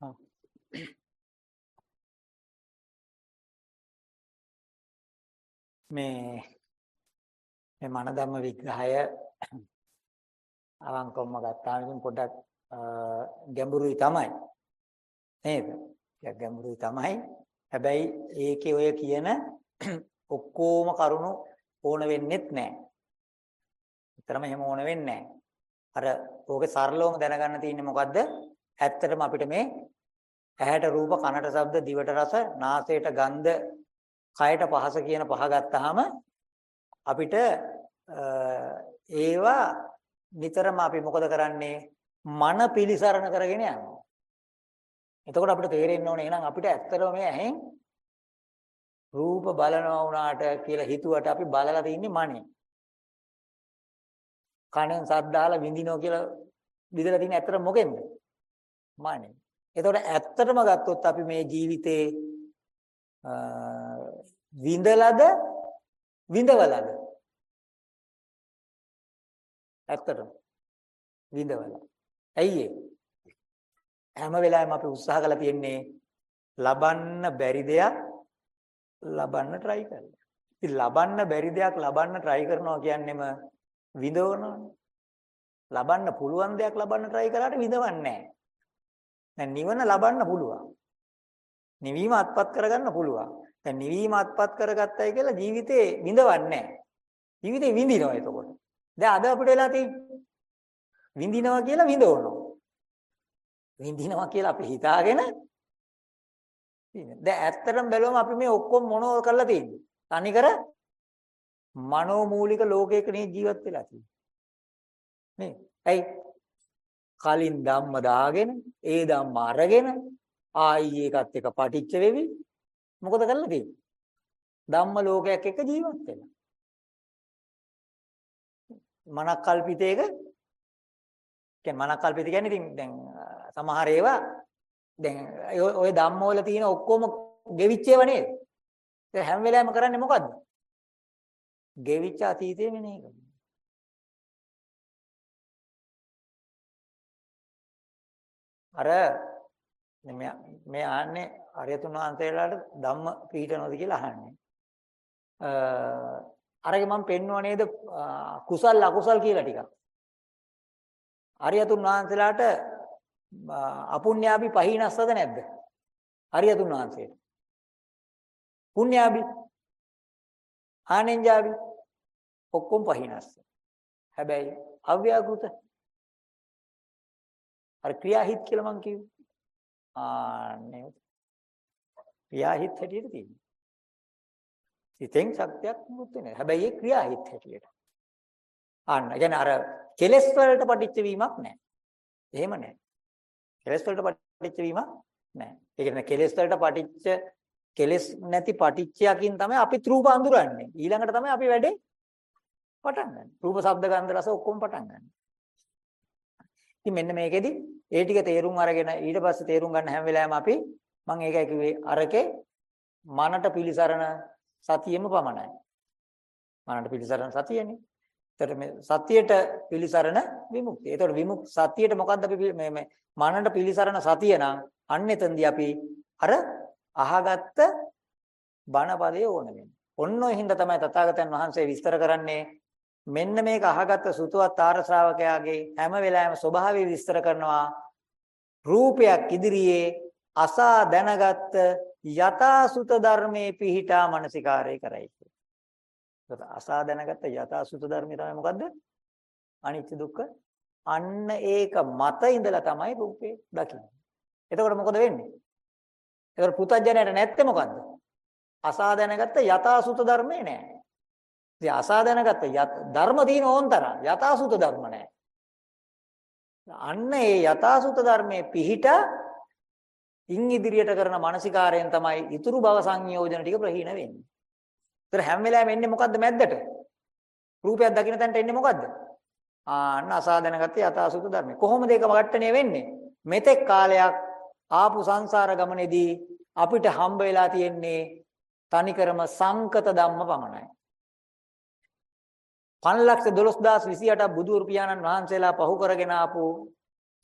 මේ මේ මනධම්ම විග්‍රහය අවංකවම ගත්තාම ඉතින් පොඩ්ඩක් ගැඹුරුයි තමයි නේද? ටිකක් ගැඹුරුයි තමයි. හැබැයි ඒකේ ඔය කියන ඔක්කොම කරුණු ඕන වෙන්නෙත් නැහැ. විතරම එහෙම ඕන වෙන්නේ නැහැ. අර ඕකේ සරලවම දැනගන්න තියෙන්නේ මොකද්ද? ඇත්තටම අපිට මේ ඇහැට රූප, කනට ශබ්ද, දිවට රස, නාසයට ගන්ධ, කයට පහස කියන පහ ගත්තාම අපිට ඒවා නිතරම අපි මොකද කරන්නේ? මන පිලිසරණ කරගෙන යනවා. එතකොට අපිට තේරෙන්න ඕනේ එහෙනම් අපිට ඇත්තටම මේ ඇහෙන් රූප බලනවා වුණාට කියලා හිතුවට අපි බලලා තින්නේ මනේ. කනෙන් සද්දාලා විඳිනවා කියලා විඳලා තින්නේ ඇත්තට මොකෙන්ද? මනේ. එතකොට ඇත්තටම ගත්තොත් අපි මේ ජීවිතේ විඳලද විඳවලද? ඇත්තටම විඳවලා. ඇයි ඒ? හැම වෙලාවෙම අපි උත්සාහ කරලා තියෙන්නේ ලබන්න බැරි දෙයක් ලබන්න try කරනවා. ඉතින් ලබන්න බැරි දෙයක් ලබන්න try කරනවා කියන්නේම විඳවනවානේ. ලබන්න පුළුවන් දෙයක් ලබන්න try කරාට විඳවන්නේ නැහැ. දැන් නිවන ලබන්න පුළුවන්. නිවීම අත්පත් කරගන්න පුළුවන්. දැන් නිවීම අත්පත් කරගත්තයි කියලා ජීවිතේ විඳවන්නේ නැහැ. ජීවිතේ විඳිනවා එතකොට. දැන් අද අපිට වෙලා තියෙන්නේ විඳිනවා කියලා විඳවනවා. විඳිනවා කියලා අපි හිතාගෙන දැන් ඇත්තටම බැලුවම අපි මේ ඔක්කොම මොනව කරලා තියෙන්නේ? තනිකර මනෝමූලික ලෝකයක නේ ජීවත් වෙලා තියෙන්නේ. නේ? ඇයි? කලින් ධම්ම දාගෙන, ඒ ධම්ම අරගෙන, ආයි ඒකත් එක පටිච්ච වෙවි. මොකද කරලා තියෙන්නේ? ධම්ම ලෝකයක් එක්ක ජීවත් වෙලා. මනක් කල්පිතේක කියන්නේ මනක් කල්පිත කියන්නේ ඉතින් දැන් සමහර ඒවා දැන් ඔය ධම්මවල තියෙන ඔක්කොම ගෙවිච්ච ඒවා නේද? ඒ හැම වෙලාවෙම කරන්නේ මොකද්ද? ගෙවිච්ච අතීතයේ මෙනෙහි කරනවා. අර මේ මේ ආන්නේ අරියතුන් වහන්සේලාට ධම්ම පීඨනවද කියලා අහන්නේ. අ අරගේ මම පෙන්නුවා නේද කුසල් අකුසල් කියලා ටිකක්. අරියතුන් වහන්සේලාට අපුඤ්ඤාභි පහිනස්සද නැද්ද? අරියතුන් වහන්සේට. පුඤ්ඤාභි ආනෙන්ජාභි ඔක්කොම පහිනස්ස. හැබැයි අව්‍යාකෘත අර ක්‍රියාහිත කියලා මං කිව්වේ. ආන්නේ ක්‍රියාහිත හැටියට තියෙනවා. සිතෙන් ශක්තියක් මුත් වෙනවා. හැබැයි ඒ ක්‍රියාහිත හැටියට. අන්න. කියන්නේ අර කෙලස් වලට පටිච්ච වීමක් නැහැ. එහෙම නැහැ. කෙලස් වලට පටිච්ච වීමක් නැහැ. ඒ කියන්නේ කෙලස් වලට පටිච්ච කෙලස් නැති පටිච්චයකින් තමයි අපි රූප අඳුරන්නේ. ඊළඟට තමයි අපි වැඩේ පටන් ගන්න. රූප, ශබ්ද, ගන්ධ, රස ඔක්කොම පටන් ගන්න. ඉතින් මෙන්න මේකෙදි ඒ ටික තේරුම් අරගෙන ඊට පස්සේ තේරුම් ගන්න හැම වෙලාවෙම අපි මම ඒකයි කිව්වේ අරකේ මනට පිලිසරණ සතියෙම පමණයි. මනට පිලිසරණ සතියනේ. ඒතර මේ සතියට පිලිසරණ විමුක්තිය. ඒතර විමුක් සතියට මොකද්ද අපි මේ මේ මනට පිලිසරණ සතිය නම් අන්න එතනදී අපි අර අහගත්ත බණපදේ ඕන වෙන්නේ. ඔන්න ඔය හින්දා තමයි තථාගතයන් වහන්සේ විස්තර කරන්නේ මෙන්න මේක අහගත්ත සුතවත් ආර ශ්‍රාවකයාගේ හැම වෙලාවෙම ස්වභාවය විස්තර කරනවා රූපයක් ඉදිරියේ අසා දැනගත්ත යථා සුත ධර්මයේ පිහිටා මනසිකාරය කරයි. ඒක අසා දැනගත්ත යථා සුත ධර්මය තමයි මොකද්ද? අනිත්‍ය දුක්ඛ අන්න ඒක මත ඉඳලා තමයි රූපේ දකින්නේ. එතකොට මොකද වෙන්නේ? ඒතර පුතඥයට නැත්තේ මොකද්ද? අසා දැනගත්ත යථාසුත ධර්මේ නෑ. ඉතින් අසා දැනගත්ත ධර්ම තියෙන ඕන්තර යථාසුත ධර්ම නෑ. අන්න ඒ යථාසුත ධර්මයේ පිහිට ඉන් ඉදිරියට කරන මානසිකාරයෙන් තමයි ඊතුරු භව සංයෝජන ටික ප්‍රහීන වෙන්නේ. ඒතර හැම වෙලාවෙම එන්නේ මොකද්ද මැද්දට? රූපයක් දකින්න තැනට එන්නේ මොකද්ද? ආන්න අසා දැනගත්ත යථාසුත ධර්මය. කොහොමද ඒක වට්ටනේ වෙන්නේ? මෙතෙක් කාලයක් ආපු සංසාර ගමනේදී අපිට හම්බ වෙලා තියෙන්නේ තනිකරම සංකත ධම්ම පමණයි. 512028 බුදුරු පියාණන් වහන්සේලා පහු කරගෙන ආපු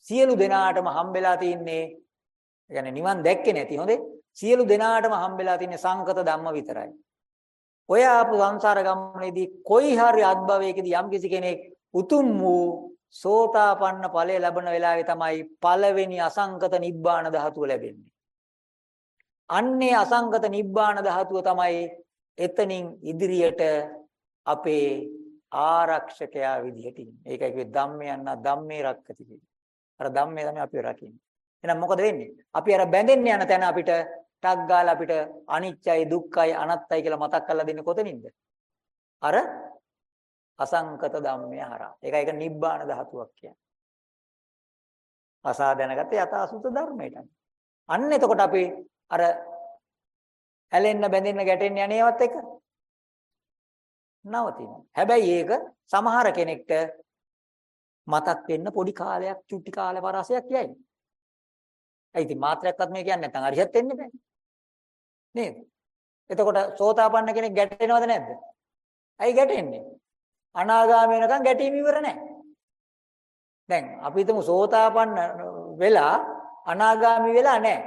සියලු දෙනාටම හම්බෙලා තින්නේ කියන්නේ නිවන් දැක්කේ නැති හොඳේ. සියලු දෙනාටම හම්බෙලා තියෙන සංකත ධම්ම විතරයි. ඔය ආපු සංසාර ගමනේදී කොයි හරි අත්භවයකදී යම් කිසි කෙනෙක් උතුම් වූ සෝතාපන්න ඵලය ලැබන වෙලාවේ තමයි පළවෙනි අසංකත නිබ්බාන ධාතුව ලැබෙන්නේ. අන්නේ අසංකත නිබ්බාන ධාතුව තමයි එතනින් ඉදිරියට අපේ ආරක්ෂකයා විදිහට ඉන්නේ. ඒකයි කිව්වේ ධම්මයන් ධම්මේ රක්කති කියන්නේ. අර ධම්මේ තමයි අපි රකින්නේ. එහෙනම් මොකද වෙන්නේ? අපි අර බැඳෙන්න යන තැන අපිට ටක් ගාලා අපිට අනිත්‍යයි දුක්ඛයි අනත්තයි කියලා මතක් කරලා දෙන්නේ කොතනින්ද? අර අසංකත ධම්මය හරහා. ඒකයි ඒක නිබ්බාන ධාතුවක් කියන්නේ. අසා දැනගත යථාසුත ධර්මයට. අන්න එතකොට අපි අර ඇලෙන්න බැඳෙන්න ගැටෙන්න යන්නේවත් එක නවතිනවා. හැබැයි ඒක සමහර කෙනෙක්ට මතක් වෙන්න පොඩි කාලයක් චුට්ටි කාල පරාසයක් යයි. ඒ ඉතින් මාත්‍රයක්වත් මේ කියන්නේ නැත්නම් අරිහත් වෙන්නේ නැහැ. නේද? එතකොට සෝතාපන්න කෙනෙක් ගැටෙනවද නැද්ද? ඇයි ගැටෙන්නේ? අනාගාමී වෙනකන් ගැටීම ඉවර නැහැ. දැන් අපි හිතමු සෝතාපන්න වෙලා අනාගාමී වෙලා නැහැ.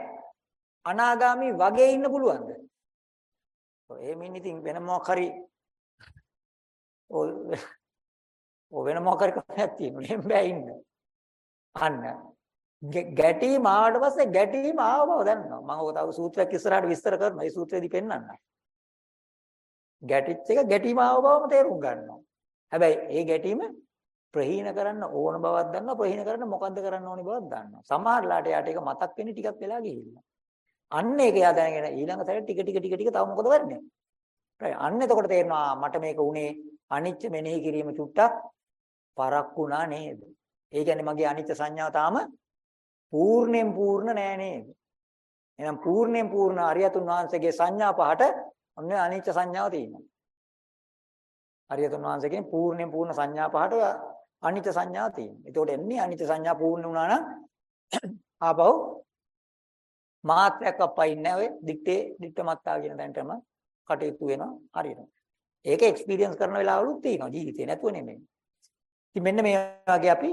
අනාගාමී වගේ ඉන්න පුළුවන්ද? එහෙමින් ඉතින් වෙන මොකක් හරි ඔය වෙන මොකක් හරි කමක් තියෙනවා. බෑ ඉන්න. අන්න ගැටීම ආවට පස්සේ ගැටීම ආව බව දන්නවා. මම ඔය තව සූත්‍රයක් ඉස්සරහට විස්තර කරනවා. ඒ සූත්‍රෙදි පෙන්නන්නම්. ගැටිච්ච එක ගැටීම ආව බවම තේරුම් ගන්නවා. හැබැයි ඒ ගැටීම ප්‍රහීන කරන්න ඕන බවක් දන්නවා. ප්‍රහීන කරන්න මොකද්ද කරන්න ඕනි බවක් දන්නවා. සමහරලාට යාට ඒක මතක් වෙන්නේ ටිකක් වෙලා ගිහිල්ලා. අන්න ඒක යා දැනගෙන ඊළඟ සැරේ ටික ටික ටික ටික තව මොකද වෙන්නේ? අන්න එතකොට තේරෙනවා මට මේක උනේ අනිච්ච මෙනෙහි කිරීම චුට්ටක් පරක්කුණා නේද? ඒ කියන්නේ මගේ අනිච්ච සංඥාව තාම පූර්ණයෙන් පූර්ණ නෑ නේද? එහෙනම් පූර්ණයෙන් පූර්ණ අරියතුන් වහන්සේගේ සංඥා පහට ඔන්න අනිච්ච සංඥාව තියෙනවා. අරියතුන් වහන්සේගෙන් පූර්ණයෙන් පූර්ණ සංඥා පහට අනිච්ච සංඥාව තියෙනවා. ඒතකොට එන්නේ අනිච්ච සංඥා පූර්ණ වුණා නම් ආපහු මාත්‍රයක් අප්පයින් නැහැ ඔය දික්ටේ දික්ට මත්තා කියන තැනටම කටයුතු වෙනවා හරියට. ඒක එක්ස්පීරියන්ස් කරන වෙලාවලුත් තියෙනවා ජීවිතේ නැතුව නෙමෙයි. ඉතින් මෙන්න මේ වගේ අපි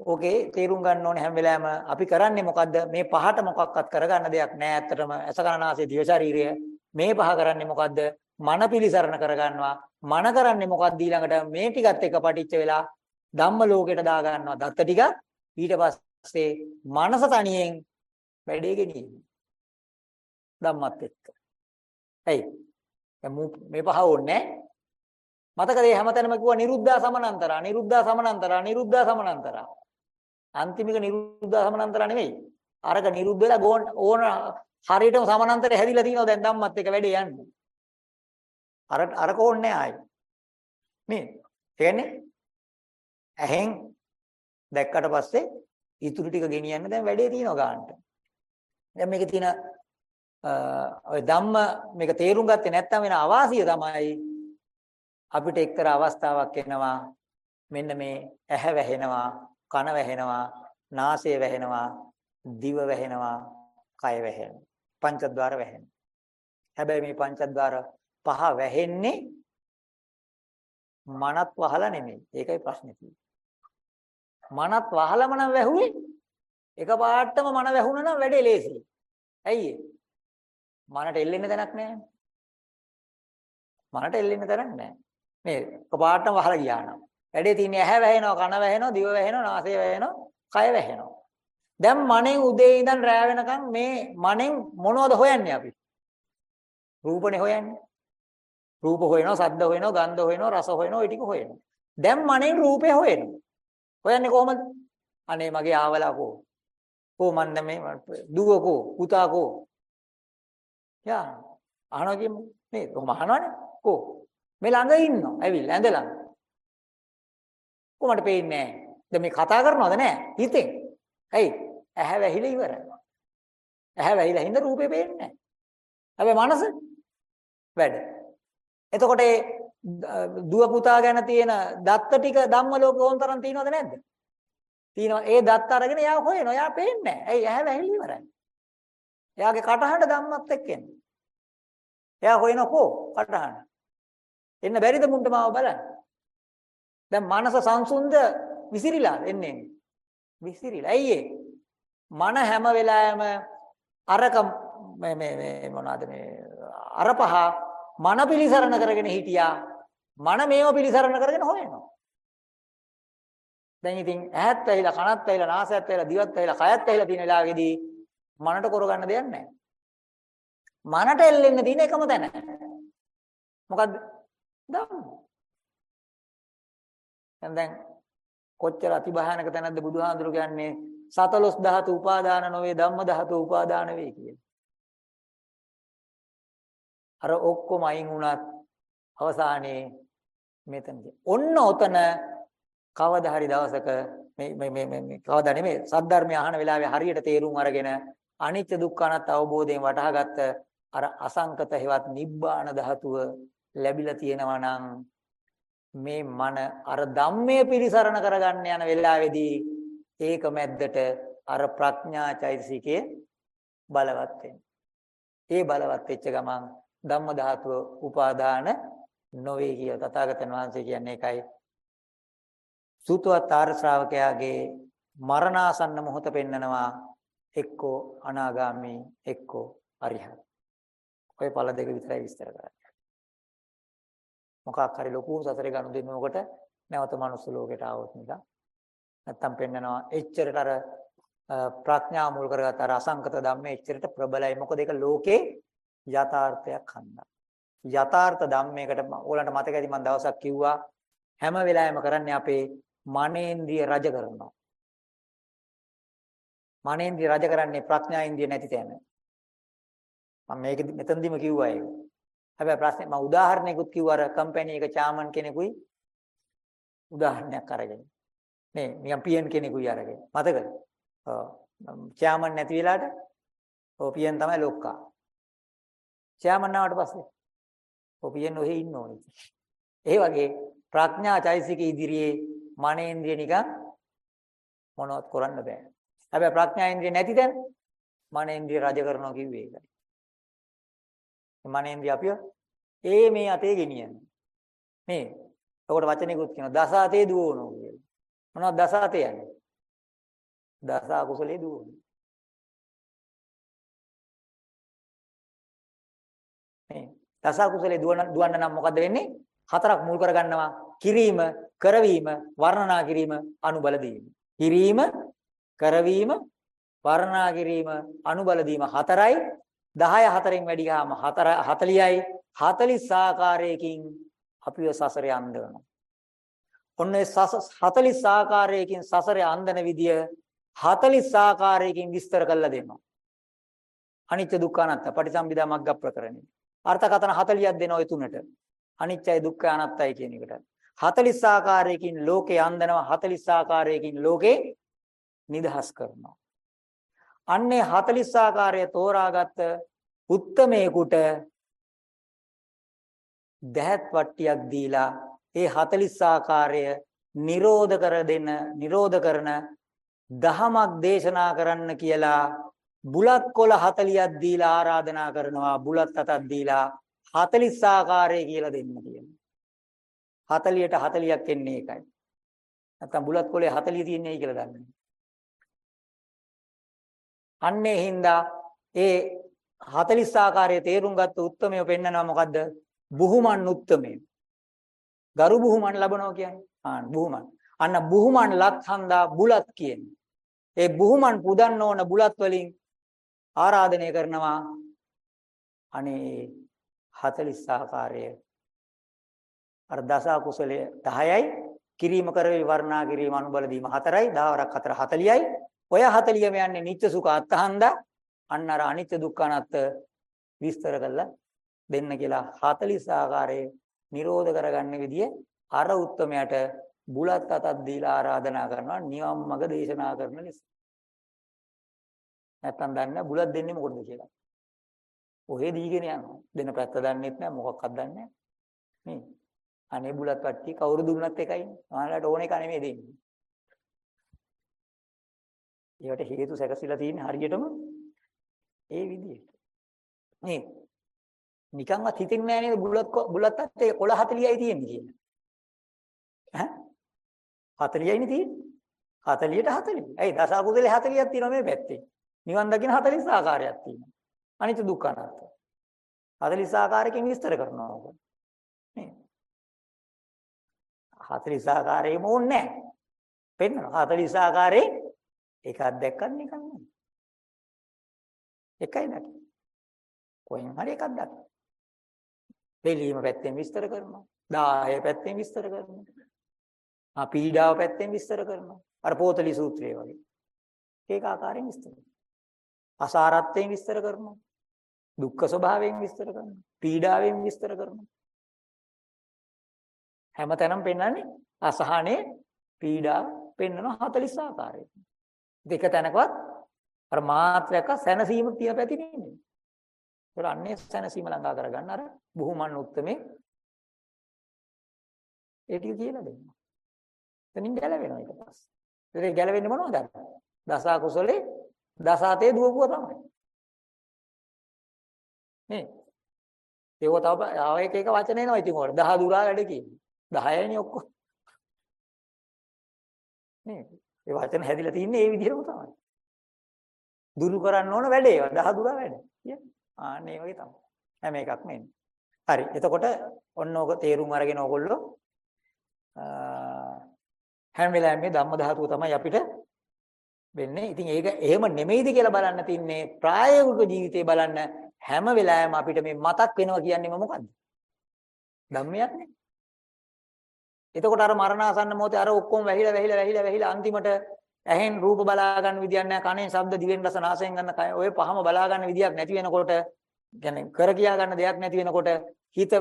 ඕකේ තේරුම් ගන්න ඕනේ හැම වෙලාවෙම අපි කරන්නේ මොකද්ද? මේ පහට මොකක්වත් කරගන්න දෙයක් නෑ ඇත්තටම. අසකරණාසේ දිව ශරීරය මේ පහ කරන්නේ මොකද්ද? මන පිලිසරණ කරගන්නවා. මන කරන්නේ මොකක්ද ඊළඟට? මේ ටිකත් එක පටිච්ච වෙලා ධම්ම ලෝකෙට දා ගන්නවා දත්ත ටික ඊට පස්සේ මනස තනියෙන් වැඩේ ගෙනියන ධම්මත් එක්ක. එයි මේ පහ ඕනේ මතකද මේ හැමතැනම කිව්වා නිරුද්ධා සමනන්තරා නිරුද්ධා සමනන්තරා නිරුද්ධා සමනන්තරා අන්තිමික නිරුද්ධ සමානන්තර නෙවෙයි. අරක නිරුද්ධ වෙලා ගෝන ඕන හරියටම සමානන්තරේ හැදිලා තියෙනවා දැන් ධම්මත් එක වැඩේ යන්නේ. අර අරක ඕනේ ආයි. මේ කියන්නේ ඇහෙන් දැක්කට පස්සේ ඉතුරු ටික ගෙනියන්න දැන් වැඩේ තියෙනවා ගන්නට. දැන් මේකේ තියෙන ඔය ධම්ම මේක තේරුම් ගත්තේ නැත්නම් වෙන අවාසිය තමයි අපිට එක්තරා අවස්ථාවක් එනවා මෙන්න මේ ඇහැ වැහෙනවා කන වැහෙනවා, නාසය වැහෙනවා, දිව වැහෙනවා, කය වැහෙනවා. පංචද්වාර වැහෙනවා. හැබැයි මේ පංචද්වාර පහ වැහෙන්නේ මනත් වහලා නෙමෙයි. ඒකයි ප්‍රශ්නේ තියෙන්නේ. මනත් වහලම නම් වැහුවේ එකපාරටම මන වැහුණා නම් වැඩේ ලේසියි. ඇයි ඒ? මනට එල්ලෙන්න තැනක් නැහැ. මනට එල්ලෙන්න තැනක් නැහැ. මේ එකපාරටම වහලා ගියා නම්. වැඩේ තියෙන්නේ ඇහැ වැහෙනවා, කන වැහෙනවා, දිව වැහෙනවා, නාසය වැහෙනවා, කය වැහෙනවා. දැන් මනෙන් උදේ ඉඳන් රෑ වෙනකන් මේ මනෙන් මොනවද හොයන්නේ අපි? රූපනේ හොයන්නේ. රූප හොයනවා, ශබ්ද හොයනවා, ගන්ධ හොයනවා, රස හොයනවා, ඒ ටික හොයනවා. දැන් මනෙන් රූපේ හොයනවා. හොයන්නේ කොහමද? අනේ මගේ ආවලා කෝ. කෝ මන් මේ දුව කෝ, පුතා කෝ. යා අහනවා කියමු. නේද? කොහොම අහනවනේ? කෝ. මේ ළඟ ඉන්නවා. ඇවිල්ලා ඇඳ ළඟ. කොහොමද පේන්නේ නැහැ. දැන් මේ කතා කරනවද නැහැ? හිතෙන්. ඇයි? ඇහැ වැහිලා ඉවරයි. ඇහැ වැහිලා හින්දා රූපේ පේන්නේ නැහැ. හැබැයි මනස වැඩ. එතකොට ඒ දුව පුතා ගැන තියෙන දත්ත ටික ධම්ම ලෝක ඕන්තරම් තියෙනවද නැද්ද? තියෙනවා. ඒ දත්ත අරගෙන එයා හොයනවා. එයා පේන්නේ නැහැ. ඇයි? ඇහැ වැහිලා ඉවරයි. එයාගේ කටහඬ ධම්මත් එක්ක එන්නේ. එයා හොයනකෝ කටහඬ. එන්න බැරිද මුන්ට මාව බලන්න? දැන් මනස සංසුන්ද විසිරිලා එන්නේ. විසිරිලා. ඇයි ඒ? මන හැම වෙලාවෙම අරක මේ මේ මේ මොනවාද මේ අර පහ මන පිලිසරණ කරගෙන හිටියා මන මේව පිලිසරණ කරගෙන හොයනවා දැන් ඉතින් ඇහත් ඇහිලා කනත් ඇහිලා නාසයත් ඇහිලා දිවත් ඇහිලා කයත් ඇහිලා තියෙන වෙලාවේදී මනට කරගන්න දෙයක් නැහැ මනට එල්ලෙන්න තියෙන එකම තැන මොකද්ද ධම්ම දැන් කොච්චර අතිභයානක තැනක්ද බුදුහාඳුරු කියන්නේ සතලොස් ධාතු උපාදාන නොවේ ධම්ම ධාතු උපාදාන වේ කියලා. අර ඔක්කොම අයින් වුණත් අවසානයේ මෙතනදී ඔන්න ඔතන කවදා හරි දවසක මේ මේ මේ මේ කවදා නෙමෙයි සද්ධර්මය අහන වෙලාවේ හරියට තේරුම් අරගෙන අනිත්‍ය දුක්ඛ අනාත්ම අවබෝධයෙන් වටහාගත්ත අර අසංකත හේවත් නිබ්බාන ධාතුව ලැබිලා තියෙනවා නම් මේ මන අර ධම්මයේ පිළිසරණ කරගන්න යන වෙලාවේදී ඒක මැද්දට අර ප්‍රඥා චෛතසිකයේ බලවත් ඒ බලවත් වෙච්ච ගමන් ධම්ම ධාතුව උපාදාන නොවේ කිය තථාගතයන් වහන්සේ කියන්නේ ඒකයි. සූතවත් ආර්ය ශ්‍රාවකයාගේ මරණාසන්න මොහොත පෙන්නනවා එක්කෝ අනාගාමී එක්කෝ අරිහත්. ඔය පළ දෙක විතරයි විස්තර කරන්නේ. මොකක් හරි ලොකු සසරේ ගනුදෙනුවකට නැවත මනුස්ස ලෝකයට ආවොත් නිකන් නැත්තම් පෙන්නනවා එච්චරට අර ප්‍රඥා මුල් කරගත් අර අසංකත ධම්මේ එච්චරට ප්‍රබලයි. මොකද ඒක ලෝකේ යථාර්ථයක් හන්දා. යථාර්ථ ධම්මයකට ඕලන්ට මතක ඇති මම දවසක් කිව්වා. හැම වෙලාවෙම කරන්නේ අපේ මනේන්ද්‍රිය රජ කරනවා. මනේන්ද්‍රිය රජ කරන්නේ ප්‍රඥා ඉන්ද්‍රිය නැති තැන. මම මේක මෙතනදිම කිව්වා ඒක. හැබැයි ප්‍රශ්නේ මම උදාහරණයකුත් කිව්වා අර කම්පැනි එක චාමන් කෙනෙකුයි උදාහරණයක් අරගෙන. මේ නිකන් පීඑන් කෙනෙකුයි අරගෙන. මතකද? ඔව්. චාමන් නැති වෙලාවට ඔව් පීඑන් තමයි ලොක්කා. චාමන් නාවට පස්සේ ඔව් පීඑන් ඔහෙ ඉන්න ඕනේ. ඒ වගේ ප්‍රඥා චෛසික ඉදිරියේ මනේන්ද්‍රිය නිකන් මොනවත් කරන්න බෑ. හැබැයි ප්‍රඥා ඉන්ද්‍රිය නැති තැන මනේන්ද්‍රිය රජ කරනවා කිව්වේ ඒකයි. මනේන්ද්‍රිය අපිව ඒ මේ අතේ ගෙනියන්නේ. මේ. එතකොට වචනයකුත් කියනවා දස අතේ දුවනවා කියලා. මොනවද දස අතේ යන්නේ? දස අකුසලේ දුවනවා. මේ දස අකුසලේ දුවන දුවන්න නම් මොකද වෙන්නේ? හතරක් මුල් කරගන්නවා. කිරීම, කරවීම, වර්ණනා කිරීම, අනුබල දීම. කිරීම, කරවීම, වර්ණනා කිරීම, අනුබල දීම හතරයි 10 4න් වැඩි ගාම 4 40යි 40 ආකාරයකින් අපිව සසරේ අන්දවනවා. ඔන්න ඒ 40 ආකාරයකින් සසරේ අන්දන විදිය 40 ආකාරයකින් විස්තර කරලා දෙනවා. අනිත්‍ය දුක්ඛ අනාත්ත පටිසම්භිදා මග්ග ප්‍රකරණය. අර්ථකථන 40ක් දෙන ওই තුනට. අනිත්‍යයි දුක්ඛයි අනාත්තයි කියන එකට. 40 ආකාරයකින් ලෝකේ අන්දනවා 40 ආකාරයකින් ලෝකේ නිදහස් කරනවා. අන්නේ 40 ආකාරය තෝරාගත්ත උත්තමේකට දැහත් වට්ටියක් දීලා ඒ 40 ආකාරය නිරෝධ කර දෙන නිරෝධ කරන දහමක් දේශනා කරන්න කියලා බුලත් කොළ 40ක් දීලා ආරාධනා කරනවා. බුලත් අතක් දීලා 40 ආකාරය කියලා දෙන්න කියනවා 40ට 40ක් එන්නේ ඒකයි. නැත්තම් බුලත් කොළේ 40 තියන්නේ කියලා දන්නේ? අන්නේ හින්දා ඒ 40 ආකාරයේ තේරුම් ගත්ත උත්මය පෙන්නනවා මොකද්ද? බුහුමන් උත්මය. ගරු බුහුමන් ලබනවා කියන්නේ. ආ බුහුමන්. අන්න බුහුමන් ලත් හන්දා බුලත් කියන්නේ. ඒ බුහුමන් පුදන්න ඕන බුලත් වලින් ආරාධනය කරනවා. අනේ 40 ආකාරයේ අර දස කුසලයේ 10යි කිරීම කරවි වර්ණා කිරීම අනුබල දීම 4යි 10 වරක් 4 40යි ඔය 40ම යන්නේ නිත්‍ය සුඛ අත්හඳ අන්න අර අනිත්‍ය දුක්ඛ අනාත්ත විස්තර කරලා දෙන්න කියලා 40 ආකාරයේ නිරෝධ කරගන්න විදිය අර උත්මයට බුලත් අතක් දීලා ආරාධනා කරනවා නිවන් මඟ දේශනා කරන නිසා. නැත්තම් දන්නේ බුලත් දෙන්නේ මොකටද කියලා. ඔහෙ දීගෙන යනවා. දෙන පැත්ත දන්නෙත් නැහැ මොකක්වත් දන්නේ නැහැ. නේ. අනේ බුලත් පට්ටි කවුරු දුන්නත් එකයි. ඔයාලට ඕන එක නෙමෙයි දෙන්නේ. ඒවට හේතු සැකසීලා තියෙන්නේ හරියටම ඒ විදිහට. නේ. නිකන්වත් හිතෙන්නේ නැහැ නේද බුලත් බුලත් අත්තේ කොළ 40යි තියෙන්නේ කියලා. ඈ 40යිනේ තියෙන්නේ. 40ට 40. ඇයි දස අකුසලේ 40ක් තියෙනවා මේ පැත්තේ. නිවන් දකින 40 ආකාරයක් තියෙනවා. අනිත්‍ය දුක්ඛ අනාත්ම. 40 ආකාරයකින් විස්තර කරනවා ඔක. නේ. 40 ආකාරයෙම ඕනේ නැහැ. පෙන්නවා 40 ආකාරයෙන් එකක් දැක්කත් නිකන් නෙමෙයි. එකයි දකින්නේ. කොහෙන් හරි එකක් දකින්න. දෙලීම පැත්තෙන් විස්තර කරනවා. 10 පැත්තෙන් විස්තර කරනවා. ආ පීඩාව පැත්තෙන් විස්තර කරනවා. අර පෝතලි සූත්‍රය වගේ. ඒක ආකාරයෙන් විස්තර කරනවා. අසාරත්වයෙන් විස්තර කරනවා. දුක්ඛ ස්වභාවයෙන් විස්තර කරනවා. පීඩාවෙන් විස්තර කරනවා. හැමතැනම පෙන්වන්නේ අසහනේ පීඩාව පෙන්වන 40 ආකාරයකින්. දෙක තැනකවත් අර මාත්‍රයක සැනසීම තිය පැති නෙමෙයි. ඒක අන්නේ සැනසීම ළඟා කරගන්න අර බුහුමන් උත්තමේ ඒ ටික කියලා දෙන්න. එතනින් ගැලවෙනවා ඊට පස්සේ. ඒක ගැලවෙන්නේ මොනවද? දස කුසලේ දසාතේ දුවපුවා තමයි. නේ. ඒව තව ආව එක එක වචන එනවා ඉතින් උඩ. දහ දුරා වැඩ කියන්නේ. 10යිනේ ඔක්කොම. නේ. ඒ වචන හැදිලා තින්නේ ඒ විදිහටම තමයි. දුරු කරන්න ඕන වැඩේ. දහ දුරා වැඩ. කියන්නේ. ආන්න ඒ වගේ තමයි. හැම එකක්ම එන්නේ. හරි. එතකොට ඔන්න ඕක තේරුම් අරගෙන ඕගොල්ලෝ හැම වෙලාවෙම මේ ධම්ම ධාතුව තමයි අපිට වෙන්නේ. ඉතින් ඒක එහෙම නෙමෙයිද කියලා බලන්න තින්නේ ප්‍රායෝගික ජීවිතේ බලන්න හැම වෙලාවෙම අපිට මේ මතක් වෙනවා කියන්නේ මොකද්ද? ධම්මයක් නේ. එතකොට අර මරණාසන්න මොහොතේ අර ඔක්කොම වැහිලා වැහිලා වැහිලා වැහිලා අන්තිමට ඇහෙන් රූප බලා ගන්න විදියක් නැහැ කනෙන් ශබ්ද දිවෙන් රස නාසයෙන් ගන්න කය ඔය පහම බලා ගන්න විදියක් නැති වෙනකොට කියන්නේ කර කියා ගන්න දෙයක් නැති වෙනකොට හිත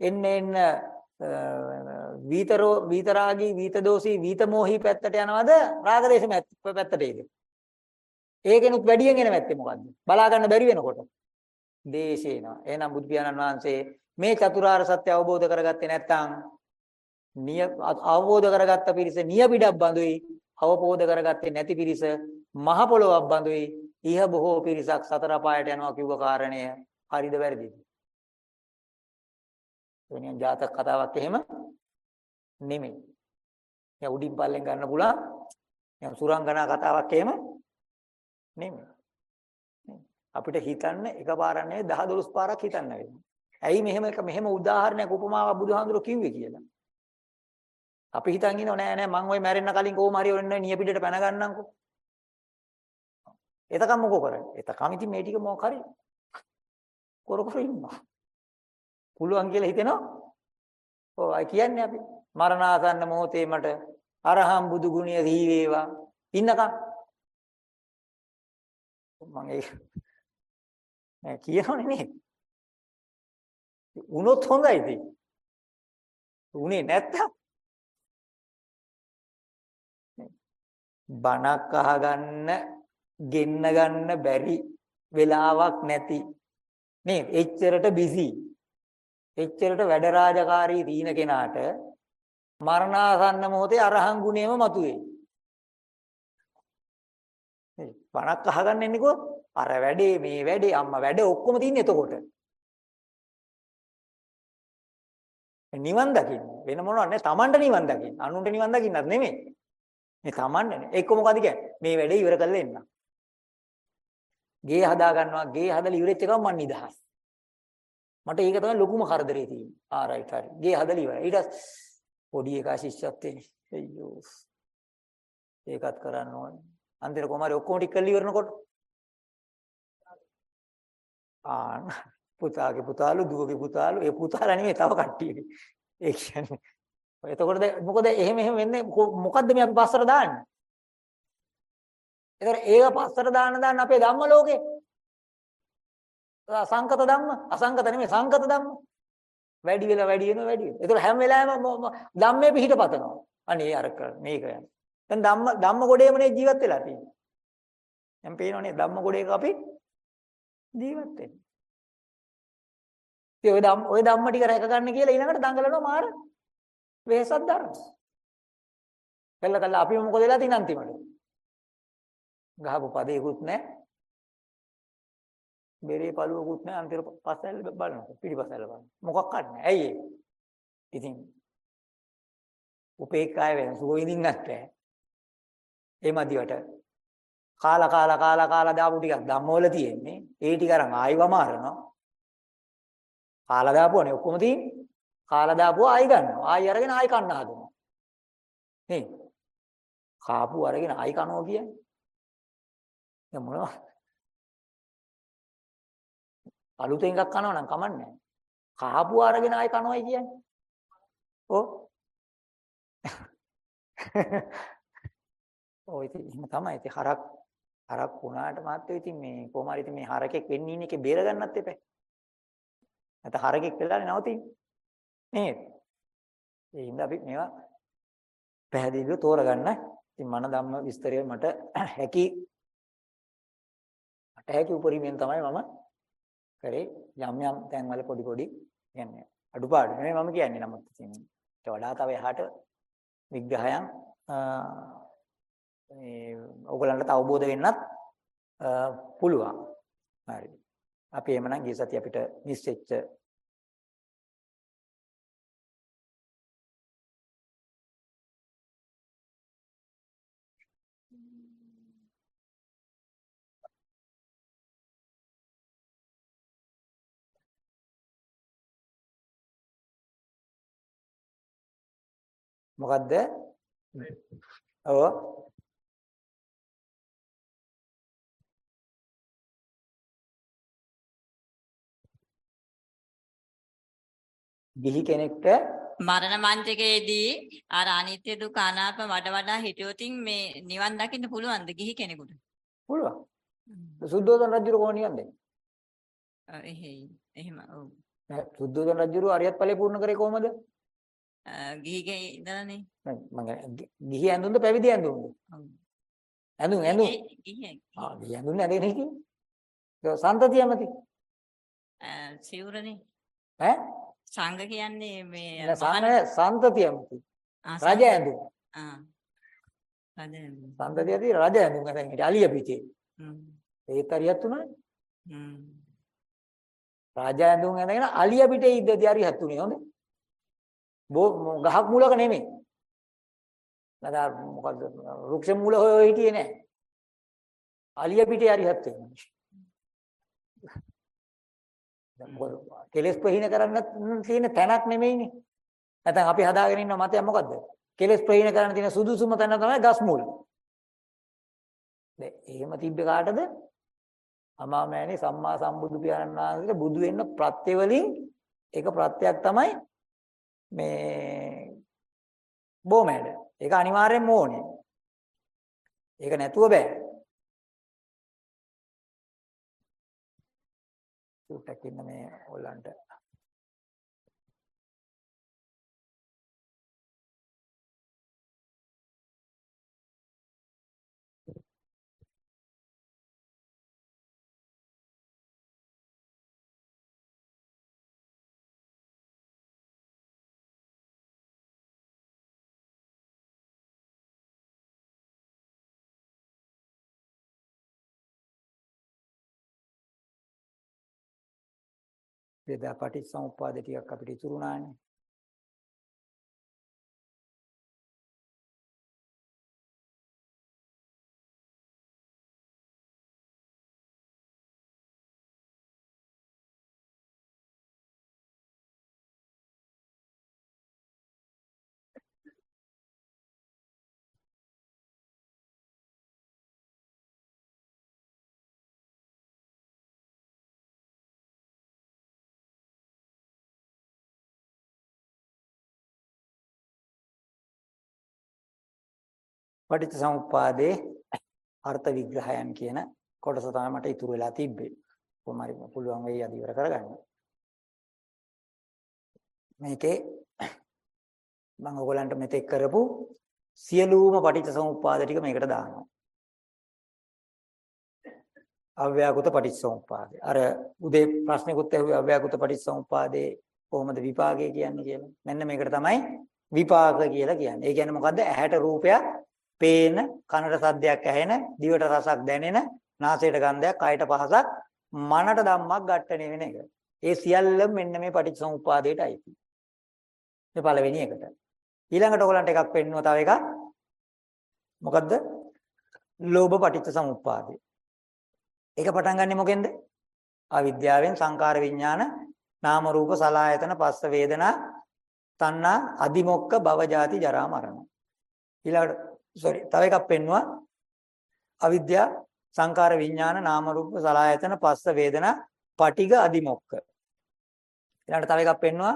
එන්න එන්න වීතරෝ වීතරාගී වීතදෝසී වීතමෝහි පැත්තට යනවද? රාගදේශ පැත්තට ඒද ඒකෙනුත් වැඩියෙන් එන පැත්තේ මොකද්ද? බලා ගන්න බැරි වෙනකොට. දේශේනවා එහෙනම් බුදු පියාණන් වහන්සේ මේ චතුරාර්ය සත්‍ය අවබෝධ කරගත්තේ නැත්නම් නිය අවබෝධ කරගත්ත පිරිස නිය පිටක් බඳුයි අවබෝධ කරගත්තේ නැති පිරිස මහ පොළොවක් බඳුයි ඉහ බොහෝ පිරිසක් සතර පායට යනවා කිව්ව කාරණය හරිද වැරදිද වෙනියන් ජාතක කතාවක් එහෙම නෙමෙයි. දැන් උඩින් පල්ලෙන් ගන්න පුළුවන්. දැන් සුරංගනා කතාවක් එහෙම නෙමෙයි. අපිට හිතන්න එකපාරක් නෙවෙයි 10 12 පාරක් හිතන්න වෙනවා. ඇයි මෙහෙම එක මෙහෙම උදාහරණයක් උපමාවක් බුදුහාඳුර කිව්වේ කියලා. අපි හිතන් ඉන්නව නෑ නෑ මං ওই මැරෙන්න කලින් කොහොම හරි ඔන්න නිය පිටට පැන ගන්නම්කෝ. එතකම් මොකෝ කරන්නේ? එතකම් ඉතින් මේ ටික මොකක් හරි කර කර ඉන්නවා. පුළුවන් කියලා හිතෙනවා. ඔව් අය කියන්නේ අපි මරණාසන්න මොහොතේ මට අරහම් බුදු ගුණය දී වේවා ඉන්නකම් මම ඒක නෑ කියනවනේ නේ. උනොත් හොඳයි ඉතින්. උනේ නැත්තම් බණක් අහගන්න ගෙන්න ගන්න බැරි වෙලාවක් නැති නේද? එච්චරට බිසි. එච්චරට වැඩ රාජකාරී දීන කෙනාට මරණාසන්න මොහොතේ අරහන් ගුණයම මතුවේ. මේ බණක් අහගන්න එන්නේ කොහොමද? අර වැඩේ මේ වැඩේ අම්මා වැඩ ඔක්කොම තින්නේ එතකොට. නිවන් දකින්න වෙන මොනවද නැහැ Tamanට නිවන් දකින්න. අනුන්ට නිවන් දකින්නත් නෙමෙයි. මේ Tamanne එක්ක මොකද කියන්නේ? මේ වැඩේ ඉවර කරලා එන්න. ගේ හදා ගන්නවා ගේ හදලා ඉවරෙච්ච ගමන් මන් නිදහස්. මට ඒක තමයි ලොකුම කරදරේ තියෙන්නේ. ආ රයිට් හරි. ගේ හදලා ඉවරයි. ඊට පොඩි එකා ශිෂ්‍යත්වයේ අයියෝ. ඒකත් කරන්න ඕනේ. අන්තිර කොමාරි ඔක්කොම ටික කරලා ඉවරනකොට ආ පුතාගේ පුතාලු දුවගේ පුතාලු ඒ පුතාලා නෙමෙයි තව කට්ටිය. ඒ කියන්නේ එතකොට මොකද එහෙම එහෙම වෙන්නේ මොකද්ද මේ අපි පස්සට දාන්නේ? ඒතර ඒක පස්සට දාන්න දාන්න අපේ ධම්ම ලෝකේ සංකත ධම්ම අසංකත නෙමෙයි සංකත ධම්ම වැඩි වෙලා වැඩි වෙනවා වැඩි වෙනවා. ඒතර හැම වෙලාවෙම ධම්මේ පිහිටපතනවා. අනේ අර මේක යන. දැන් ධම්ම ධම්ම ගොඩේමනේ ජීවත් වෙලා තියෙන්නේ. දැන් පේනවනේ ධම්ම ගොඩේක අපි ජීවත් වෙන්නේ. ඉතින් ඔය ධම්ම ඔය ධම්ම ටික රැක ගන්න කියලා ඊළඟට දඟලනවා මාර වෙහසක් දරනවා. කළා කළා අපි මොකද වෙලා තින් අන්තිමට? ගහපු පදේකුත් නැහැ. බෙරේ පළුවකුත් නැහැ අන්තිර පස්සැල්ල බලනවා පිටිපස්සැල්ල බලනවා මොකක්වත් නැහැ ඇයි ඒ ඉතින් උපේක්ඛාය වෙන සුඛ විඳින්නත් නැහැ ඒ මදිවට කාලා කාලා කාලා කාලා දාපු ටිකක් ධම්මවල තියෙන්නේ. ඒ ටික අරන් ආයිව මාරනවා. කාලා දාපුවනේ ඔක්කොම තියෙන්නේ. කාලා දාපුවා ආයි ගන්නවා. ආයි අරගෙන ආයි කන්න හදනවා. නේ? කාපු අරගෙන ආයි කනවා කියන්නේ. දැන් මොනවා? අලුතෙන් එකක් කනවා නම් කමන්නේ නැහැ. කාපු අරගෙන ආයි කනවයි කියන්නේ. ඔව්. ඔය ඉතින් එහෙම තමයි. ඉතින් හරක් හරක් වුණාට මාත්‍යෝ ඉතින් මේ කොහොම හරි ඉතින් මේ හරකෙක් වෙන්න ඉන්න එකේ බේර ගන්නත් එපා. නැත්නම් හරකෙක් වෙලානේ නවතින්නේ. නේද? ඒ හින්දා අපි මේවා පැහැදිලිව තෝරගන්න. ඉතින් මන ධම්ම විස්තරය මට හැකි මට හැකි උපරිමයෙන් තමයි මම කරේ යම් යම් තැන්වල පොඩි පොඩි කියන්නේ අඩුපාඩු නෙමෙයි මම කියන්නේ නමුත් ඉතින් ඊට වඩා තව එහාට විග්‍රහයන් මේ ඕගලන්ට අවබෝධ වෙන්නත් පුළුවන්. හරි. අපි එhmenan ගිය සතිය අපිට මිස් වෙච්ච මොකද්ද? ඔව්. ගිහි කෙනෙක්ට මරණ මංචකයේදී අර අනිත්‍ය දුක අනාත්ම වඩ වඩා හිටියොතින් මේ නිවන් දකින්න පුළුවන්ද ගිහි කෙනෙකුට? පුළුවන්. සුද්ධෝදන රජුර කොහොම නිවන් දෙන්නේ? එහෙයි. එහෙම ඔව්. සුද්ධෝදන රජුර අරියත් ඵලය පූර්ණ කරේ කොහමද? ගිහිගේ ඉඳලානේ. මම ගිහි ඇඳුම්ද පැවිදි ඇඳුම්ද? ඇඳුම් ඇඳුම්. ආ ගිහි ඇඳුම් නැදගෙන හිටියේ. ඒක සන්තතියමති. සිවුරනේ. ඈ? සංඝ කියන්නේ මේ නෑ සන්තතියමති. රජ ඇඳුම්. ආ. රජ ඇඳුම්. සන්තතියදී රජ ඇඳුම් නැතන් හිටිය අලිය පිටේ. ඒත් හරියත් උනානේ. හ්ම්. රජ ඇඳුම් ඇඳගෙන අලිය පිටේ ඉද්දදී හරියත් උනේ හොඳේ. ගහක් මූලක නෙමෙයි. නදා මොකද්ද රුක්ෂ මූල හොය හොය හිටියේ නෑ. අලිය පිටේ හරි හත් වෙනවා. කෙලස් ප්‍රහීන කරන්න තියෙන තැනක් නෙමෙයිනේ. නැත්නම් අපි හදාගෙන ඉන්න මතය මොකද්ද? කෙලස් ප්‍රහීන කරන්න තියෙන සුදුසුම තැන තමයි ගස් මූල. දැන් එහෙම තිබ්බේ කාටද? අමාමෑණි සම්මා සම්බුදු පියාණන් වහන්සේට බුදු වෙන්න ප්‍රත්‍ය වලින් ඒක ප්‍රත්‍යක් තමයි මේ බොමැඩ. ඒක අනිවාර්යෙන්ම ඕනේ. ඒක නැතුව බෑ. චුට්ටක් ඉන්න මේ ඔයලන්ට එදා පටිච්චසමුප්පාද ටිකක් අපිට ඉතුරු වුණානේ. පටිච්චසමුප්පාදේ අර්ථ විග්‍රහයන් කියන කොටස තමයි මට ඉතුරු වෙලා තිබ්බේ. කොහොම හරි පුළුවන් වෙයි අද ඉවර කරගන්න. මේකේ මම ඔයගලන්ට මෙතෙක් කරපු සියලුම පටිච්චසමුප්පාද ටික මේකට දානවා. අව්‍යාකෘත පටිච්චසමුප්පාදේ. අර උදේ ප්‍රශ්නෙකුත් ඇහුවේ අව්‍යාකෘත පටිච්චසමුප්පාදේ කොහොමද විපාකය කියන්නේ කියලා. මෙන්න මේකට තමයි විපාක කියලා කියන්නේ. ඒ කියන්නේ මොකද්ද? ඇහැට රූපයක් පේන, කනට සද්දයක් ඇහෙන, දිවට රසක් දැනෙන, නාසයට ගන්ධයක්, කයට පහසක්, මනට ධම්මක් ඝට්ටණය වෙන එක. ඒ සියල්ලම මෙන්න මේ පටිච්චසමුප්පාදයට අයිති. මේ පළවෙනි එකට. ඊළඟට ඔයගලන්ට එකක් පෙන්නුවා තව එකක්. මොකද්ද? ලෝභ පටිච්ච සමුප්පාදේ. ඒක පටන් ගන්නෙ මොකෙන්ද? අවිද්‍යාවෙන් සංකාර විඥාන නාම රූප සලආයතන පස්ස වේදනා තණ්හා අදිමොක්ක භව ජාති ජරා මරණ. ඊළඟට sorry තව එකක් පෙන්නවා අවිද්‍යා සංකාර විඥාන නාම රූප සලආයතන පස්ස වේදනා පටිඝ අදිමොක්ක. ඊළඟට තව එකක් පෙන්නවා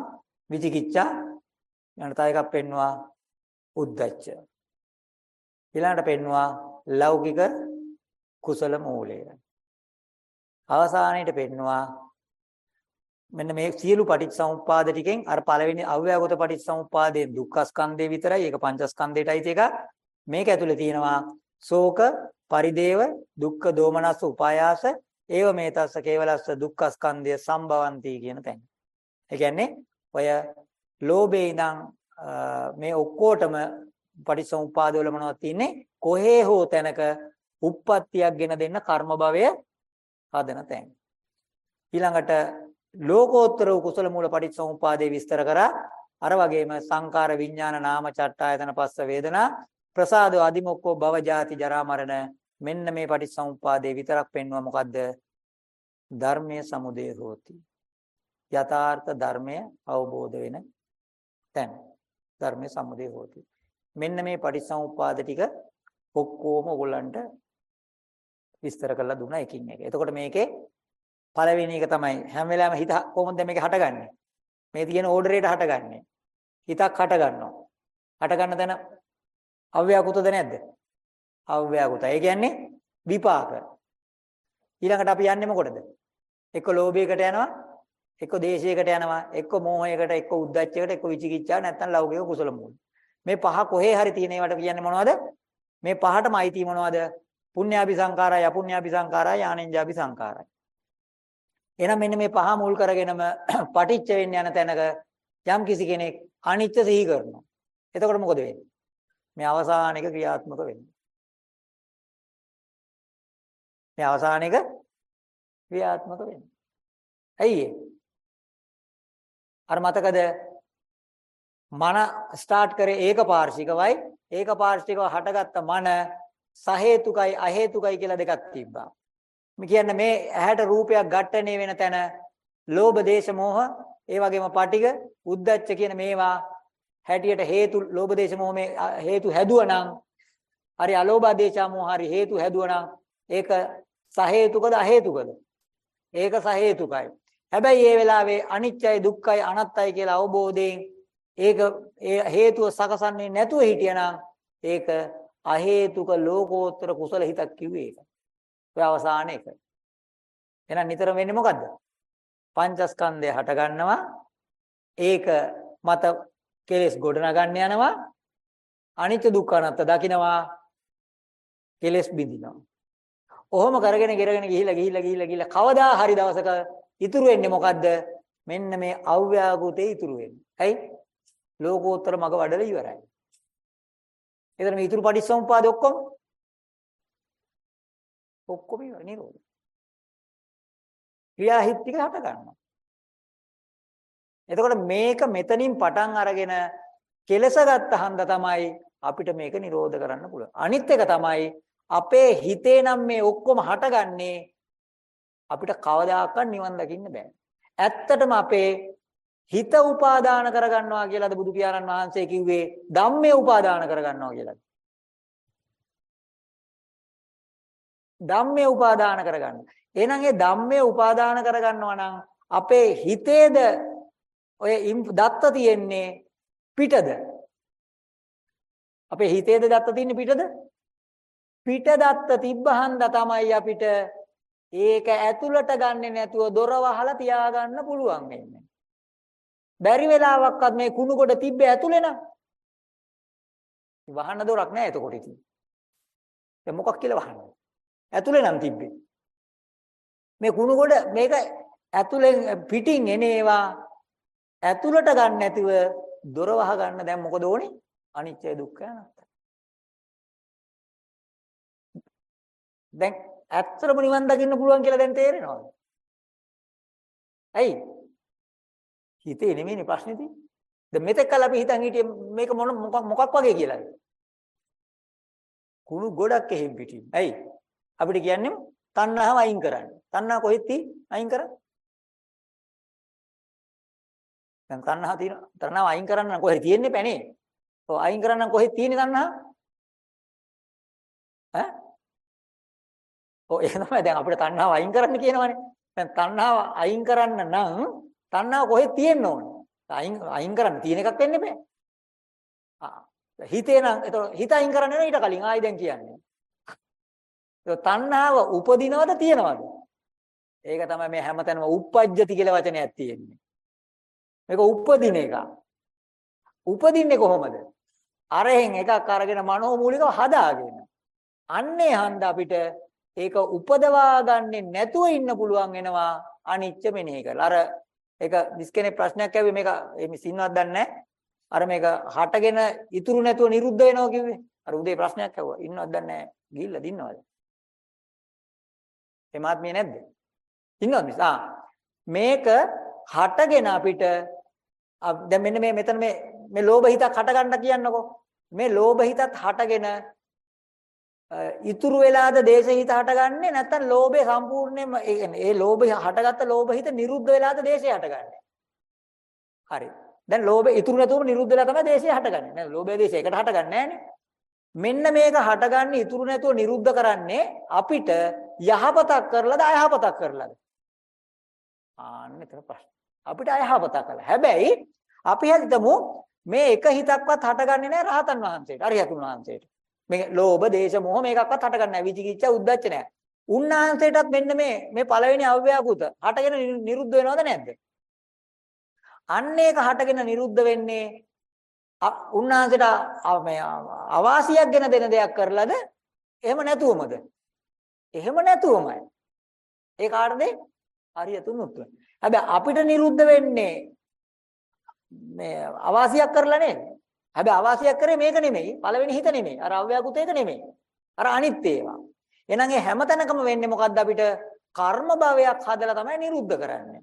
විචිකිච්ඡා ඊළඟට තව එකක් පෙන්නවා උද්ධච්ච. ඊළඟට පෙන්නවා ලෞකික කුසල මූලය. අවසානයේට පෙන්නවා මෙන්න මේ සියලු පටිච්චසමුප්පාද ටිකෙන් අර පළවෙනි අව්‍යාගත පටිච්චසමුප්පාදයේ දුක්ඛ ස්කන්ධේ විතරයි ඒක පංචස්කන්ධයටයි තියෙක මේක ඇතුලේ තියෙනවා ශෝක පරිදේව දුක්ඛ දෝමනස්ස උපායාස ඒව මේතස්ස කේවලස්ස දුක්ඛ ස්කන්ධය සම්භවಂತಿ කියන තැන. ඒ කියන්නේ ඔය ලෝභේ ඉඳන් මේ ඔක්කොටම පටිච්චසමුප්පාද වල මොනවද තියෙන්නේ කොහේ හෝ තැනක උප්පත්තියක් ගෙන දෙන්න කර්ම භවය හදන තැන. ඊළඟට ලෝකෝත්තර කුසල මූල පටිච්චසමුපාදේ විස්තර කරා අර වගේම සංකාර විඥාන නාම චට්ටායතන පස්ස වේදනා ප්‍රසාදෝ අදිමොක්කෝ භව ජාති ජරා මරණ මෙන්න මේ පටිච්චසමුපාදේ විතරක් පෙන්වුවා මොකද්ද ධර්මයේ සමුදය හෝති යථාර්ථ ධර්මය අවබෝධ වෙන තැන ධර්මයේ සමුදය හෝති මෙන්න මේ පටිච්චසමුපාද ටික ඔක්කොම ඔයගොල්ලන්ට විස්තර කරලා දුන්නා එකින් එක. එතකොට මේකේ පළවෙනි එක තමයි හැම වෙලාවෙම හිත කොහොමද මේක හටගන්නේ? මේ තියෙන ඕඩරේට හටගන්නේ. හිතක් හටගන්නවා. හටගන්න තැන අව්‍යාකෘතද නැද්ද? අව්‍යාකෘත. ඒ කියන්නේ විපාක. ඊළඟට අපි යන්නේ මොකටද? එක්ක ලෝභයකට යනවා, එක්ක දේශයකට යනවා, එක්ක මෝහයකට, එක්ක උද්ධච්චයකට, එක්ක විචිකිච්ඡාව නැත්නම් ලෞකික කුසල මූල. මේ පහ කොහේ හරි තියෙන ඒවට කියන්නේ මොනවද? මේ පහටම අයිති මොනවද? පුඤ්ඤාභි සංකාරය, අපුඤ්ඤාභි සංකාරය, ආනෙන්ජාභි සංකාරය. එහෙනම් මෙන්න මේ පහ මුල් කරගෙනම පටිච්ච වෙන්න යන තැනක යම් කිසි කෙනෙක් අනිත්‍ය සිහි කරනවා. එතකොට මොකද වෙන්නේ? මේ අවසානික ක්‍රියාත්මක වෙන්නේ. මේ අවසානික ක්‍රියාත්මක වෙන්නේ. ඇයි අර මතකද මන ස්ටාර්ට් කරේ ඒකපාර්ශිකවයි ඒකපාර්ශිකව හටගත්ත මන සහේතුකයි අහේතුකයි කියලා දෙකක් තිබ්බා. මේ කියන්නේ මේ ඇහැට රූපයක් ඝට්ටණය වෙන තැන ලෝභ දේශ මොහ ඒ වගේම පටිග උද්දච්ච කියන මේවා හැටියට හේතු ලෝභ දේශ මොහ මේ හේතු හැදුවනම් හරි අලෝභ දේශ මොහ හරි හේතු හැදුවනම් ඒක සහේතුකද අහේතුකද ඒක සහේතුකයි හැබැයි ඒ වෙලාවේ අනිත්‍යයි දුක්ඛයි අනාත්තයි කියලා අවබෝධයෙන් ඒක ඒ හේතුව සකසන්නේ නැතුව හිටියනම් ඒක අහේතුක ලෝකෝත්තර කුසල හිතක් කිව්වේ ඒක. ඔය අවසාන එක. එහෙනම් නිතර වෙන්නේ මොකද්ද? පංචස්කන්ධය හට ගන්නවා. ඒක මත කෙලෙස් ගොඩනගන්න යනවා. අනිත්‍ය දුක්ඛ අනාත්ත දකින්නවා. කෙලෙස් බිඳිනවා. ඔහොම කරගෙන කරගෙන ගිහිලා ගිහිලා ගිහිලා ගිහිලා කවදා හරි දවසක ඉතුරු වෙන්නේ මොකද්ද? මෙන්න මේ අව්‍යාකෘතේ ඉතුරු වෙන්නේ. ඇයි? ලෝකෝත්තර මග වඩලා ඉවරයි. එතන මේ ඉතුරු පටිච්චසමුපාද ඔක්කොම ඔක්කොම ඉවර නිරෝධ. ක්‍රියාහිත් ටික හට ගන්නවා. එතකොට මේක මෙතනින් පටන් අරගෙන කෙලස ගත්ත හන්ද තමයි අපිට මේක නිරෝධ කරන්න පුළුවන්. අනිත් එක තමයි අපේ හිතේ නම් මේ ඔක්කොම හටගන්නේ අපිට කවදාකවත් නිවන් දකින්න බෑ. ඇත්තටම අපේ හිත උපාදාන කරගන්නවා කියලාද බුදු පියාණන් වහන්සේ කිව්වේ ධම්මේ උපාදාන කරගන්නවා කියලාද? ධම්මේ උපාදාන කරගන්න. එහෙනම් ඒ ධම්මේ උපාදාන කරගන්නවා නම් අපේ හිතේද ඔය දත්ත තියෙන්නේ පිටද? අපේ හිතේද දත්ත තියෙන්නේ පිටද? පිට දත්ත තිබ්බහන්ද තමයි අපිට ඒක ඇතුළට ගන්නෙ නැතුව දොර වහලා තියාගන්න පුළුවන් වෙන්නේ. බැරි වෙලාවක්වත් මේ කුණු කොට තිබ්බේ ඇතුලේ නම් වහන්න දොරක් නැහැ එතකොට ඉතින්. දැන් මොකක් කියලා වහන්නේ? ඇතුලේ නම් තිබ්බේ. මේ කුණු කොට මේක ඇතුලෙන් පිටින් එන ඒවා ඇතුලට ගන්න නැතිව දොර වහ ගන්න දැන් මොකද ඕනේ? අනිත්‍ය දුක්ඛ අනාත්ත. දැන් ඇත්තටම නිවන් දකින්න පුළුවන් කියලා දැන් තේරෙනවද? ඇයි? හිතේ නෙමෙයිනේ ප්‍රශ්නේ තියෙන්නේ. දැන් මෙතෙක් කල අපි හිතන් හිටියේ මේක මොන මොකක් මොකක් වගේ කියලාද? කුණු ගොඩක් එහෙම් පිටින්. ඇයි? අපිට කියන්නේ තණ්හාව අයින් කරන්න. තණ්හා කොහෙද තියෙන්නේ? අයින් කරන්න. දැන් තණ්හා තියෙන තණ්හාව අයින් කරන්න නම් කොහෙද තියෙන්නේ පැනේ? ඔව් අයින් කරන්න නම් කොහෙද තියෙන්නේ තණ්හා? ඈ? ඔව් ඒක තමයි දැන් අපිට තණ්හාව අයින් කරන්න කියනවනේ. දැන් තණ්හාව අයින් කරන්න නම් තණ්හාව කොහෙද තියෙන්න ඕනේ? අයින් අයින් කරන්න තියෙන එකක් වෙන්නේ බෑ. ආ හිතේ නම් එතකොට හිත අයින් කරන්න නෙවෙයි ඊට කලින් ආයි දැන් කියන්නේ. ඒක තණ්හාව උපදිනවද තියනවද? ඒක තමයි මේ හැමතැනම uppajjati කියලා වචනයක් තියෙන්නේ. මේක උපදින එක. උපදින්නේ කොහොමද? අරහෙන් එකක් අරගෙන මනෝමූලිකව හදාගෙන. අන්නේ හන්ද අපිට ඒක උපදවා ගන්නෙ නැතුව ඉන්න පුළුවන් වෙනවා අනිච්ච මෙනෙහි කරලා. අර ඒක දිස්කෙනේ ප්‍රශ්නයක් ඇව්වේ මේක මේ සින්වත් දන්නේ නැහැ. අර මේක හටගෙන ඉතුරු නැතුව නිරුද්ධ වෙනවා කිව්වේ. අර උදේ ප්‍රශ්නයක් ඇහුවා. ඉන්නවද දන්නේ නැහැ. ගිහිල්ලා දින්නවද? එමාත්මිය නැද්ද? ඉන්නවද මිස්? ආ මේක හටගෙන අපිට දැන් මෙන්න මේ මෙතන මේ මේ ලෝභ හිතක් හටගන්න කියන්නකෝ. මේ ලෝභ හිතත් හටගෙන ඉතුරු වෙලාද දේශ හිත හටගන්නේ නැත්නම් ලෝභය සම්පූර්ණයෙන්ම ඒ කියන්නේ ඒ ලෝභය හටගත්ත ලෝභ හිත නිරුද්ධ වෙලාද දේශය හටගන්නේ. හරි. දැන් ලෝභය ඉතුරු නැතුවම නිරුද්ධ වෙලා තමයි දේශය හටගන්නේ. නේද? ලෝභය දේශය එකට හටගන්නේ නැහනේ. මෙන්න මේක හටගන්නේ ඉතුරු නැතුව නිරුද්ධ කරන්නේ අපිට යහපතක් කරලාද අයහපතක් කරලාද? ආන්න එතන ප්‍රශ්න. අපිට අයහපතක් කළා. හැබැයි අපි හිතමු මේ එක හිතක්වත් හටගන්නේ නැහැ රහතන් වහන්සේට. අරියතුන් වහන්සේට. මේ ලෝභ, දේශ, මොහ මේකක්වත් හටගන්නේ නැහැ. විචිකිච්ඡා, උද්ධච්ච නැහැ. උන්වහන්සේටත් මෙන්න මේ මේ පළවෙනි අව්‍යාකෘත හටගෙන නිරුද්ධ වෙනවද නැද්ද? අන්න ඒක හටගෙන නිරුද්ධ වෙන්නේ උන්වහන්සේට මේ අවාසියක් ගැන දෙන දෙයක් කරලාද? එහෙම නැතුවමද? එහෙම නැතුවමයි. ඒ කාටද? හරියතුන් උත්තර. හැබැයි අපිට නිරුද්ධ වෙන්නේ මේ අවාසියක් කරලා නේද? හැබැයි අවාසියක් කරේ මේක නෙමෙයි. පළවෙනි හිත නෙමෙයි. අර අව්‍යාකෘත ඒක නෙමෙයි. අර අනිත් ඒවා. එහෙනම් ඒ හැමතැනකම වෙන්නේ මොකද්ද අපිට? කර්ම භවයක් හදලා තමයි නිරුද්ධ කරන්නේ.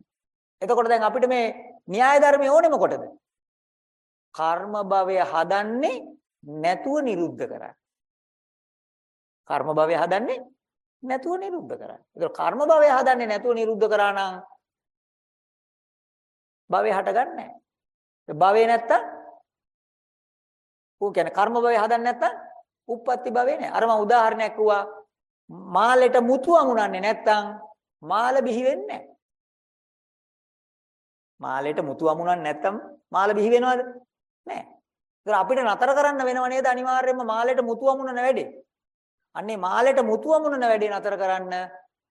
එතකොට දැන් අපිට මේ න්‍යාය ධර්මයේ ඕනේ මොකටද? කර්ම භවය හදන්නේ නැතුව නිරුද්ධ කරන්නේ. කර්ම භවය හදන්නේ නැතුව නිරුද්ධ කරන්නේ. ඒක කර්ම භවය හදන්නේ නැතුව නිරුද්ධ කරා නම් භවය හටගන්නේ නැහැ. ඒ භවේ නැත්තම් ඌ කියන්නේ කර්ම භවය හදන්නේ නැත්තම් උප්පත්ති භවේ නැහැ. අර මම උදාහරණයක් කිව්වා මාළෙට මුතු අමුණන්නේ නැත්තම් මාළ බිහි වෙන්නේ නැහැ. මාළෙට මුතු අමුණන්නේ නැත්තම් මාළ බිහි වෙනවද? නැහැ. ඒක අපිට නතර කරන්න වෙනව නේද අනිවාර්යයෙන්ම මාළෙට මුතු අමුණන වැඩේ. අන්නේ මාළෙට මුතු අමුණන වැඩේ නතර කරන්න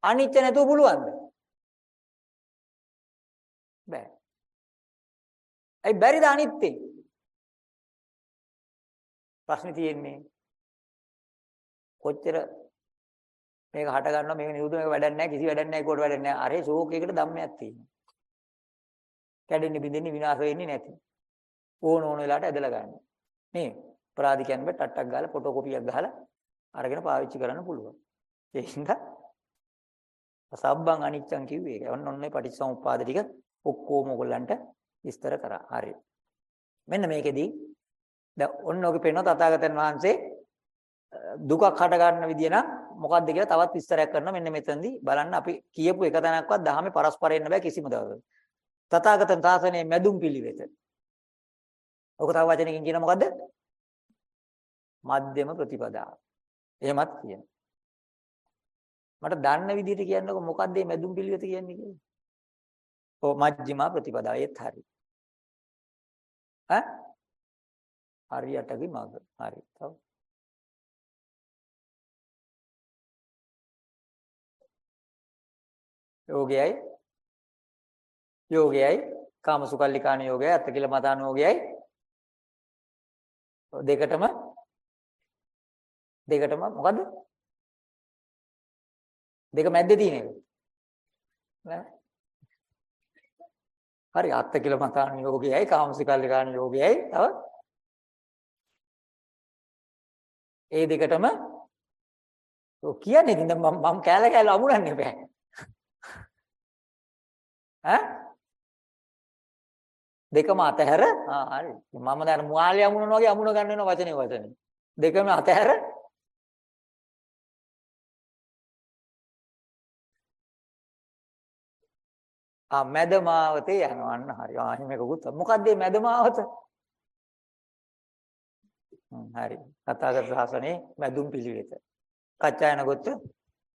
අනිච්ච නැතුව පුළුවන්ද? ඇයි බැරිද අනිත්‍යේ? ප්‍රශ්නේ තියෙන්නේ කොච්චර මේක හට ගන්නවා මේක නිරුද්ධ මේක වැඩක් නැහැ කිසි වැඩක් නැහැ ඒකට වැඩක් නැහැ. අරේ ශෝකයකට ධම්මයක් තියෙනවා. කැඩෙන්නේ බිඳෙන්නේ විනාශ වෙන්නේ නැති. ඕන ඕන වෙලාවට ඇදලා ගන්න. නේ අපරාධ කියන්නේ ටට්ටක් ගාලා ෆොටෝ කොපියක් ගහලා අරගෙන පාවිච්චි කරන්න පුළුවන්. ඒ හින්දා සබ්බං අනිච්චං කිව්වේ ඒක. ඔන්න ඔන්නේ පටිච්චසමුප්පාද ටික ඔක්කොම ඔයගොල්ලන්ට විස්තර කරා. හරි. මෙන්න මේකෙදී දැන් ඔන්න ඔගේ පේනවා තථාගතයන් වහන්සේ දුකක් හට ගන්න විදිය නම් මොකක්ද කියලා තවත් විස්තරයක් කරනවා. මෙන්න මෙතනදී බලන්න අපි කියපු එක තැනක්වත් දහමේ පරස්පරයෙන් බෑ කිසිම දවසක. තථාගතයන් ශාසනයේ මැදුම් පිළිවෙත. ඔක තව වචනකින් කියන මොකද්ද? මධ්‍යම ප්‍රතිපදාව එහෙමත් කියන මට දන්න විදිහට කියන්නකො මොකද්ද මේ මැදුම් පිළිවෙත කියන්නේ කියලා. ඔව් මජ්ක්‍ධිමා ප්‍රතිපදාව ඒත් හරි. ඈ හරියටගේ මග. හරි. තව. යෝගයයි. යෝගයයි. කාමසුකල්ලිකාන යෝගයයි. අත්තිකිල මතාන යෝගයයි. දෙකටම? දෙකටම මොකද්ද? දෙක මැද්දේ තියෙන එක. නෑ. හරි අත්තිකිල මතාන යෝගයයි කාමසුකල්ලිකාන යෝගයයි තව? ඒ දෙකටම ඔය කියන්නේ ඉතින් මම මම කෑල කෑල අමුණන්නේ බෑ. ඈ? දෙකම අතහැර? ආ හරි. මම දැන් මුවාලේ අමුණනවා වගේ අමුණ ගන්න වෙන වචනේ වචනේ. දෙකම අතහැර? ආ මැදමාවතේ යනවා අන්න හරි. ආ මේකකුත් මොකද්ද මේ මැදමාවත? හ්ම් හරි. තථාගත ශාසනයේ මැදුම් පිළිවෙත. කච්චායනගොත්ත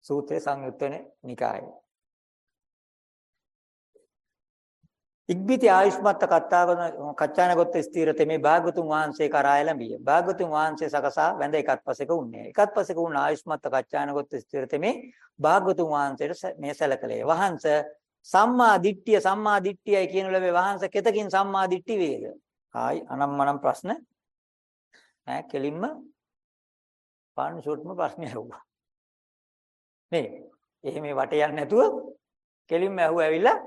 සූත්‍රයේ සංයුත්තනේ නිකායේ. ඉක්බිති ආයුෂ්මත් කත්තාවන කච්චායනගොත්ත ස්ථීරත මේ භාගතුන් වහන්සේ කරා එළඹිය. භාගතුන් වහන්සේ සකසා වැඳ එකත් පසෙක උන්නේ. එකත් පසෙක උන් ආයුෂ්මත් කච්චායනගොත්ත ස්ථීරත මේ භාගතුන් වහන්සේට මේ සැලකලේ. වහන්ස සම්මා දිට්ඨිය සම්මා දිට්ඨියයි කියන ලැබේ වහන්ස කෙතකින් සම්මා දිට්ඨි වේද? ආයි අනම්මනම් ප්‍රශ්න ඈ කෙලින්ම පාන් ෂොට්ම ප්‍රශ්නේ ඇහුවා. නේ එහෙම වට යන්නේ නැතුව කෙලින්ම ඇහුව ඇවිල්ලා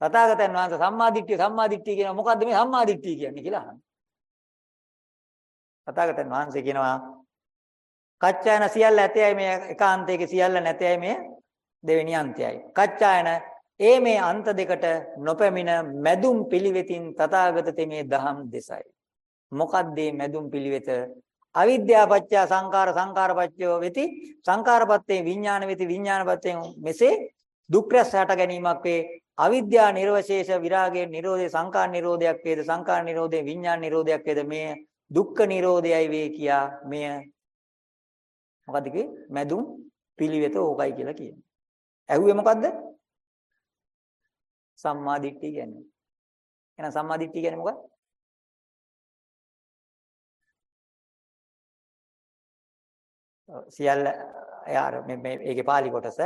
තථාගතයන් වහන්සේ සම්මාදිට්ඨිය සම්මාදිට්ඨිය කියන මොකද්ද මේ සම්මාදිට්ඨිය කියන්නේ කියලා අහනවා. තථාගතයන් වහන්සේ කියනවා කච්චායන සියල්ල ඇතයයි මේ එකාන්තයක සියල්ල නැතයයි මේ දෙවෙනි අන්තයයි. කච්චායන ඒ මේ අන්ත දෙකට නොපැමිණ මැදුම් පිළිවෙතින් තථාගත තෙමේ දහම් දෙසයි. මොකද්ද මේ මැදුම් පිළිවෙත? අවිද්‍යාපච්චය සංකාර සංකාරපච්චය වෙති සංකාරපත්තේ විඥාන වෙති විඥානපත්තේ මෙසේ දුක් රැස් හට ගැනීමක් වේ අවිද්‍යා නිර්වශේෂ විරාගයේ නිරෝධේ සංකාර නිරෝධයක් වේද සංකාර නිරෝධේ විඥාන නිරෝධයක් වේද මේ දුක්ඛ නිරෝධයයි වේ කියා මෙය මොකද්ද කියේ මැදුම් පිළිවෙත ඕකයි කියලා කියනවා. ඇහුවේ මොකද්ද? සම්මා දිට්ඨිය කියන්නේ. එහෙනම් සම්මා දිට්ඨිය කියන්නේ මොකක්ද? සියල්ල යාර මේ මේ ඒකේ පාලි කොටස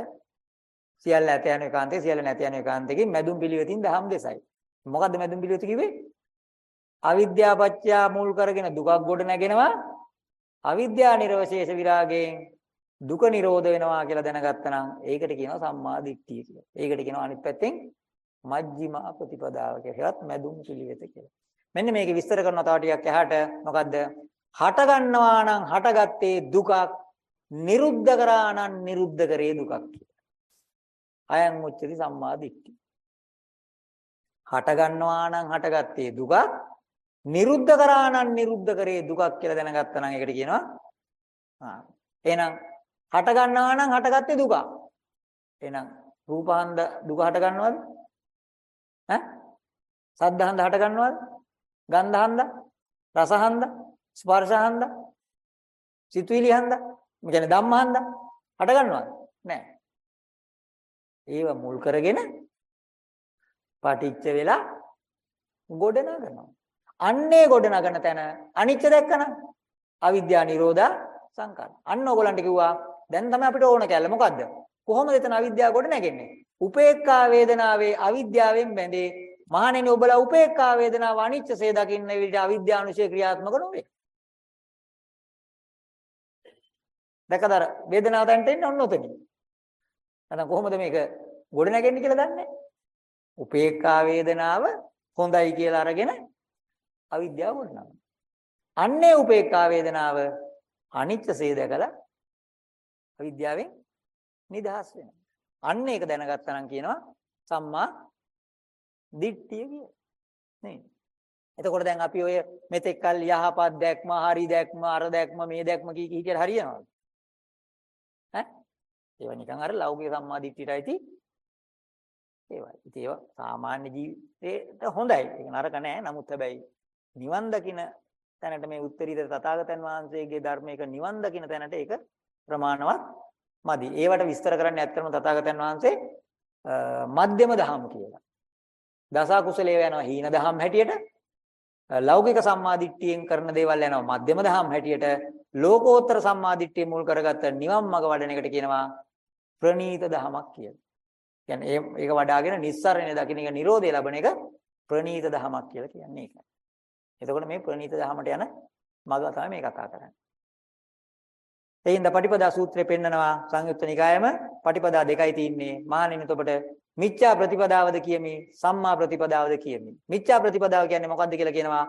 සියල්ල ඇත යන ඒකාන්තේ සියල්ල නැත යන ඒකාන්තකින් මැදුම් පිළිවෙතින් දහම් දෙසයි. මොකද්ද මැදුම් පිළිවෙත කිව්වේ? අවිද්‍යාපච්චය මුල් කරගෙන දුකක් ගොඩ නැගෙනවා. අවිද්‍යා නිර්වශේෂ විරාගයෙන් දුක නිරෝධ වෙනවා කියලා දැනගත්තා නම් ඒකට කියනවා සම්මා දිට්ඨිය කියලා. ඒකට කියනවා අනිත් පැත්තෙන් මජ්ක්‍ධිමා ප්‍රතිපදාව කියලාත් මැදුම් පිළිවෙත කියලා. මෙන්න මේක විස්තර කරනවා තව ටිකක් එහාට මොකද්ද? හට ගන්නවා නම් හටගත්තේ දුකක් නිරුද්ධ කරා නම් නිරුද්ධ කරේ දුකක් කියලා. අයං උච්චති සම්මා දිට්ඨි. හට ගන්නවා නම් හටගත්තේ දුකක් නිරුද්ධ කරා නම් නිරුද්ධ කරේ දුකක් කියලා දැනගත්තා නම් ඒකට කියනවා ආ එහෙනම් හට ගන්නවා නම් හටගත්තේ දුක. එහෙනම් රූපහන්ද දුක හට ගන්නවද? ඈ? සද්ධාහන්ද හට ගන්නවද? ගන්ධහන්ද? රසහන්ද? ස්පර්ශහන්ද? සිතුවිලිහන්ද? මේ කියන්නේ ධම්මහන්ද? හට ගන්නවද? නෑ. ඒව මුල් කරගෙන පටිච්ච වෙලා ගොඩ නගනවා. අන්නේ ගොඩ නගන තැන අනිච්ච දැක්කන අවිද්‍යා නිරෝධා සංකාර. අන්න ඕගලන්ට කිව්වා දැන් තමයි අපිට ඕන කැල්ල මොකද්ද? කොහොමද එතන අවිද්‍යාව ගොඩ නැගෙන්නේ? උපේක්ඛා වේදනාවේ අවිද්‍යාවෙන් බැඳේ. මහණෙනි ඔබලා උපේක්ඛා වේදනාව අනිච්චසේ දකින්න විදිහට අවිද්‍යානුශය ක්‍රියාත්මක නොවේ. දැකදර වේදනාව තැන්ට එන්නේ ඔන්න ඔතනින්. නැත්නම් කොහොමද මේක ගොඩ නැගෙන්නේ කියලා දන්නේ උපේක්ඛා වේදනාව හොඳයි කියලා අරගෙන අවිද්‍යාව ගොඩනගනවා. අන්නේ උපේක්ඛා වේදනාව අනිච්චසේ දැකලා අවිද්‍යාවෙන් නිදහස් වෙනවා. අන්න ඒක දැනගත්තා නම් කියනවා සම්මා දිට්ඨිය කියලා. නේද? එතකොට දැන් අපි ඔය මෙතෙක් කල් යහපත් දැක්ම, හරි දැක්ම, අර දැක්ම, මේ දැක්ම කී කී කියලා හරියනවද? ඈ? ඒවා නිකන් අර ලෞකික සම්මා දිට්ඨියටයි ඒවා. ඉතින් ඒවා සාමාන්‍ය ජීවිතේට හොඳයි. ඒක නරක නෑ. නමුත් හැබැයි නිවන් දකින තැනට මේ උත්තරීතර තථාගතයන් වහන්සේගේ ධර්මයක නිවන් දකින තැනට ඒක ප්‍රමාණවත් මදි. ඒවට විස්තර කරන්නේ ඇත්තම තථාගතයන් වහන්සේ මධ්‍යම දහම් කියලා. දස කුසලයේ යනවා හීන දහම් හැටියට ලෞකික සම්මාදිට්ඨියෙන් කරන දේවල් යනවා මධ්‍යම දහම් හැටියට ලෝකෝත්තර සම්මාදිට්ඨිය මුල් කරගත්ත නිවන් මඟ වඩන එකට කියනවා ප්‍රනීත දහමක් කියලා. කියන්නේ ඒක වඩාගෙන නිස්සරණය දකින්න එක Nirodhe ලබන එක ප්‍රනීත දහමක් කියලා කියන්නේ ඒකයි. එතකොට මේ ප්‍රණීත දහමට යන මඟ තමයි මේ කතා කරන්නේ. එයින්ද පටිපදා සූත්‍රය පෙන්නනවා සංයුත්ත නිකායම පටිපදා දෙකයි තියෙන්නේ. මහණෙනි ඔබට මිච්ඡා ප්‍රතිපදාවද කියමි සම්මා ප්‍රතිපදාවද කියමි. මිච්ඡා ප්‍රතිපදාව කියන්නේ මොකක්ද කියලා කියනවා.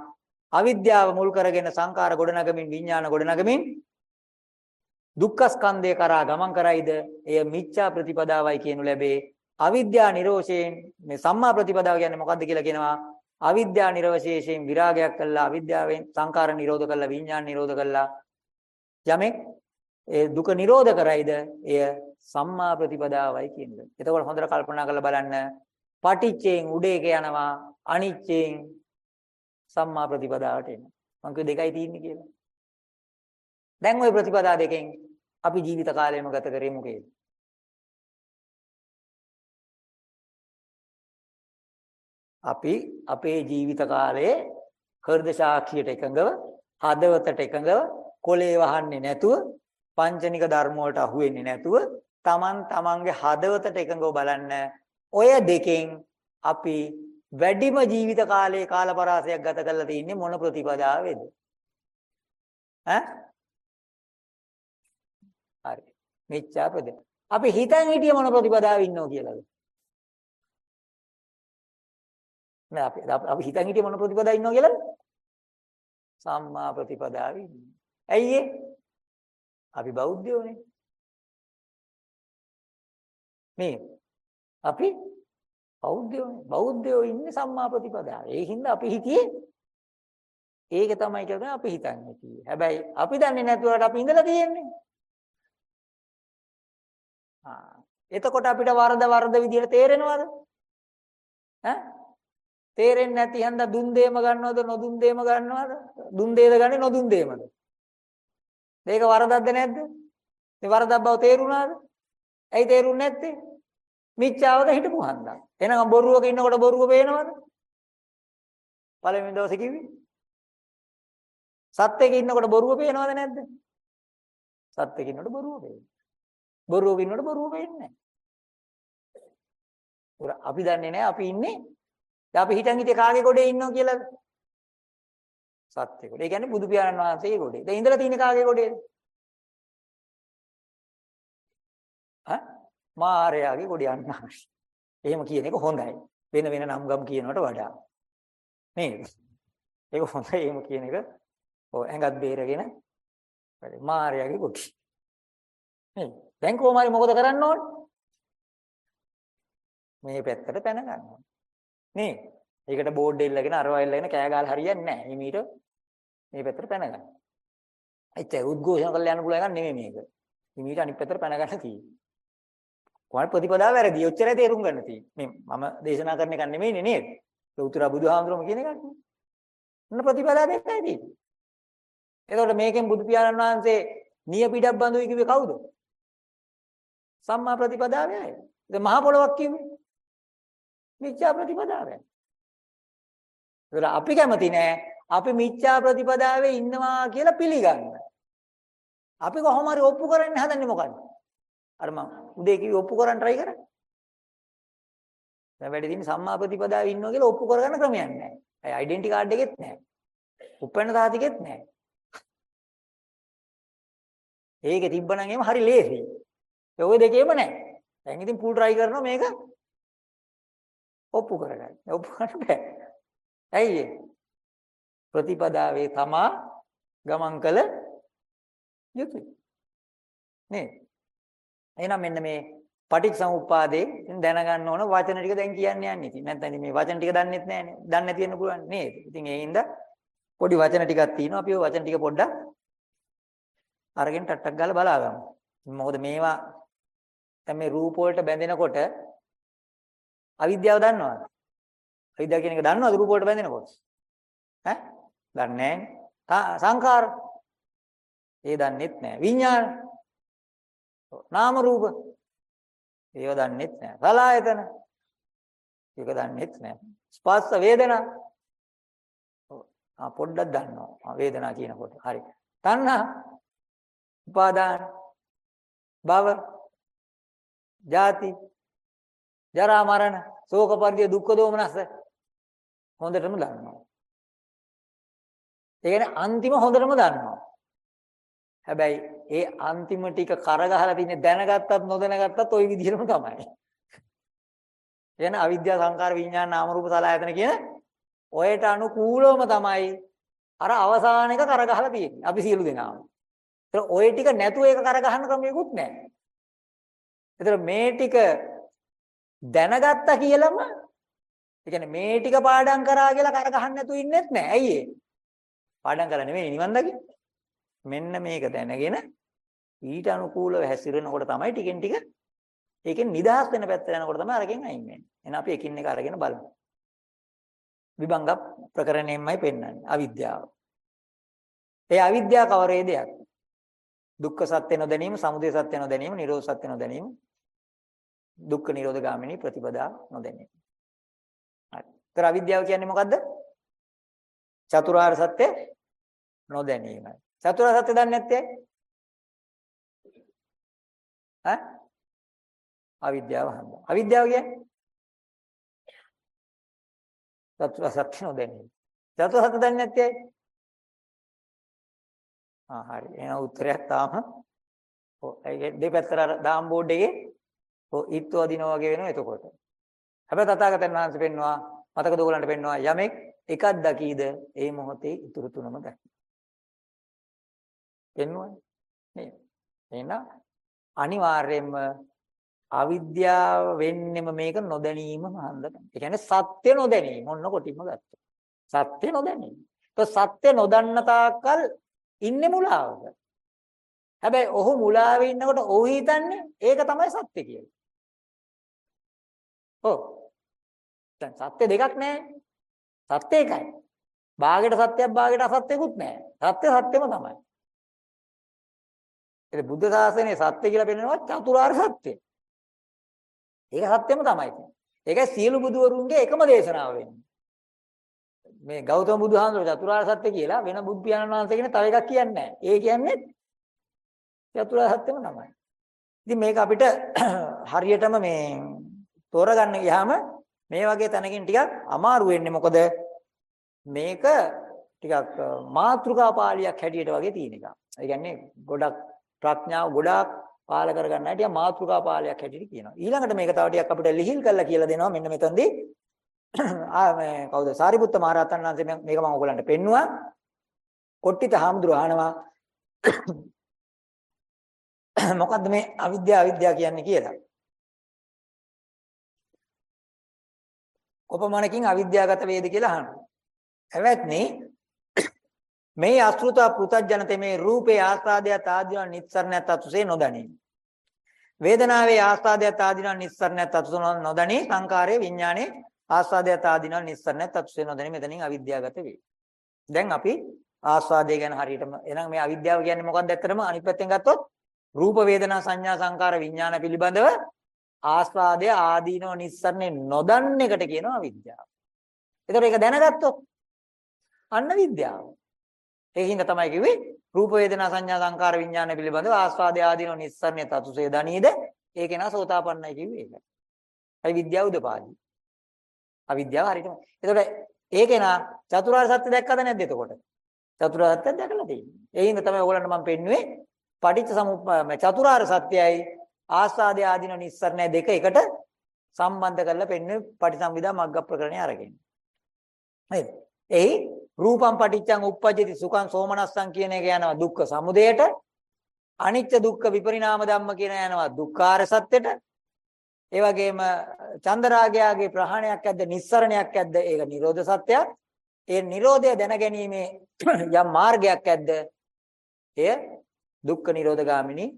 අවිද්‍යාව මුල් කරගෙන සංකාර ගොඩනගමින් විඥාන ගොඩනගමින් දුක්ඛ ස්කන්ධය කරා ගමන් කරයිද එය මිච්ඡා ප්‍රතිපදාවයි කියනු ලැබේ. අවිද්‍යා නිරෝෂයෙන් මේ සම්මා ප්‍රතිපදාව කියන්නේ මොකක්ද කියලා කියනවා. අවිද්‍යා නිර්වශේෂයෙන් විරාගයක් කළා අවිද්‍යාවෙන් සංකාර නිරෝධ කළා විඥාන නිරෝධ කළා යමෙක් ඒ දුක නිරෝධ කරයිද එය සම්මා ප්‍රතිපදාවයි කියන්නේ. එතකොට හොඳට කල්පනා කරලා බලන්න පටිච්චයෙන් උඩේක යනවා අනිච්චයෙන් සම්මා ප්‍රතිපදාවට එනවා. මං කිය දෙකයි තියෙන්නේ කියලා. දැන් ওই ප්‍රතිපදා දෙකෙන් අපි ජීවිත කාලයම ගත කරේ මොකේද? අපි අපේ ජීවිත කාලයේ හෘද සාක්ෂියට එකඟව හදවතට එකඟව කොලේ වහන්නේ නැතුව පංචනික ධර්ම වලට අහු වෙන්නේ නැතුව Taman tamanගේ හදවතට එකඟව බලන්න ඔය දෙකෙන් අපි වැඩිම ජීවිත කාලයේ කාලපරාසයක් ගත කරලා තින්නේ මොන ප්‍රතිපදාවේද? ඈ? හරි. මිච්ඡා ප්‍රද. අපි හිතන් හිටිය මොන ප්‍රතිපදාවේ ඉන්නෝ කියලාද? නෑ අපි අපි හිතන් හිටිය මොන ප්‍රතිපදාවේ ඉන්නෝ කියලාද? සම්මා ප්‍රතිපදාවේ ඉන්නේ. ඇයි ඒ? අපි බෞද්ධයෝනේ. මේ අපි බෞද්ධයෝනේ. බෞද්ධයෝ ඉන්නේ සම්මා ප්‍රතිපදාවේ. ඒ හින්දා අපි හිතියේ ඒක තමයි කියලා අපි හිතන්නේ හිටියේ. හැබැයි අපි දන්නේ නැතුවට අපි ඉඳලා තියෙන්නේ. ආ එතකොට අපිට වරද වරද විදියට තේරෙනවද? ඈ තේරෙන්නේ නැති හන්ද දුන් දෙයම ගන්නවද නොදුන් දෙයම ගන්නවද? දුන් දෙයද ගන්නේ නොදුන් දෙයමද? මේක වරදක්ද නැද්ද? මේ වරදක් බව තේරුණාද? ඇයි තේරුන්නේ නැත්තේ? මිච්ඡාවක හිටපු හන්දා. එහෙනම් බොරුවක ඉන්නකොට බොරුව පේනවද? පළවෙනි දවසේ කිව්වේ. සත්‍යයක ඉන්නකොට බොරුව පේනවද නැද්ද? සත්‍යයක ඉන්නකොට බොරුව පේනවා. බොරුවක ඉන්නකොට බොරුව පේන්නේ නැහැ. අපි දන්නේ නැහැ අපි ඉන්නේ දැන් අපි හිතන් හිතේ කාගේ ගොඩේ ඉන්නෝ කියලාද? සත්‍ය ගොඩේ. ඒ කියන්නේ බුදු පියාණන් වහන්සේගේ ගොඩේ. දැන් ඉඳලා තියෙන්නේ කාගේ ගොඩේද? ඈ? මාර්යාගේ ගොඩේ යන්නා. එහෙම කියන එක හොඳයි. වෙන වෙන නම් ගම් කියනවට වඩා. නේද? ඒක හොඳයි එහෙම කියන එක. ඔව් ඇඟත් බේරගෙන වැඩි. මාර්යාගේ ගොඩේ. නේද? දැන් කොහොම හරි මොකද කරන්න ඕනේ? මේ පැත්තට පැන ගන්න ඕනේ. නේ? ඒකට බෝඩ් එල්ලගෙන අරවා එල්ලගෙන කෑ ගාලා හරියන්නේ නැහැ. හිමීට මේ පැත්තට පැන ගන්න. එච්චර උද්ඝෝෂණ කරලා යන්න පුළුවන් එකක් නෙමෙයි මේක. හිමීට අනිත් පැත්තට පැන ගන්න තියෙන්නේ. කොහොමද ප්‍රතිපදාව වැරදි. ඔච්චරයි තේරුම් ගන්න තියෙන්නේ. මේ මම දේශනා කරන එක නෙමෙයිනේ නේද? ඒ උතුර බුදුහාමුදුරුවෝ කියන එකක් නේ. මොන ප්‍රතිපදාව දෙකයි තියෙන්නේ. එතකොට මේකෙන් බුදු පියාණන් වහන්සේ නිය පිටක් බඳුයි කිව්වේ කවුද? සම්මා ප්‍රතිපදාවයි. දැන් මහ පොළොවක් කිව්වේ මිච්ඡා ප්‍රතිපදාවයි. ඒතර අපි කැමති නෑ අපි මිච්ඡා ප්‍රතිපදාවේ ඉන්නවා කියලා පිළිගන්න. අපි කොහොම හරි ඔප්පු කරන්න හදන්නේ මොකද්ද? අර මම උදේ කිව්වේ ඔප්පු කරන්න try කරා. දැන් වැඩි දින සම්මා ප්‍රතිපදාවේ ඉන්නවා කියලා ඔප්පු කරගන්න ක්‍රමයක් නැහැ. ඒ ඩෙන්ටි කාඩ් එකෙත් නැහැ. උපැන්න තාතිකෙත් නැහැ. ඒක තිබ්බනම් එහෙම හරි ලේසි. ඒ ඔය දෙකේම නැහැ. දැන් ඉතින් පුල් try කරනවා මේක ඔප්පු කරගන්න. ඔප්පු කරන්න බෑ. ඇයි ප්‍රතිපදාවේ තමා ගමන් කළ යුතුයි. නේ? එහෙනම් මෙන්න මේ පටිච්චසමුප්පාදේ දැනගන්න ඕන වචන ටික දැන් කියන්න යන්නේ. ඉතින් නැත්නම් මේ වචන ටික දන්නෙත් නැහනේ. දන්නේ නැති වෙන්න පුළුවන් නේද? ඉතින් ඒ හින්දා පොඩි වචන ටිකක් තියෙනවා. අපි ওই වචන ටික පොඩ්ඩක් අරගෙන ටට්ටක් ගාලා බලාගමු. මොකද මේවා දැන් මේ රූප වලට බැඳෙනකොට අවිද්‍යාව දන්නවද? අවිද්‍යාව කියන එක දන්නවද රූප වලට බැඳෙනකොට? ඈ? දන්නේ නැහැ. සංඛාර. ඒ දන්නෙත් නැහැ. විඥාන. නාම රූප. ඒව දන්නෙත් නැහැ. සලආයතන. ඒක දන්නෙත් නැහැ. ස්පර්ශ වේදනා. ආ පොඩ්ඩක් දන්නවා. වේදනා කියනකොට. හරි. තණ්හා. උපාදාන. භව. ජාති. ජරා මරණ. ශෝක පරිදේ දුක්ඛ දෝමනස. හොඳටම දන්නවා. ඒ කියන්නේ අන්තිම හොඳටම දන්නවා. හැබැයි ඒ අන්තිම ටික කරගහලා තින්නේ දැනගත්තත් නොදැනගත්තත් ওই විදිහටම තමයි. එන අවිද්‍යා සංකාර විඥාන නාම රූප සලආයතන කියන ඔයට අනුකූලවම තමයි අර අවසාන එක කරගහලා තියෙන්නේ. අපි සියලු දෙනාම. ඒතර ඔය ටික නැතුව ඒක කරගහන්න ක්‍රමයකුත් නැහැ. ඒතර මේ ටික දැනගත්තා කියලාම ඒ කියන්නේ මේ ටික පාඩම් කරා කියලා කරගහන්න නැතුව ඉන්නෙත් නැහැ. ඇයි ඒ? පාඩම් කරලා නෙමෙයි නිවන් දකින්නේ. මෙන්න මේක දැනගෙන ඊට අනුකූලව හැසිරෙනකොට තමයි ටිකෙන් ටික ඒකෙන් නිදහස් වෙන පැත්තට යනකොට තමයි අරගෙන අයින් වෙන්නේ. එහෙනම් අපි එකින් එක අරගෙන බලමු. විභංග ප්‍රකරණයෙන්මයි පෙන්වන්නේ අවිද්‍යාව. ඒ අවිද්‍යාව කවරේ දෙයක්? දුක්ඛ සත්‍ය නොදැනීම, සමුදය සත්‍ය නොදැනීම, නිරෝධ සත්‍ය නොදැනීම, දුක්ඛ නිරෝධ ගාමිනී ප්‍රතිපදා නොදැනීම. හරි. ඒතර අවිද්‍යාව කියන්නේ මොකද්ද? චතුරාර්ය සත්‍ය නොදැනීම. චතුරාර්ය සත්‍ය දන්නේ නැත්තේ? ඈ? අවිද්‍යාව හන්ද. අවිද්‍යාව කියන්නේ චතුරාර්ය සත්‍ය නොදැනීම. චතුරාර්ය සත්‍ය දන්නේ නැත්තේ? ආ හරි. එහෙනම් උත්තරයක් තාම ඔව් ඒ දෙපැත්තට අර දාම් බෝඩ් එකේ ඔව් ඊත්තු අදිනවා වගේ වෙනවා එතකොට. හැබැයි තථාගතයන් වහන්සේ පෙන්නවා මතකද ඔයගලන්ට පෙන්නවා යමෙක් එකක් දකීද ඒ මොහොතේ ඉතුරු තුනම දකි. පෙන්වන්නේ නේද? එහෙනම් අනිවාර්යයෙන්ම අවිද්‍යාව වෙන්නෙම මේක නොදැනීම මහන්දට. ඒ කියන්නේ සත්‍ය නොදැනීම. ඔන්න කොටින්ම ගත්තා. සත්‍ය නොදැනීම. તો සත්‍ය නොදන්න තාක්කල් ඉන්නේ මුලාවක. හැබැයි ඔහු මුලාවේ ඉන්නකොට ඔහු හිතන්නේ ඒක තමයි සත්‍ය කියලා. ඔව්. දැන් සත්‍ය දෙකක් නැහැ. සත්‍ය එකයි. භාගයට සත්‍යයක් භාගයට අසත්‍යකුත් නැහැ. සත්‍ය සත්‍යම තමයි. ඒ බුද්ධ ශාසනයේ සත්‍ය කියලා පෙන්නනවා චතුරාර්ය සත්‍ය. ඒක සත්‍යම තමයි. ඒකයි සියලු බුදුවරුන්ගේ එකම දේශනාව වෙන්නේ. මේ ගෞතම බුදුහාමුදුරුවෝ චතුරාර්ය සත්‍ය කියලා වෙන බුදු පියාණන් වහන්සේ කියන තව එකක් කියන්නේ නැහැ. ඒ කියන්නේ චතුරාර්ය සත්‍යම තමයි. ඉතින් මේක අපිට හරියටම මේ තෝරගන්න ගියාම මේ වගේ තැනකින් ටිකක් අමාරු වෙන්නේ මොකද මේක ටිකක් මාත්‍රිකා පාළියක් හැටියට වගේ තියෙන එක. ඒ කියන්නේ ගොඩක් ප්‍රඥාව ගොඩාක් පාල කරගන්න හැටි මාත්‍රිකා පාළයක් හැටියට කියනවා. ඊළඟට මේක තව ටිකක් අපිට ලිහිල් කරලා කියලා දෙනවා මෙන්න මෙතනදී ආ මේ කවුද සාරිපුත්ත මහ රහතන් වහන්සේ මේක මම ඔයගලන්ට පෙන්නුවා. කොට්ටිත හාමුදුරුවෝ අහනවා මොකද්ද මේ අවිද්‍යාව අවිද්‍යාව කියන්නේ කියලා. කොපමණකින් අවිද්‍යාවගත වේද කියලා අහනවා. එවත්නි මේ අසෘත පෘතජනතේ මේ රූපේ ආස්වාදයට ආදීන නිස්සරණයත් අතුසේ නොදැනී. වේදනාවේ ආස්වාදයට ආදීන නිස්සරණයත් අතුසේ නොදැනී සංකාරයේ විඥානයේ ආස්වාදයට ආදීන නිස්සරණයත් අතුසේ නොදැනී මෙතනින් අවිද්‍යාවගත වේ. දැන් අපි ආස්වාදය ගැන හරියටම එහෙනම් මේ අවිද්‍යාව කියන්නේ මොකක්ද ඇත්තටම අනිත් පැත්තෙන් ගත්තොත් රූප වේදනා සංඥා සංකාර විඥාන පිළිබඳව ආස්වාදය ආදීනෝ නිස්සරණේ නොදන්න එකට කියනවා අවිද්‍යාව. ඒතකොට ඒක දැනගත්තොත් අන්න විද්‍යාව. ඒකින්ද තමයි කිව්වේ රූප වේදනා සංඥා සංකාර විඥාන පිළිබඳව ආස්වාදය ආදීනෝ නිස්සරණේ තතුසේ දනීද ඒක නා සෝතාපන්නයි කිව්වේ ඒක. ඒ විද්‍යාව උදපාදි. අවිද්‍යාව හරියටම. ඒතකොට ඒකේ නා චතුරාර්ය සත්‍ය දැක්කද නැද්ද එතකොට? චතුරාර්ය සත්‍ය දැකලා තියෙනවා. ඒකින්ද තමයි ඕගොල්ලන්ට මම පෙන්නුවේ පටිච්ච සමුප්පාද චතුරාර්ය සත්‍යයයි ආස්වාදය ආදීන නිස්සරණය දෙක එකට සම්බන්ධ කරලා පෙන්වන්නේ පටිසම්භිදා මග්ග ප්‍රකරණය අරගෙන. නේද? එයි රූපම් පටිච්චං උප්පජ්ජති සුඛං සෝමනස්සං කියන එක යනවා දුක්ඛ සමුදයට. අනිත්‍ය දුක්ඛ විපරිණාම ධම්ම කියන යනවා දුක්ඛාර සත්‍යට ඒ වගේම චන්දරාගයාගේ ප්‍රහාණයක් ඇද්ද නිස්සරණයක් ඇද්ද? ඒක නිරෝධ සත්‍යයක්. ඒ නිරෝධය දැනගැනීමේ යම් මාර්ගයක් ඇද්ද? එය දුක්ඛ නිරෝධ ගාමිනී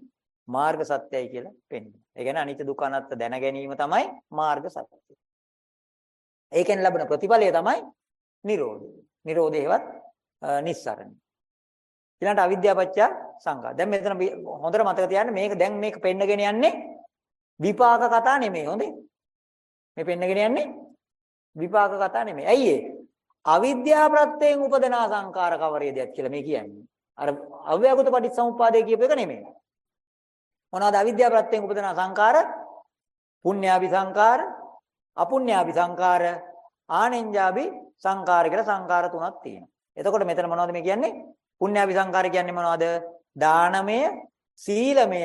මාර්ග සත්‍යයි කියලා පෙන්වනවා. ඒ කියන්නේ අනිත්‍ය දුක්ඛ අනාත්ම දැන ගැනීම තමයි මාර්ග සත්‍යය. ඒකෙන් ලැබෙන ප්‍රතිඵලය තමයි නිරෝධය. නිරෝධේවත් නිස්සරණ. ඊළඟට අවිද්‍යාපච්ච සංඝා. දැන් මෙතන හොඳට මතක තියාගන්න මේක දැන් මේක පෙන්නගෙන යන්නේ විපාක කතා නෙමෙයි හොඳේ. මේ පෙන්නගෙන යන්නේ විපාක කතා නෙමෙයි. ඇයි ඒ? අවිද්‍යා ප්‍රත්‍යයෙන් උපදනා සංකාර කවරේදයක් කියලා මේ කියන්නේ. අර අව්‍යාකෘත පටිච්චසමුප්පාදේ කියපු එක නෙමෙයි. මොනවද අවිද්‍යාව ප්‍රත්‍යයෙන් උපදින සංකාර? පුඤ්ඤාභි සංකාර, අපුඤ්ඤාභි සංකාර, ආනෙන්ජාභි සංකාර කියලා සංකාර තුනක් තියෙනවා. එතකොට මෙතන මොනවද මේ කියන්නේ? පුඤ්ඤාභි සංකාර කියන්නේ මොනවද? දානමය, සීලමය,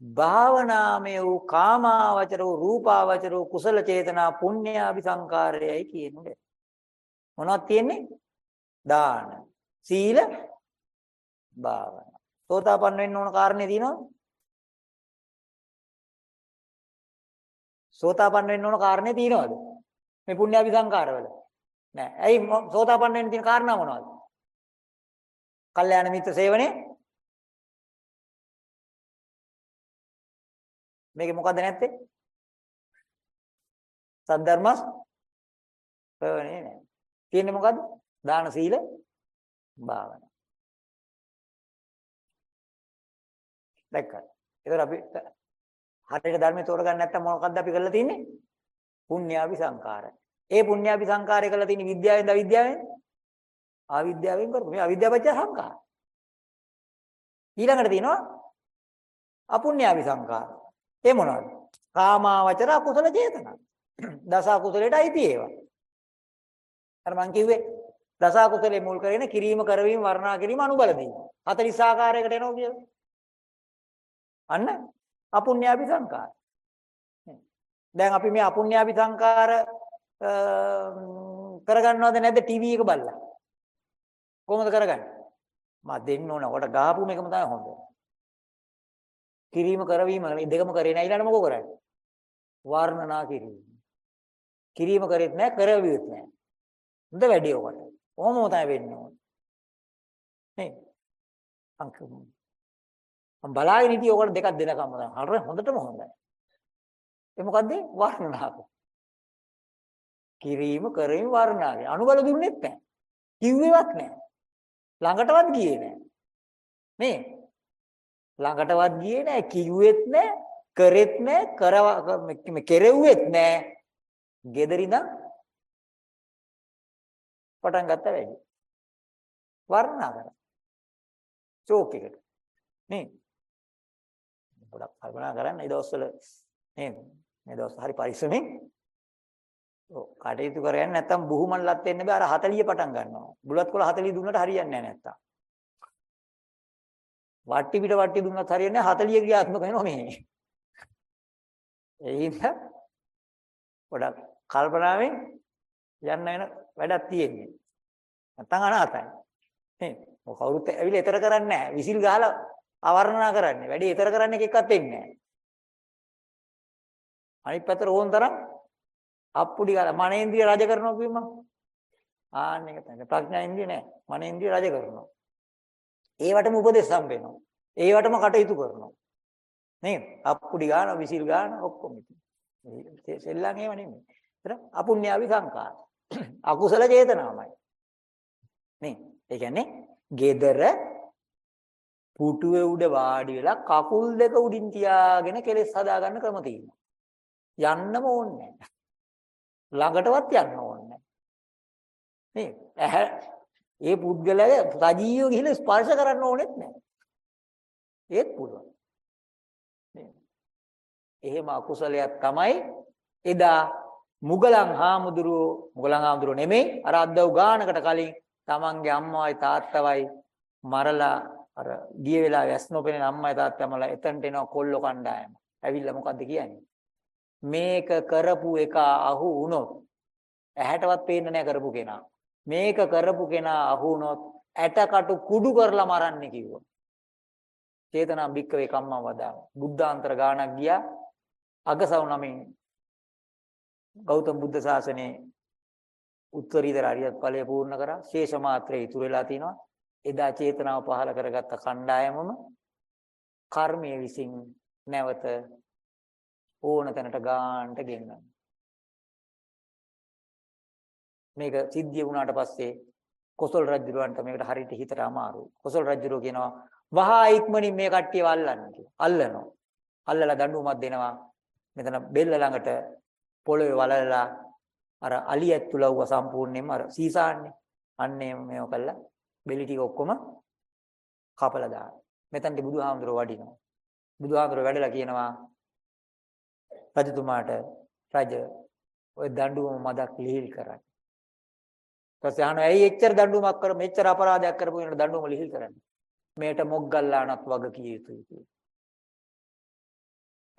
භාවනාමය වූ කාමාවචර වූ රූපාවචර වූ කුසල චේතනා පුඤ්ඤාභි සංකාරයයි කියන්නේ. මොනවද තියෙන්නේ? දාන, සීල, භාවනා. සෝතාපන්න වෙන්න ඕන කාරණේ තියෙනවද? සෝතාපන්න වෙන්න ඕන කාරණේ තියෙනවද? මේ පුණ්‍යාවි සංකාරවල. නෑ. ඇයි සෝතාපන්න වෙන්න තියෙන කාරණා මොනවද? කල්යාණ මිත්‍ර සේවනයේ මේකේ මොකද්ද නැත්තේ? සද්ධර්මස් ප්‍රවණේ නැහැ. තියෙන්නේ මොකද්ද? දාන සීල භාවනා. දැක්කද? ඒතර අපි හරියට ධර්මයේ තෝරගන්න නැත්තම් මොකක්ද අපි කරලා තින්නේ? පුණ්‍යාවි සංකාර. ඒ පුණ්‍යාවි සංකාරය කරලා තියෙන විද්‍යාවෙන්ද අවිද්‍යාවෙන්ද? අවිද්‍යාවෙන් කරපු. මේ අවිද්‍යාවච්ච සංකාර. ඊළඟට තියෙනවා අපුණ්‍යාවි සංකාර. ඒ මොනවද? කාමාවචර අකුසල චේතනා. දස අකුසලයට අයිති ඒවා. අර මං කිව්වේ දස අකුසලේ මුල් කරගෙන කිරීම කරවීම වර්ණනා කිරීම අනුබල දීම. 40 ආකාරයකට එනවා කියලා. අන්න අපුණ්‍යාවි සංකාර. දැන් අපි මේ අපුණ්‍යාවි සංකාර කරගන්නවද නැද්ද ටීවී එක බලලා? කොහොමද කරගන්නේ? මා දෙන්න ඕන. කොට ගහපු මේකම තමයි හොඳ. කිරීම කරවීම දෙකම කරේ නැහැ ඊළඟ මොකෝ කරන්නේ? වර්ණනා කිරීම. කිරීම කරෙත් නැහැ කරවියෙත් නැහැ. හොඳ වැඩි ඔකට. කොහොමද තමයි වෙන්නේ ඕන. නේ? අංකම්. මම බලාගෙන හිටියේ ඔකට දෙකක් දෙනකම් තමයි. හරිය හොඳටම හොඳයි. ඒ මොකද්ද? වර්ණනාව. කිරීම කරවීම වර්ණනාවේ. අනුබල දුන්නෙත් නැහැ. කිව්වෙවත් නැහැ. ළඟටවත් ගියේ නැහැ. නේ? ළඟටවත් ගියේ නැහැ. කිව්වෙත් නැහැ. කරෙත් නැහැ. කරව කෙරෙව්වෙත් නැහැ. gederina පටන් ගත්ත වැඩි. වර්ණනා කරා. චෝක් එකට. නේ? ගොඩක් කල්පනා කරන්න ඒ දවස්වල නේද? මේ දවස් හරි පරිස්සමෙන් ඔව් කටයුතු කරන්නේ නැත්තම් බුහුමන්ලත් වෙන්න බෑ අර 40 පටන් ගන්නවා. බුලත් කොළ 40 දුන්නට හරියන්නේ නැහැ නැත්තම්. වට්ටි පිට වට්ටි දුන්නත් හරියන්නේ නැහැ 40 ක්‍රියාත්මක වෙනවා මේ. ඒ හින්දා ගොඩක් කල්පනාවෙන් යන්න වෙන වැඩක් තියෙන්නේ. නැත්තම් අනාතයි. නේ? මොක කවුරුත් ඇවිල්ලා ඊතර කරන්නේ නැහැ. විසිල් ගහලා අවර්ණනා කරන්නේ. වැඩි ඊතර කරන්න එක එකක්වත් වෙන්නේ නැහැ. අනිත් පැත්තට ඕන් තරම් අප්පුඩි ගාලා මනේන්ද්‍රිය රජ කරනවා කිව්වම ආන්න එක තමයි ප්‍රඥා ඉන්ද්‍රිය නෑ මනේන්ද්‍රිය රජ කරනවා. ඒවටම උපදෙස් හම්බෙනවා ඒවටම කටයුතු කරනවා. නේද? අප්පුඩි ගාන විසිල් ගාන ඔක්කොම ඉතින්. සෙල්ලම් ඒව නෙමෙයි. ඒතර අපුණ්‍යාවි සංකාර අකුසල චේතනාවමයි. නේ ඒ කියන්නේ gedara පුටුවේ උඩ වාඩි වෙලා කකුල් දෙක උඩින් තියාගෙන කෙලස් හදාගන්න ක්‍රම තියෙනවා යන්නම ඕනේ නැහැ. ළඟටවත් යන්න ඕනේ නැහැ. ඇහැ ඒ පුද්ගලයා සජීවව ගිහින් ස්පර්ශ කරන්න ඕනෙත් නැහැ. ඒත් පුළුවන්. එහෙම අකුසලයක් තමයි එදා මුගලන් හාමුදුරුවෝ මුගලන් හාමුදුරුවෝ නෙමෙයි අර අද්දව ගානකට කලින් තමන්ගේ අම්මවයි තාත්තවයි මරලා අර ගිය වෙලාවේ ඇස් නොපෙනෙන අම්මයි තාත්තමලා එතනට එනවා කොල්ල කණ්ඩායම. ඇවිල්ලා මොකද්ද කියන්නේ? මේක කරපු එක අහු වුණොත් ඇහැටවත් පේන්නේ නැහැ කරපු කෙනා. මේක කරපු කෙනා අහු වුණොත් ඇටකටු කුඩු කරලා මරන්නේ කිව්වා. චේතනා බික්කවේ කම්මා වදා. බුද්ධාන්තර ගානක් ගියා. අගසව් නමින් ගෞතම බුද්ධ ශාසනයේ උත්තරීතර අරියත් ඵලය පූර්ණ කරා. ශේෂ මාත්‍රේ ඉතුරු වෙලා තිනවා. එදා චේතනාව පහල කරගත්ත කණ්ඩායමම කර්මයේ විසින් නැවත ඕන තැනට ගානට ගෙන්නනවා. මේක සිද්ධිය වුණාට පස්සේ කොසල් රජුරවන්ට මේකට හරියට හිතට අමාරුයි. කොසල් රජුරෝ කියනවා වහා ඉක්මනින් මේ කට්ටියව අල්ලන්න කියලා. අල්ලනවා. අල්ලලා දඬුවමක් දෙනවා. මෙතන බෙල්ල ළඟට පොළවේ වලලා අර අලියත් තුලව්ව සම්පූර්ණයෙන්ම අර සීසාන්නේ. අන්නේ මේව කළා. බෙලි ටික ඔක්කොම කපලා දානවා. මෙතනට බුදුහාමුදුරුවෝ වඩිනවා. බුදුහාමුදුරුවෝ වැඩලා කියනවා රජතුමාට රජ ඔය දඬුවම මදක් ලිහිල් කරන්න. ඊපස්සේ අහනවා ඇයි එච්චර දඬුවමක් කර මෙච්චර අපරාධයක් කරපු කෙනාට දඬුවම ලිහිල් කරන්නේ? මේට මොග්ගල්ලාණත් වග කිය යුතුයි කියලා.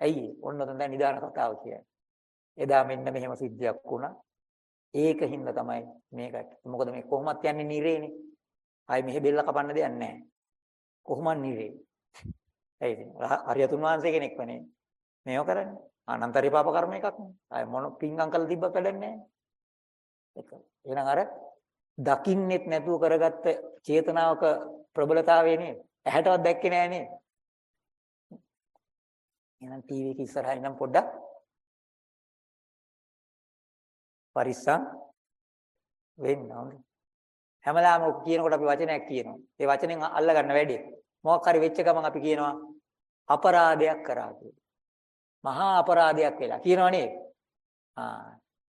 ඇයි? ඔන්න තමයි නිදාන කතාව කියන්නේ. එදා මෙන්න මෙහෙම සිද්ධියක් වුණා. ඒකින්ද තමයි මේකට. මොකද මේ කොහොමත් යන්නේ නිරේනේ. ආයි මෙහෙ බෙල්ල කපන්න දෙයක් නැහැ. කොහොමත් නිරේ. ඇයි ඉතින් හරියතුන් වහන්සේ කෙනෙක් වනේ. මේව කරන්නේ. අනන්තරී පාප කර්ම එකක් නේ. අය මොන පිංගම් කරලා තිබ්බත් වැඩක් නැහැ. ඒක. එහෙනම් අර දකින්නෙත් නැතුව කරගත්ත චේතනාවක ප්‍රබලතාවය නේද? ඇහැටවත් දැක්කේ නෑ නේද? එහෙනම් ටීවී එක ඉස්සරහා ඉඳන් පොඩ්ඩක් පරිස්සම් වෙන්න ඕනේ. හැමදාම ඔක් කියනකොට අපි වචනයක් කියනවා. ඒ වචනෙන් අල්ල ගන්න වැඩි. මොකක් හරි වෙච්ච ගමන් අපි කියනවා අපරාධයක් කරා කියලා. මහා අපරාධයක් වෙලා කියනව නේද? ආ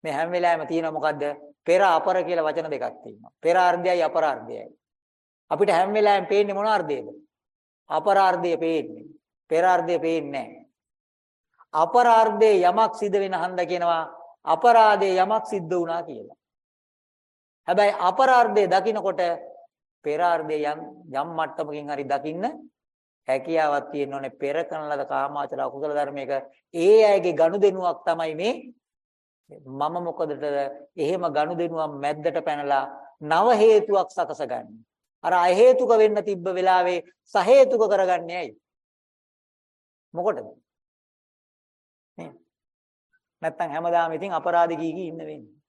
මේ හැම වෙලාවෙම තියෙන මොකද්ද? පෙර අපර කියලා වචන දෙකක් තියෙනවා. පෙර අර්ධයයි අපරාර්ධයයි. අපිට හැම වෙලාවෙම පේන්නේ මොන අර්ධයද? අපරාර්ධය පේන්නේ. පෙර අර්ධය පේන්නේ නැහැ. අපරාර්ධයේ යමක් සිද්ධ වෙන හන්ද කියනවා අපරාධයේ යමක් සිද්ධ වුණා කියලා. හැබැයි අපරාර්ධය දකිනකොට පෙරාර්ධය යම් යම් මට්ටමකින් හරි දකින්න හැකියාවක් තියෙන්න ඕනේ. පෙර කරන ලද කාමාචර අකුසල ධර්මයක ඒ අයගේ ගනුදෙනුවක් තමයි මේ. මම මොකදද එහෙම ගනුදෙනුවක් මැද්දට පැනලා නව හේතුවක් සකසගන්නේ අර අ හේතුක වෙන්න තිබ්බ වෙලාවේ සහේතුක කරගන්නේ ඇයි? මොකටද? නේ. නැත්තම් හැමදාම ඉතින් අපරාධ කී කී ඉන්න වෙන්නේ.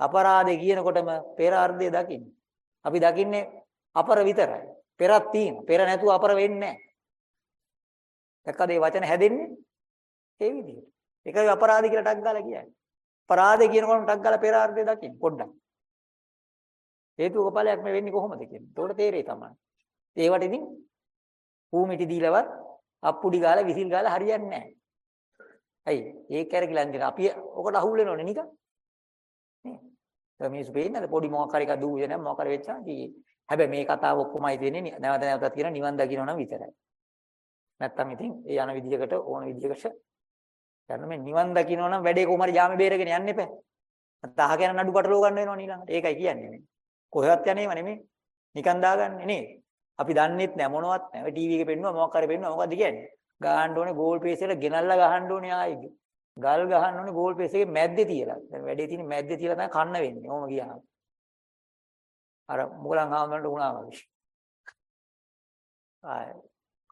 අපරාධය කියනකොටම පෙර අර්ධය දකින්න. අපි දකින්නේ අපර විතරයි. පෙරක් තියෙන. පෙර නැතුව අපර වෙන්නේ නැහැ. දැක්කද මේ වචන හැදෙන්නේ? ඒ විදිහට. ඒකයි අපරාධ කියලා ටක් ගාලා කියන්නේ. අපරාධය කියනකොටම ටක් ගාලා පෙර අර්ධය දකින්න. පොඩ්ඩක්. හේතුක ඵලයක් මේ වෙන්නේ කොහොමද කියන්නේ? ඒකට තේරෙයි තමයි. ඒවට ඉතින් ඌමිටි දීලවත් අප්පුඩි ගාලා විසිල් ගාලා හරියන්නේ නැහැ. ඇයි? ඒක කැරකිලන් දෙන අපි ඔකට අහුල් වෙනවනේ නිකන්. නේ. මිනිස්සු පේන්නේ නැද පොඩි මොකක් හරි එකක් දූවිද නැත්නම් මොකක් හරි වෙච්චා හැබැයි මේ කතාව ඔක්කොමයි තියෙන්නේ නැවත නැවතත් කියන නිවන් දකින්න නම් විතරයි. නැත්තම් ඉතින් ඒ යන විදිහකට ඕන විදිහකට යන්න මේ නිවන් දකින්න නම් වැඩේ කොහොමද ජාමේ බේරගෙන යන්න එපා. නැත්නම් අහගෙන නඩු පටලව ගන්න වෙනවා ඊළඟට. ඒකයි කියන්නේ මේ. කොහෙවත් යන්නේම නෙමෙයි. නිකන් දාගන්නේ නේ. අපි දන්නෙත් නෑ මොනවත් නෑ. ඔය ටීවී එකේ පෙන්නුවා මොකක් හරි පෙන්නුවා මොකද්ද කියන්නේ? ගහන්න ඕනේ ගෝල් පේස් එකට ගෙනල්ලා ගහන්න ඕනේ ආයි. ගල් ගහන්න ඕනේ ගෝල් පේස් එකේ මැද්දේ තියලා. දැන් වැඩේ තියෙන්නේ මැද්දේ තියලා තමයි කන්න වෙන්නේ. ඕම ගියාම. අර මොගලන් ආවමන්ට වුණා වගේ. ආයි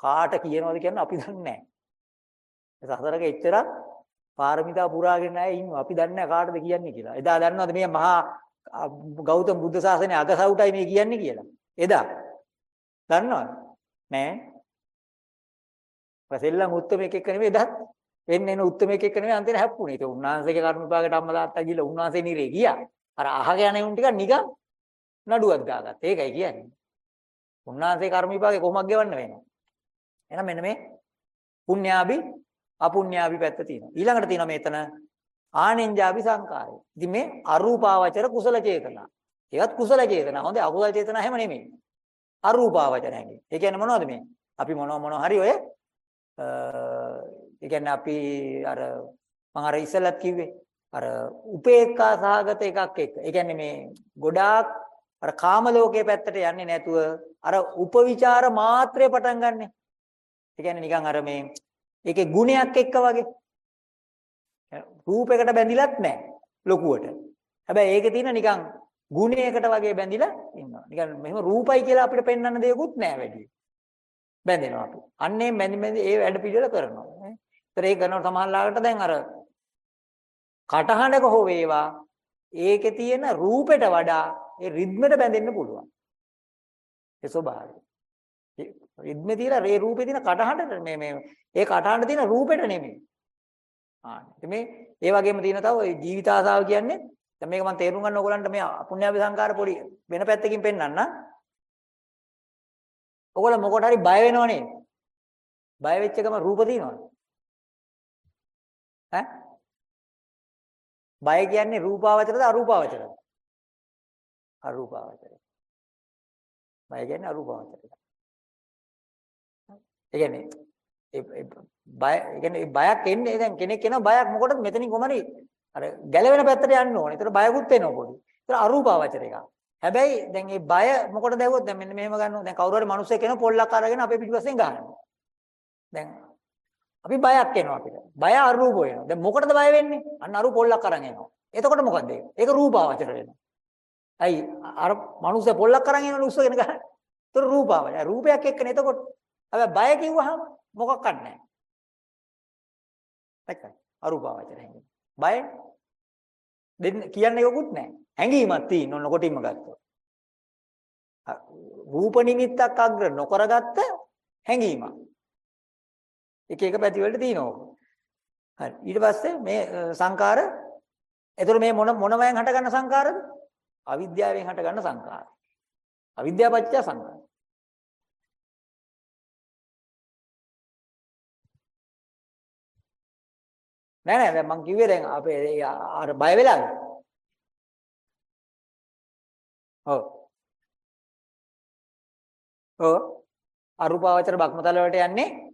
කාට කියනවද කියන්නේ අපි දන්නේ නැහැ. සසරක එච්චරක් පාරමිතා පුරාගෙන නැහැ ඉන්නවා අපි දන්නේ නැහැ කාටද කියන්නේ කියලා. එදා දන්නවද මේ මහා ගෞතම බුද්ධ ශාසනයේ අගසවුටයි මේ කියන්නේ කියලා? එදා. දන්නවද? නෑ. පසෙල්ලම් උත්තරමෙක් එක්ක නෙමෙයි දහත් වෙන්න එන උත්තරමෙක් එක්ක නෙමෙයි අන්තිමට හැප්පුණේ. ඒක උන්වහන්සේගේ කර්ම විපාකයට අම්මා තාත්තා ගිහලා උන්වහන්සේ නිරේ ගියා. අර අහගෙන යන උන් ටික නිකන් නඩුවක් දාගත්තා. ඒකයි කියන්නේ. උන්වහන්සේ කර්ම විපාකේ කොහොමද ගෙවන්න වෙන්නේ? එහෙනම් මෙන්න මේ පුණ්‍යාභි අපුණ්‍යාභි පැත්ත තියෙනවා. ඊළඟට තියෙනවා මෙතන ආනෙන්ජාභි සංකාරය. ඉතින් මේ අරූපාවචර කුසල චේතනා. ඒවත් කුසල චේතනා. හොඳයි අකුසල චේතනා හැම නෙමෙයි. අරූපාවචර හැඟීම්. ඒ කියන්නේ මොනවද මේ? අපි මොනව මොනව හරි ඔය ඒ කියන්නේ අපි අර මම අර ඉස්සෙල්ලත් කිව්වේ අර උපේක්ඛා සහගත එකක් එක්ක. ඒ කියන්නේ මේ ගොඩාක් අර කාම ලෝකයේ පැත්තට යන්නේ නැතුව අර උපවිචාර මාත්‍රේ පටන් ගන්නෙ. ඒ කියන්නේ නිකන් අර මේ ඒකේ ගුණයක් එක්ක වගේ. රූපයකට බැඳිලත් නැහැ ලොකුවට. හැබැයි ඒකේ තියෙන නිකන් ගුණයකට වගේ බැඳිලා ඉන්නවා. නිකන් මෙහෙම රූපයි කියලා අපිට පෙන්වන්න දෙයක්වත් නැහැ වැඩි. බැඳෙනවා අපි. අන්නේ බැඳි බැඳි ඒ වැඩ පිළිවෙල කරනවා. ඒතර ඒ කරනකොට සමහරලාකට දැන් අර කටහඬක හෝ වේවා ඒකේ තියෙන රූපෙට වඩා ඒ රිද්මෙට බැඳෙන්න පුළුවන්. ඒ ස්වභාවය. රිද්මේ තියෙන ඒ රූපේ තියෙන කටහඬට මේ මේ ඒ කටහඬ තියෙන රූපෙට නෙමෙයි. ආ මේ ඒ වගේම තියෙන තව ওই ජීවිත ආසාව කියන්නේ දැන් මේක මම තේරුම් ගන්න ඕගලන්ට මේ පුණ්‍යාවි සංකාර පොඩි වෙන පැත්තකින් පෙන්නන්න. ඔයගොල්ලෝ මොකට හරි බය වෙනවනේ. බය වෙච්ච එකම රූප තියෙනවද? ඈ? බය කියන්නේ රූපාවචරද අරූපාවචරද? අරූපාවචරය. බය කියන්නේ අරූපාවචරය. ඒ කියන්නේ ඒ බය ඒ කියන්නේ බයක් එන්නේ දැන් කෙනෙක් එනවා බයක් මොකටද මෙතනින් කොහමරි අර ගැලවෙන පැත්තට යන්න ඕනේ. ඒතර බයකුත් එනවා පොඩි. ඒතර අරූපාවචර එකක්. හැබැයි දැන් මේ බය මොකටද ඇහුවොත් දැන් මෙන්න මෙහෙම ගන්නවා. දැන් කවුරු හරි මිනිස්සෙක් එනවා පොල්ලක් අරගෙන අපේ පිටිපස්සෙන් ගහනවා. දැන් අපි බයක් එනවා අපිට. බය අරූප වෙනවා. දැන් මොකටද බය වෙන්නේ? අන්න අරූප පොල්ලක් අරන් එනවා. එතකොට මොකද ඒක? ඒක රූපාවචර වෙනවා. අයි අර මිනිස්සු පොල්ලක් අරන් එනවලු උස්සගෙන ගහන. ඒතර රූපාවචර. රූපයක් එක්කනේ එතකොට. හැබැයි බය කිව්වහම මොකක්වත් නැහැ. දැක්කද? අරූපාවචර හැංගීම. බය දෙන්න කියන්නේ යොකුත් නැහැ. හැංගීමක් තියෙන ඔන්න කොටින්ම ගත්තොත්. රූප නිමිත්තක් අග්‍ර නොකරගත්ත හැංගීමක්. එක එක පැති වලට තියෙනවා. හරි. ඊට පස්සේ මේ සංකාර එතකොට මේ මොන මොනවෙන් හටගන්න සංකාරද? අවිද්‍යාවෙන් හටගන්න සංකාර. අවිද්‍යාව පත්‍ය සංකාර. නෑ නෑ දැන් මං කිව්වේ දැන් අපේ අර බය වෙලාද? ඔව්. ඔව්. අරූපාවචර භක්මතල වලට යන්නේ?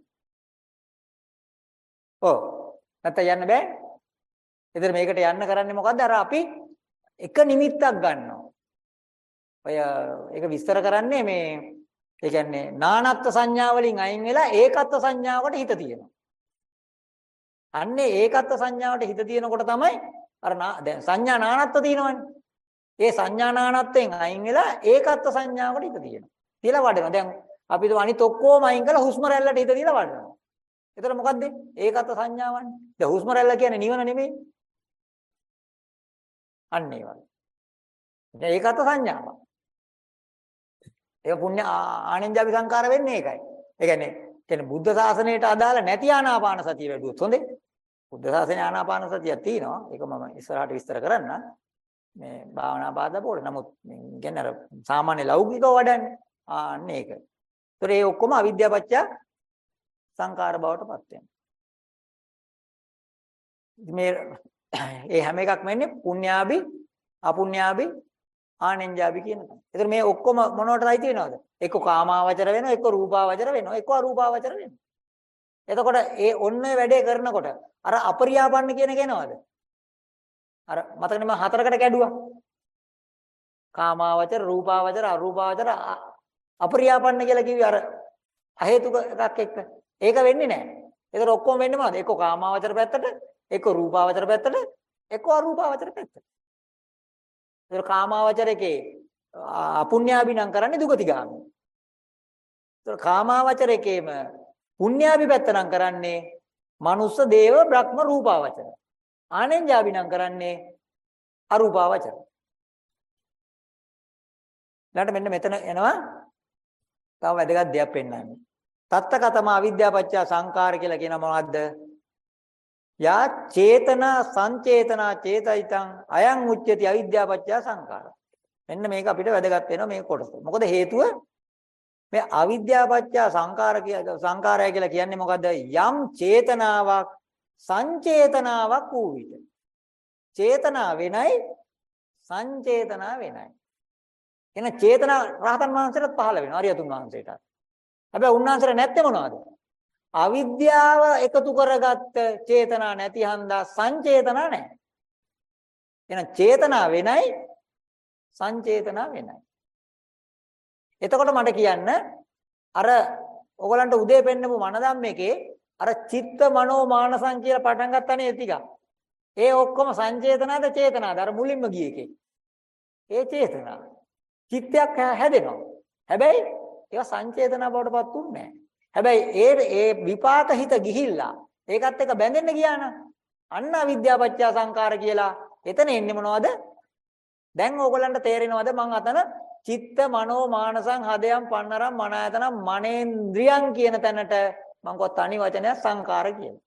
ඔව්. නැත්නම් යන්න බෑ. එතන මේකට යන්න කරන්නේ මොකද්ද? අර අපි එක නිමිත්තක් ගන්නවා. ඔය ඒක විස්තර කරන්නේ මේ ඒ කියන්නේ නානත්ත් සංඥා වලින් අයින් වෙලා ඒකත්ව සංඥාවකට හිත තියෙනවා. අන්නේ ඒකත්ව සංඥාවට හිත තියෙනකොට තමයි අර දැන් සංඥා නානත්ව තියෙනවනේ. ඒ සංඥා නානත්වෙන් අයින් වෙලා ඒකත්ව සංඥාවට හිත තියෙනවා. තියලා වඩනවා. දැන් අපි તો අනිත් ඔක්කොම අයින් කරලා හුස්ම රැල්ලට හිත තියලා වඩනවා. එතන මොකද්ද? ඒකත්ව සංඥාවන්නේ. දැන් හුස්ම රැල්ල කියන්නේ නිවන නෙමෙයි. අන්න ඒ වගේ. දැන් ඒකත්ව සංඥාවක්. ඒක පුණ්‍ය ආනෙන්ජාපි සංකාර වෙන්නේ ඒකයි. ඒ කියන්නේ කියන්නේ බුද්ධ ශාසනයට අදාළ නැති ආනාපාන සතිය වැඩුවොත් හොඳේ. බුද්ධ ශාසනයේ ආනාපාන සතියක් තියෙනවා. ඒක මම ඉස්සරහට විස්තර කරන්න. මේ භාවනා බාධා පොළ. නමුත් කියන්නේ අර සාමාන්‍ය ලෞකිකව වඩන්නේ. ආන්න ඒක. ඒතර ඒ ඔක්කොම අවිද්‍යාපච්චය සංකාර බවට පත් වෙනවා. මේ ඒ හැම එකක්ම වෙන්නේ පුණ්‍යාභි අපුණ්‍යාභි ආනෙන්ජාභි කියන එක. ඒතර මේ ඔක්කොම මොනවටද අයිති වෙනවද? එක්ක කාමාවචර වෙනවා, එක්ක රූපාවචර වෙනවා, එක්ක අරූපාවචර වෙනවා. එතකොට ඒ ඔන්න වැඩේ කරනකොට අර අපරියාපන්න කියන කෙනවද? අර මතකනේ මම හතරකට කැඩුවා. කාමාවචර, රූපාවචර, අරූපාවචර, අපරියාපන්න කියලා කිව්වේ අර අහේතුක එකක් එක්ක. ඒක වෙන්නේ නැහැ. ඒතර ඔක්කොම වෙන්නේ මොනවද? එක්ක කාමාවචර පැත්තට, එක්ක රූපාවචර පැත්තට, එක්ක අරූපාවචර පැත්තට. ඒතර කාමාවචරකේ අපුඤ්ඤාභිනම් කරන්නේ දුගතිගාමී. ඒතර කාමාවචරකේම පුඤ්ඤාභි පැත්ත නම් කරන්නේ මනුස්ස දේව බ්‍රහ්ම රූපාවචර. ආනෙන්ජාභිනම් කරන්නේ අරූපාවචර. ඊළඟට මෙන්න මෙතන එනවා තව වැදගත් දෙයක් පෙන්වන්නේ. තත්තකතම අවිද්‍යාපච්චය සංකාර කියලා කියන මොනවද්ද? යා චේතනා සංචේතනා චේතයිතං අයං උච්චති අවිද්‍යාපච්චය සංකාර. මෙන්න මේක අපිට වැදගත් වෙනවා මේ කොටස. මොකද හේතුව මේ අවිද්‍යාපච්චය සංකාර සංකාරය කියලා කියන්නේ මොකද්ද? යම් චේතනාවක් සංචේතනාවක් වූ විට. චේතනා වෙනයි සංචේතනා වෙනයි. එන චේතනා රහතන් වහන්සේට පහළ වෙනවා අරියතුන් වහන්සේට. හැබැයි උන්වහන්සේට නැත්තේ මොනවද? අවිද්‍යාව එකතු කරගත්ත චේතනා නැති හන්දා සංචේතනා නැහැ. එහෙනම් චේතනා වෙනයි සංචේතනා වෙනයි. එතකොට මට කියන්න අර ඔයගලන්ට උදේ පෙන්නපු මනදම්මේකේ අර චිත්ත මනෝ මානසං කියලා පටන් ගන්නනේ ඒ ටික. ඒ ඔක්කොම සංචේතනාද චේතනාද අර මුලින්ම ගිය එකේ. ඒ චේතනා. චිත්තයක් හැදෙනවා. හැබැයි ඒක සංචේතනා බවට පත් උන්නේ නැහැ. හැබැයි ඒ ඒ විපාක හිත ගිහිල්ලා ඒකත් එක්ක බැඳෙන්න ගියා නම් අන්න අවිද්‍යාපච්චා සංකාර කියලා එතන එන්නේ මොනවද? දැන් ඕගොල්ලන්ට තේරෙනවද මං අතන චිත්ත මනෝ මානසං හදයන් පන්නරම් මනායතන මනේන්ද්‍රියන් කියන තැනට මං කොත් තනි වචනයක් සංකාර කියලා.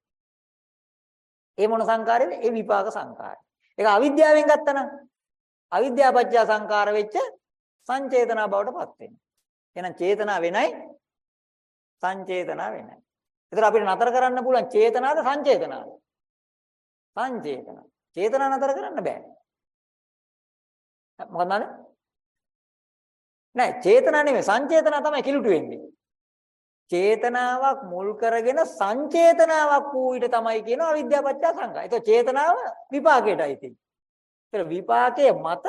ඒ මොන සංකාරයද? ඒ විපාක සංකාරය. ඒක අවිද්‍යාවෙන් ගත්තනම් අවිද්‍යාපච්චා සංකාර වෙච්ච සංචේතනා බවට පත් වෙනවා. එහෙනම් චේතනා වෙනයි සංචේතනා වෙනයි. ඒතර අපිට නතර කරන්න පුළුවන් චේතනාද සංචේතනාද? සංචේතන. චේතනා නතර කරන්න බෑ. මොකද නේද? නෑ චේතනා නෙමෙයි සංචේතනා තමයි කිලුට වෙන්නේ. චේතනාවක් මුල් කරගෙන සංචේතනාවක් වූ ඊට තමයි කියන අවිද්‍යාපච්චා සංඛා. ඒක චේතනාව විපාකයටයි තියෙන්නේ. ඒතර විපාකයේ මත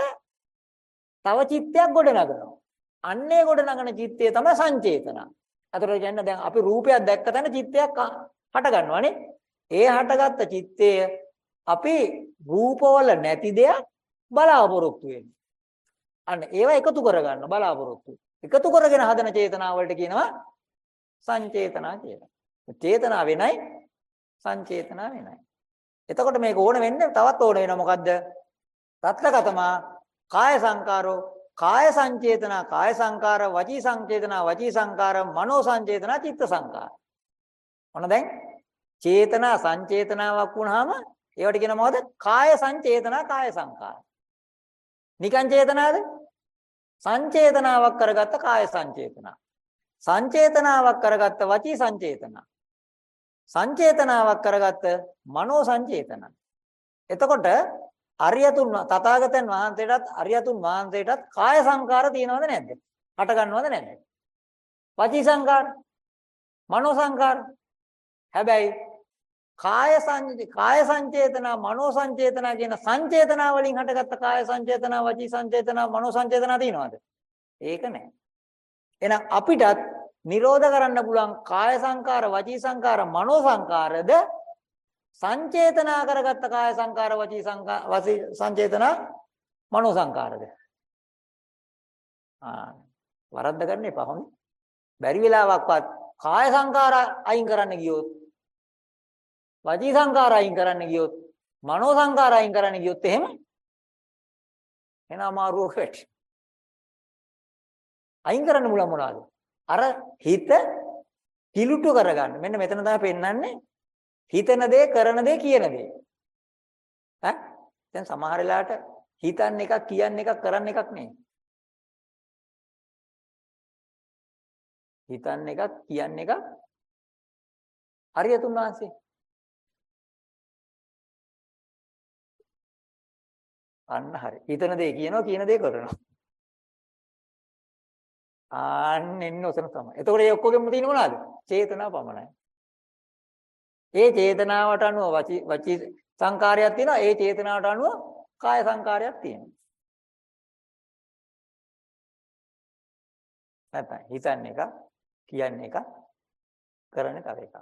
තව චිත්තයක් ගොඩ නගනවා. අන්නේ ගොඩ නගන චිත්තය තමයි සංචේතනා. අතට කියන්නේ දැන් අපි රූපයක් දැක්ක තැන චිත්තයක් හට ගන්නවානේ. ඒ හටගත්ත චිත්තය අපි රූපවල නැති දෙයක් බලාපොරොත්තු වෙන්නේ. අන්න ඒවා එකතු කරගන්න බලාපොරොත්තු. එකතු කරගෙන හදන චේතනා වලට කියනවා සංචේතනා කියලා. චේතනා වෙනයි සංචේතනා වෙනයි. එතකොට මේක ඕන වෙන්නේ තවත් ඕන වෙනවා මොකද්ද? තත්ත්වගතමා කාය සංකාරෝ කාය සංචේතනා කාය සංකාර වචී සංචේතනා වචී සංකාර මනෝ සංචේතනා චිත්ත සංකාර. මොන දැන් චේතනා සංචේතනාවක් වුණාම ඒවට කියන මොකද? කාය සංචේතනා කාය සංකාර. නිකං චේතනාද? සංචේතනාවක් කරගත්ත කාය සංචේතනා. සංචේතනාවක් කරගත්ත වචී සංචේතනා. සංචේතනාවක් කරගත්ත මනෝ සංචේතනා. එතකොට අරියතුන් තථාගතයන් වහන්සේටත් අරියතුන් වහන්සේටත් කාය සංකාර තියෙනවද නැද්ද? හට ගන්නවද නැද්ද? වචී සංකාර, මනෝ සංකාර. හැබැයි කාය සංජ කාය සංචේතනා, මනෝ සංචේතනා කියන සංචේතනා වලින් හටගත්ත කාය සංචේතනා, වචී සංචේතනා, මනෝ සංචේතනා තියෙනවද? ඒක නැහැ. එහෙනම් අපිටත් නිරෝධ කරන්න පුළුවන් කාය සංකාර, වචී සංකාර, මනෝ සංකාරද සංචේතනා කරගත්ත කාය සංකාර වචී සංකාර වචී සංචේතනා මනෝ සංකාරද ආ වරද්ද ගන්න එපා හොඳ බැරි වෙලාවක්වත් කාය සංකාර අයින් කරන්න ගියොත් වචී සංකාර අයින් කරන්න ගියොත් මනෝ සංකාර අයින් කරන්න ගියොත් එහෙම එන අමාරුවක වැටි. අයින් කරන්න මුල මොනවාද? අර හිත කිලුටු කරගන්න. මෙන්න මෙතන තමයි පෙන්වන්නේ හිතන දේ කරන දේ කියන දේ. ඈ දැන් සමහර වෙලාවට හිතන්න එකක් කියන්න එකක් කරන්න එකක් නෙයි. හිතන්න එකක් කියන්න එකක් හරියතුන් වහන්සේ. අන්න හරි. හිතන දේ කියනවා කියන දේ කරනවා. ආන්න එන්න ඔතන තමයි. එතකොට මේ ඔක්කොගෙම තියෙන මොනවද? චේතනා පමණයි. ඒ චේතනාවට අනුව වචී වචී සංකාරයක් තියෙනවා. ඒ චේතනාවට අනුව කාය සංකාරයක් තියෙනවා. නැත්නම් හිතන්න එක, කියන්න එක, කරන තව එකක්.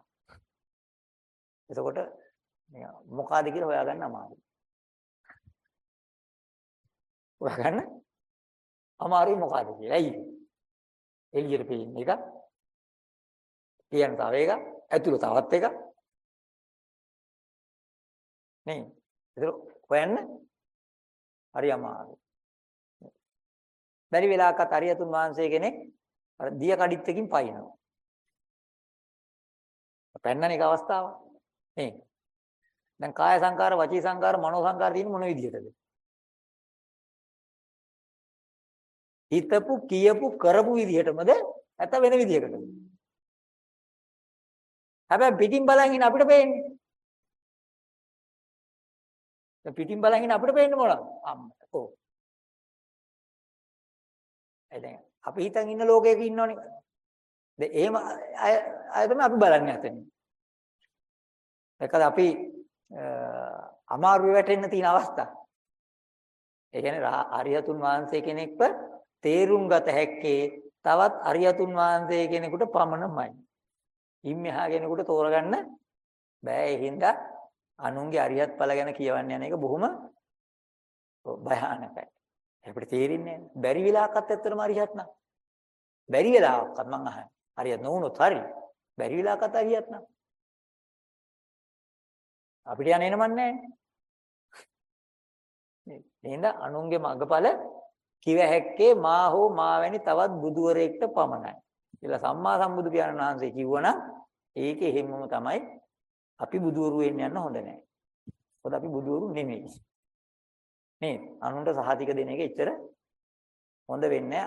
එතකොට මොකಾದ කියලා හොයාගන්න අමාරුයි. හොයාගන්න අමාරුයි මොකಾದ කියලා. ඇයි? එළියට පේන එක, කියන තව එක, ඇතුළ තවත් එකක්. නේ. ඒක හොයන්න හරි අමාරුයි. බැරි වෙලාවකත් අරියතුන් වහන්සේ කෙනෙක් අර දිය කඩਿੱත්තකින් පයින්නවා. පෙන්නන එක අවස්ථාවක්. නේ. දැන් කාය සංකාර වචී සංකාර මනෝ සංකාර තියෙන මොන විදිහටද හිතපු කියපු කරපු විදිහටමද නැත්නම් වෙන විදිහකටද හැබැයි පිටින් බලන් ඉන්න අපිට පේන්නේ. දැන් පිටින් බලන් ඉන්න අපිට පේන්නේ මොනවද? අම්මට. ඔව්. ඒ දැන් අපි හිතන් ඉන්න ලෝකයක ඉන්නවනේ. දැන් එහෙම අය තමයි අපි බලන්නේ අතනින්. ඒකද අපි අමාරුවේ වැටෙන්න තියෙන අවස්ථා. ඒ කියන්නේ අරියතුන් වහන්සේ කෙනෙක්ව තේරුම් ගත හැක්කේ තවත් අරියතුන් වහන්සේ කෙනෙකුට පමණමයි. ඉම්මහා කෙනෙකුට තෝරගන්න බෑ. ඒ හින්දා අනුන්ගේ අරියත් ඵල ගැන කියවන්න යන එක බොහොම භයානකයි. අපිට තේරෙන්නේ නැහැ. බැරි වෙලාවකත් ඇත්තටම අරියත් නම්. බැරි වෙලාවකත් මං අහන්නේ. අරියත් නොවුනොත් හරි. බැරි වෙලාවකත් අරියත් නම්. අපිට යන්න එනමන් නැහැ. නේද? අනුන්ගේ මඟඵල කිව හැක්කේ මා හෝ මා වැනි තවත් බුදුවරයෙක්ට පමණයි. කියලා සම්මා සම්බුදු පියාණන් වහන්සේ කිව්වනම් ඒකේ හැමෝම තමයි අපි බුදුවරු වෙන්න යන්න හොඳ නැහැ. මොකද අපි බුදුවරු නෙමෙයි. නේද? අනුන්ට සහතික දෙන එක එච්චර හොඳ වෙන්නේ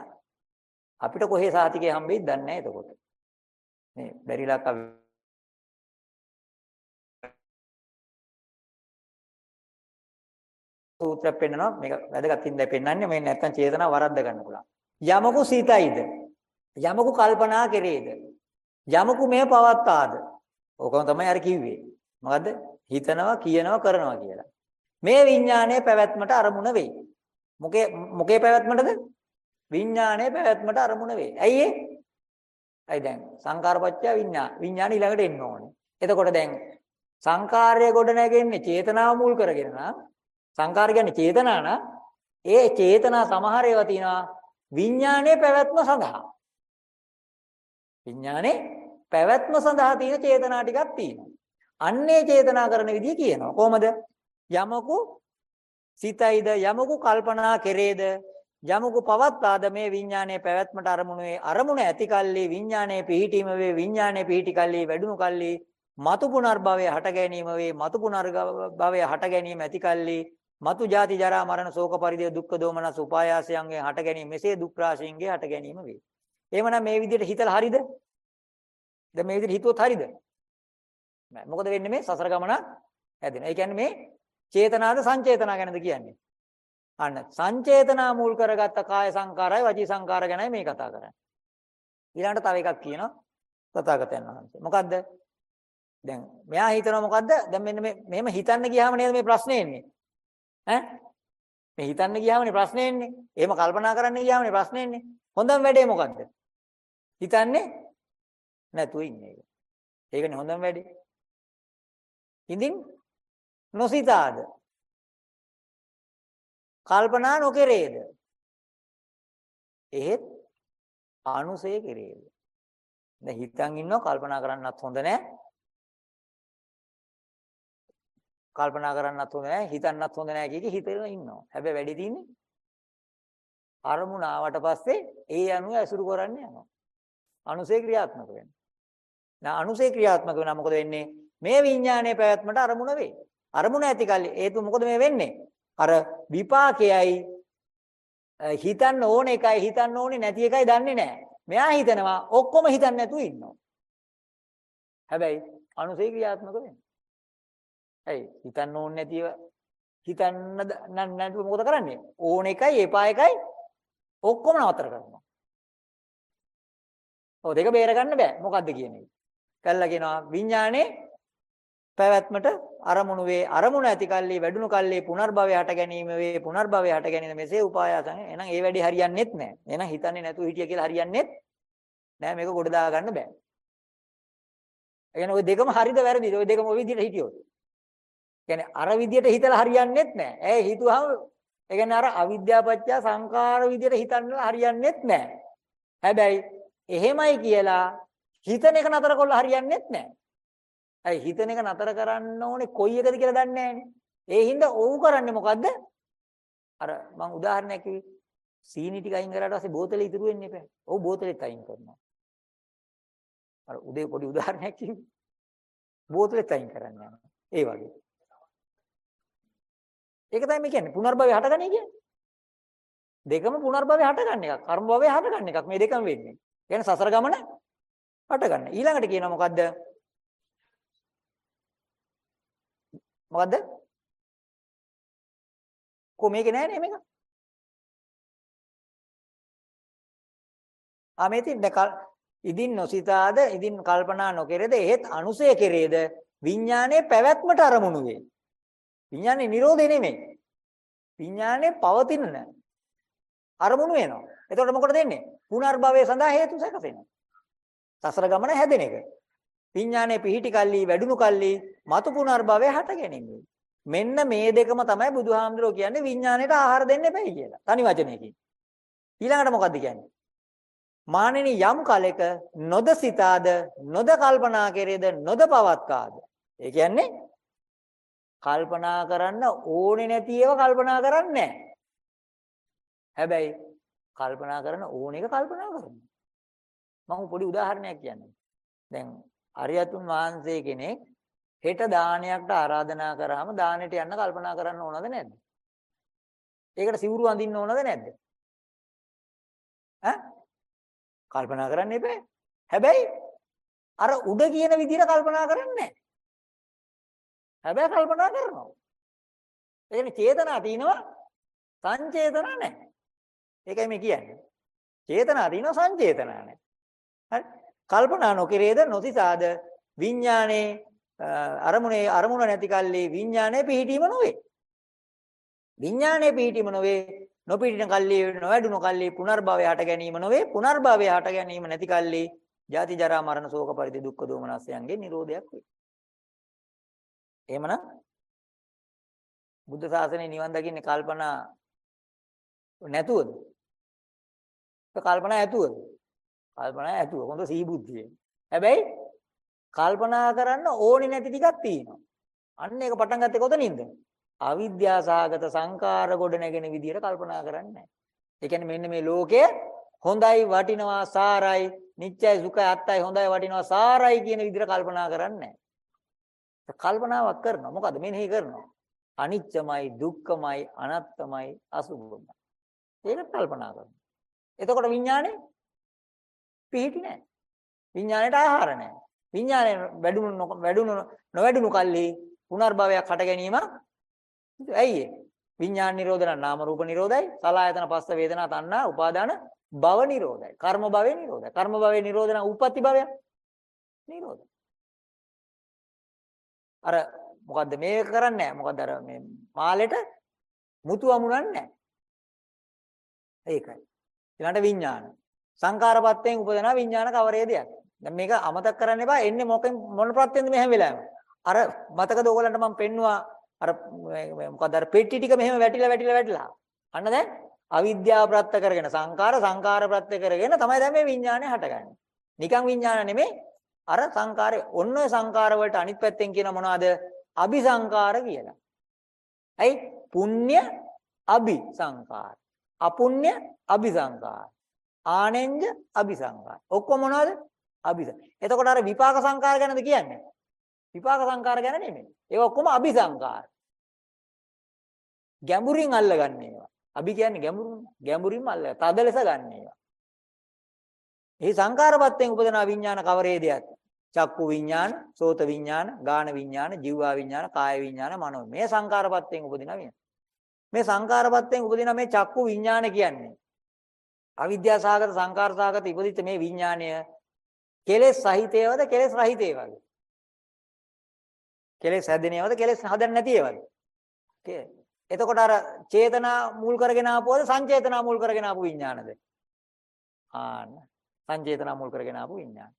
අපිට කොහේ සහතිකේ හම්බෙයිද දන්නේ නැහැ එතකොට. නේ බැරිලා කව සූත්‍රයක් පෙන්නනවා මේක වැදගත් හින්දා පෙන්නන්නේ මේ නැත්තම් චේතනාව වරද්ද ගන්න පුළුවන්. යමකු සිතයිද? යමකු කල්පනා කෙරේද? යමකු මේ පවත්තාද? ඕකම තමයි අර කිව්වේ. මොකද්ද? හිතනවා, කියනවා, කරනවා කියලා. මේ විඥානයේ පැවැත්මට අරමුණ වෙයි. මොකේ මොකේ පැවැත්මටද? විඥානයේ පැවැත්මට අරමුණ වෙයි. ඇයි ඒ? ඇයි දැන් සංකාරපච්චය විඥාන. විඥාන ඊළඟට එන්න ඕනේ. එතකොට දැන් සංකාරය ගොඩ නැගෙන්නේ චේතනාව මුල් කරගෙන නම් සංකාර කියන්නේ චේතනා නම් ඒ චේතනා සමහර ඒවා තියෙනවා විඥානයේ පැවැත්ම සඳහා. විඥානේ පැවැත්ම සඳහා තියෙන චේතනා ටිකක් තියෙනවා. අන්නේ චේතනා කරන විදිය කියනවා. කොහොමද? යමකු සිතයිද යමකු කල්පනා කෙරේද යමකු පවත්තාද මේ විඥානයේ පැවැත්මට අරමුණේ අරමුණ ඇති කල්ලි විඥානයේ පිහිටීම වේ විඥානයේ පිහිටි කල්ලි වැඩුණු කල්ලි මතු පුනර්භවය හට ගැනීම වේ. මතු පුනර්භවය හට ගැනීම ඇති කල්ලි මතු ජාති ජරා මරණ ශෝක පරිදේ දුක්ඛ දෝමනස් උපායාසයන්ගෙන් හට ගැනීම මෙසේ දුක් රාශියන්ගේ හට ගැනීම වේ. එහෙමනම් මේ විදිහට හිතලා හරිද? දැන් මේ විදිහට හිතුවොත් හරිද? නෑ. මොකද වෙන්නේ මේ සසර ගමන හැදෙනවා. ඒ කියන්නේ මේ චේතනාද සංචේතනා ගැනද කියන්නේ. අන්න සංචේතනා මුල් කරගත්ත කාය සංකාරයි වචී සංකාර ගැනයි මේ කතා කරන්නේ. ඊළඟට තව එකක් කියනවා තථාගතයන් වහන්සේ. මොකද්ද? දැන් මෙයා හිතනවා මොකද්ද? දැන් මෙන්න මේ මෙහෙම හිතන්න ගියාම නේද මේ ප්‍රශ්නේ එන්නේ. ඈ? මේ හිතන්න ගියාමනේ ප්‍රශ්නේ එන්නේ. එහෙම කල්පනා කරන්න ගියාමනේ ප්‍රශ්නේ එන්නේ. හොඳම වැඩේ මොකද්ද? හිතන්නේ නැතුව ඉන්නේ. ඒකනේ හොඳම වැඩේ. ඉඳින් නොසිතාද? කල්පනා නොකරේද? එහෙත් අනුසය කෙරේද? දැන් හිතන් ඉන්නවා කල්පනා කරන්නත් හොඳ නැහැ. කල්පනා කරන්නත් හොඳ නැහැ, හිතන්නත් හොඳ නැහැ කිය කී හිතේම ඉන්නවා. හැබැයි වැඩි තියෙන්නේ අරමුණ ආවට පස්සේ ඒ අනුව ඇසුරු කරන්න යනවා. අනුසේ ක්‍රියාත්මක වෙනවා. නා අනුසේ ක්‍රියාත්මක වෙනා මොකද වෙන්නේ? මේ විඥානයේ පැවැත්මට අරමුණ වේ. අරමුණ ඇති කල්ලි හේතු මොකද මේ වෙන්නේ? අර විපාකයයි හිතන්න ඕන එකයි හිතන්න ඕනේ නැති එකයි දන්නේ නැහැ. මෙයා හිතනවා ඔක්කොම හිතන්නේ නැතුව ඉන්නවා. හැබැයි අනුසේ ක්‍රියාත්මක වෙන්නේ. ඇයි හිතන්න ඕනේ නැතිව හිතන්න නැතුව මොකද කරන්නේ? ඕන එකයි එපා එකයි ඔක්කොම නතර කරනවා. ඔව් දෙක බේර ගන්න බෑ. මොකද්ද කියන්නේ? කල්ලා කියනවා විඥානේ පැවැත්මට අරමුණු වේ අරමුණ ඇති කල්ලි වැඩුණු කල්ලි පුනර්භවය හට ගැනීම වේ පුනර්භවය හට ගැනීම මෙසේ උපායාසං එහෙනම් ඒ වැඩි හරියන්නේත් නැහැ එහෙනම් හිතන්නේ නැතුව හිටිය කියලා හරියන්නේත් නැහැ මේක ගොඩ දා ගන්න බෑ එහෙනම් ওই දෙකම හරිද වැරදිද ওই දෙකම ওই විදිහට හිටියොත් කියන්නේ අර විදිහට හිතලා හරියන්නේත් නැහැ ඒ හිතුවහම ඒ කියන්නේ අර අවිද්‍යාපච්චය සංකාර විදිහට හිතන්නලා හරියන්නේත් නැහැ හැබැයි එහෙමයි කියලා හිතන එක නතර කරලා හරියන්නේත් නැහැ ඇයි හිතන එක නතර කරන්න ඕනේ කොයි එකද කියලා දන්නේ නැහැනේ. ඒ හින්දා ඔව් කරන්නේ මොකද්ද? අර මම උදාහරණයක් කිව්වේ. සීනි ටික අයින් කරාට පස්සේ බෝතලේ ඉතුරු වෙන්නේ නැහැ. ඔව් බෝතලෙත් අයින් කරනවා. අර උදේ පොඩි උදාහරණයක් කිව්වේ. බෝතලෙත් අයින් කරන්න යනවා. ඒ වගේ. ඒක තමයි මේ කියන්නේ පුනර්භවය හටගන්නේ කියන්නේ. දෙකම පුනර්භවය හටගන්න එකක්. කර්ම භවය හටගන්න එකක්. මේ දෙකම වෙන්නේ. කියන්නේ සසර ගමන හටගන්න. ඊළඟට කියනවා මොකද්ද? මොකද්ද? කො මේකේ නෑනේ මේක. ආ මේ තින් ඉදින් නොසිතාද ඉදින් කල්පනා නොකරේද එහෙත් අනුසය කෙරේද විඥානයේ පැවැත්මට අරමුණු වේ. විඥානේ නිරෝධය නෙමෙයි. විඥානේ පවතින අරමුණු වෙනවා. එතකොට මොකටද දෙන්නේ? පුනර්භවය සඳහා හේතු සැකසෙනවා. සසර ගමන හැදෙන එක. විඥානයේ පිහිටි කල්ලි වැඩුණු කල්ලි මතු පුනර්භවය හට ගැනීම. මෙන්න මේ දෙකම තමයි බුදුහාමුදුරුවෝ කියන්නේ විඥාණයට ආහාර දෙන්න එපයි කියලා. තනි වචනයකින්. ඊළඟට මොකද්ද කියන්නේ? මානෙනි යම් කලෙක නොද සිතාද නොද කල්පනා කෙරේද නොද පවත්කාද. ඒ කියන්නේ කල්පනා කරන්න ඕනේ නැති ඒවා කල්පනා කරන්නේ හැබැයි කල්පනා කරන ඕන එක කල්පනා කරනවා. මම පොඩි උදාහරණයක් කියන්නම්. දැන් අරියතුන් වහන්සේ කෙනෙක් හෙට දානයකට ආරාධනා කරාම දානෙට යන්න කල්පනා කරන්න ඕනද නැද්ද? ඒකට සිවුරු අඳින්න ඕනද නැද්ද? ඈ? කල්පනා කරන්න එපා. හැබැයි අර උඩ කියන විදිහට කල්පනා කරන්නේ හැබැයි කල්පනා කරනවා. ඒ කියන්නේ චේතනා තියෙනවා සංචේතනා නැහැ. ඒකයි මේ කියන්නේ. චේතනා තියෙනවා සංචේතනා නැහැ. හරි? කල්පනා නොකිරේද නොසිතාද විඥානේ අරමුණේ අරමුණ නැති කල්ලි විඥානේ පිහිටීම නොවේ. විඥානේ පිහිටීම නොවේ. නොපිටින කල්ලි නොවැඩුණු කල්ලි පුනර්භවය හට ගැනීම නොවේ. පුනර්භවය හට ගැනීම නැති කල්ලි ජාති ජරා මරණ ශෝක පරිදි දුක්ඛ දෝමනස්යන්ගේ නිරෝධයක් වේ. එහෙමනම් බුද්ධ ශාසනය නිවන් දකින්නේ කල්පනා නැතුවද? කල්පනා ඇතුවද? කල්පනා ඇතුව හොඳ සිහි බුද්ධිය. හැබැයි කල්පනා කරන්න ඕනේ නැති ටිකක් තියෙනවා. අන්න ඒක පටන් ගත්තේ කොතනින්ද? අවිද්‍යාසහගත සංකාර ගොඩ නැගෙන විදියට කල්පනා කරන්නේ නැහැ. ඒ කියන්නේ මෙන්න මේ ලෝකය හොඳයි වටිනවා සාරයි නිත්‍යයි සුඛයි අත්තයි හොඳයි වටිනවා සාරයි කියන විදිහට කල්පනා කරන්නේ නැහැ. කල්පනාවක් කරනවා. මොකද මෙනෙහි කරනවා. අනිච්චමයි, දුක්ඛමයි, අනාත්තමයි, අසුභමයි. ඒක කල්පනා කරනවා. එතකොට විඥානේ පිහිටි නැහැ. විඥාණයට ආහාර නැහැ. විඥානේ වැඩුණු වැඩුණු නොවැඩුණු කල්ලි පුනර්භවයක් හට ගැනීම ඇයි ඒ? විඥාන නිරෝධන නාම රූප නිරෝධයි. සලආයතන පස්ස වේදනා තණ්හා උපාදාන භව නිරෝධයි. කර්ම භවේ නිරෝධයි. කර්ම භවේ නිරෝධන උපපති භවය නිරෝධයි. අර මොකද්ද මේක කරන්නේ මොකද්ද අර මේ මාලෙට මුතු අමුණන්නේ නැහැ. ඒකයි. ඊළඟට විඥාන. සංකාරපත්තෙන් උපදනා විඥාන කවරේදයක්. දැන් මේක අමතක කරන්න එපා. එන්නේ මොකෙන් මොන ප්‍රත්‍යෙන්ද මේ හැම වෙලාවෙම. අර මතකද ඕගලන්ට මම පෙන්නවා අර මොකද අර පෙට්ටි ටික මෙහෙම වැටිලා වැටිලා වැටිලා. අන්න දැන් අවිද්‍යාව ප්‍රත්‍ය කරගෙන සංකාර සංකාර ප්‍රත්‍ය කරගෙන තමයි දැන් මේ විඥානය හටගන්නේ. නිකන් විඥාන නෙමෙයි අර සංකාරය. ඔන්න ඔය සංකාර වලට අනිත් පැත්තෙන් කියන මොනවද? අபிසංකාර කියලා. ඇයි? පුණ්‍ය අபிසංකාර. අපුණ්‍ය අபிසංකාර. ආනෙන්ජ අபிසංකාර. ඔක්කොම මොනවද? අபிස. එතකොට අර විපාක සංකාර ගැනද කියන්නේ? විපාක සංකාර ගැන නෙමෙයි. ඒක ඔක්කොම අபிසංකාර. ගැඹුරින් අල්ලගන්න ඒවා. අபி කියන්නේ ගැඹුරුම. ගැඹුරින්ම අල්ල. තද ලෙස ගන්න ඒවා. මේ සංකාරපත්තෙන් උපදන විඥාන කවරේදයක්? චක්කු විඥාන, සෝත විඥාන, ගාන විඥාන, ජීවා විඥාන, කාය විඥාන, මනෝ. මේ සංකාරපත්තෙන් උපදින මේ සංකාරපත්තෙන් උපදින මේ චක්කු විඥාන කියන්නේ අවිද්‍යා සාගත සංකාර සාගත ඉපදිත මේ විඥාණය කෙලෙස් සහිතේවද කෙලෙස් රහිතේවද? කෙලෙස් හැදෙනේවද කෙලෙස් හදන්නේ නැතිවද? එතකොට අර චේතනා මුල් කරගෙන ආපුවද සංචේතනා මුල් කරගෙන ආපු විඥානද? ආන්න සංචේතනා මුල් කරගෙන ආපු විඥාන.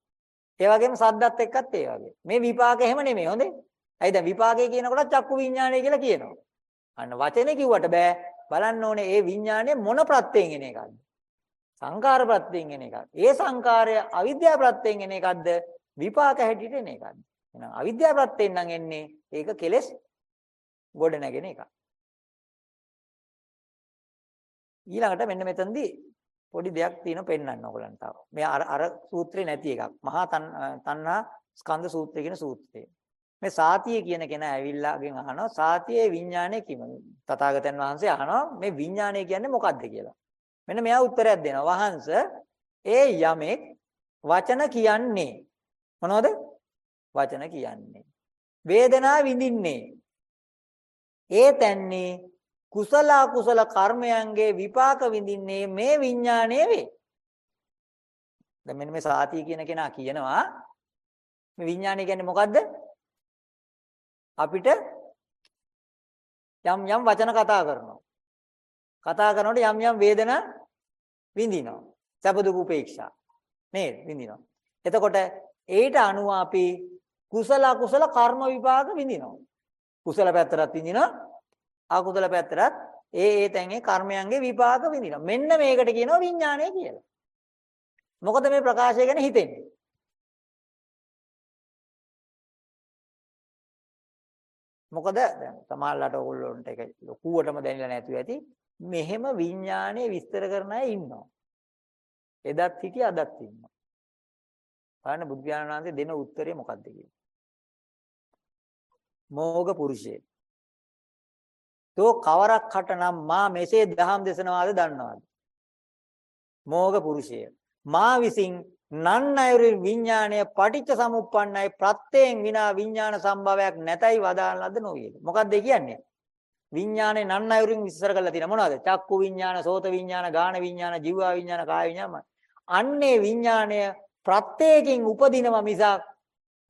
ඒ වගේම සද්දත් එක්කත් ඒ වගේ. මේ විපාක එහෙම නෙමෙයි හොඳේ. ඇයි දැන් විපාකේ කියනකොට චක්කු විඥානය කියලා කියනවා. අන්න වචනේ කිව්වට බෑ. බලන්න ඕනේ මේ විඥානේ මොන ප්‍රත්‍යයෙන් එන එකක්ද? සංකාර ප්‍රත්‍යයෙන් එන එකක්. ඒ සංකාරය අවිද්‍යා ප්‍රත්‍යයෙන් එන එකක්ද? විපාක හැටියට එන එකක්ද? එහෙනම් අවිද්‍යා ප්‍රත්‍යයෙන් නම් එන්නේ ඒක කෙලෙස් ගොඩ නැගෙන එකක්. ඊළඟට මෙන්න මෙතනදී පොඩි දෙයක් තියෙනවා පෙන්වන්න ඕගලන්ට තව. මේ අර අර සූත්‍රේ නැති එකක්. මහා තණ්හා ස්කන්ධ සූත්‍රය කියන සූත්‍රය. මේ සාතිය කියන කෙනා ඇවිල්ලාගෙන් අහනවා සාතියේ විඥානය කිම තථාගතයන් වහන්සේ අහනවා මේ විඥානය කියන්නේ මොකක්ද කියලා. මෙන්න මෙයා උත්තරයක් දෙනවා. වහන්ස ඒ යමෙක් වචන කියන්නේ මොනවද? වචන කියන්නේ. වේදනා විඳින්නේ. ඒ තැන්නේ කුසල කුසල කර්මයන්ගේ විපාක විඳින්නේ මේ විඥාණය වේ. දැන් මෙන්න මේ සාතිය කියන කෙනා කියනවා මේ විඥාණය කියන්නේ මොකද්ද? අපිට යම් යම් වචන කතා කරනවා. කතා කරනකොට යම් යම් වේදනා විඳිනවා. සැප දුක උපේක්ෂා. නේද? විඳිනවා. එතකොට ඒට අනුව අපි කුසල අකුසල කර්ම විපාක විඳිනවා. කුසල පැත්තට විඳිනවා. අකුසල පැත්තට ඒ ඒ තැන්ගේ කර්මයන්ගේ විපාක විඳිනවා. මෙන්න මේකට කියනවා විඥානය කියලා. මොකද මේ ප්‍රකාශය ගැන හිතෙන්නේ? මොකද දැන් සමහරලාට ඕගොල්ලොන්ට ඒක ලොකුවටම දැනෙලා නැතුව ඇති මෙහෙම විඥානයේ විස්තර කරන අය ඉන්නවා. එදත් හිටිය අදත් ඉන්නවා. බලන්න බුදු පියාණන් වහන්සේ දෙන උත්තරේ මොකක්ද කියන්නේ? මෝග පුරුෂය. තෝ කවරක් හටනම් මා මෙසේ දහම් දේශනවාද දන්නවාද? මෝග පුරුෂය. මා විසින් නන්නයුරු විඥාණය පටිච්ච සමුප්පන්නයි ප්‍රත්‍යයෙන් විනා විඥාන සම්භවයක් නැතයි වදාන ලද නොවේ. මොකක්ද කියන්නේ? විඥානේ නන්නයුරින් විස්තර කරලා තියෙන මොනවද? චක්කු විඥාන, සෝත විඥාන, ගාන විඥාන, ජීවා විඥාන, කාය විඥාන. අන්නේ විඥාණය ප්‍රත්‍යයෙන් උපදිනවා මිසක්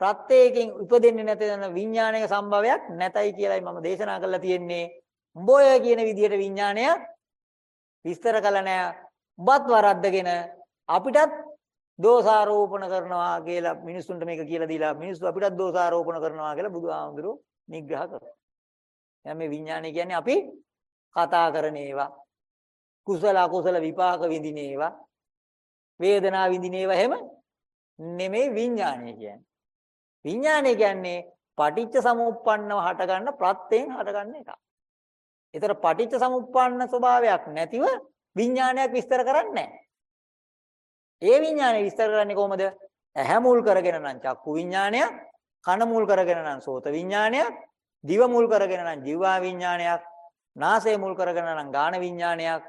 ප්‍රත්‍යයෙන් උපදින්නේ නැතන විඥානයක සම්භවයක් නැතයි කියලායි මම දේශනා කරලා තියෙන්නේ. උඹය කියන විදිහට විඥානය විස්තර කළ නැහැ. උඹත් වරද්දගෙන අපිටත් දෝෂාරෝපණ කරනවා කියලා මිනිස්සුන්ට මේක කියලා දීලා මිනිස්සු අපිටත් දෝෂාරෝපණ කරනවා කියලා බුදුහාමුදුරුවෝ නිග්‍රහ කරනවා. දැන් මේ විඥානය කියන්නේ අපි කතා කරන ඒවා කුසල අකුසල විපාක විඳින ඒවා වේදනා විඳින ඒවා හැම නෙමෙයි විඥානය කියන්නේ. විඥානය කියන්නේ පටිච්ච සමුප්පන්නව හටගන්න ප්‍රත්‍යයෙන් හටගන්න එකක්. ඒතර පටිච්ච සමුප්පන්න ස්වභාවයක් නැතිව විඥානයක් විස්තර කරන්නේ නැහැ. ඒ විඥානය විස්තර කරන්නේ කොහොමද? ඇහැ මුල් කරගෙන නම් චක්කු විඥානය, කන මුල් කරගෙන නම් සෝත විඥානයක්, දිව මුල් කරගෙන නම් ජීවා විඥානයක්, නාසය මුල් කරගෙන නම් ගාන විඥානයක්,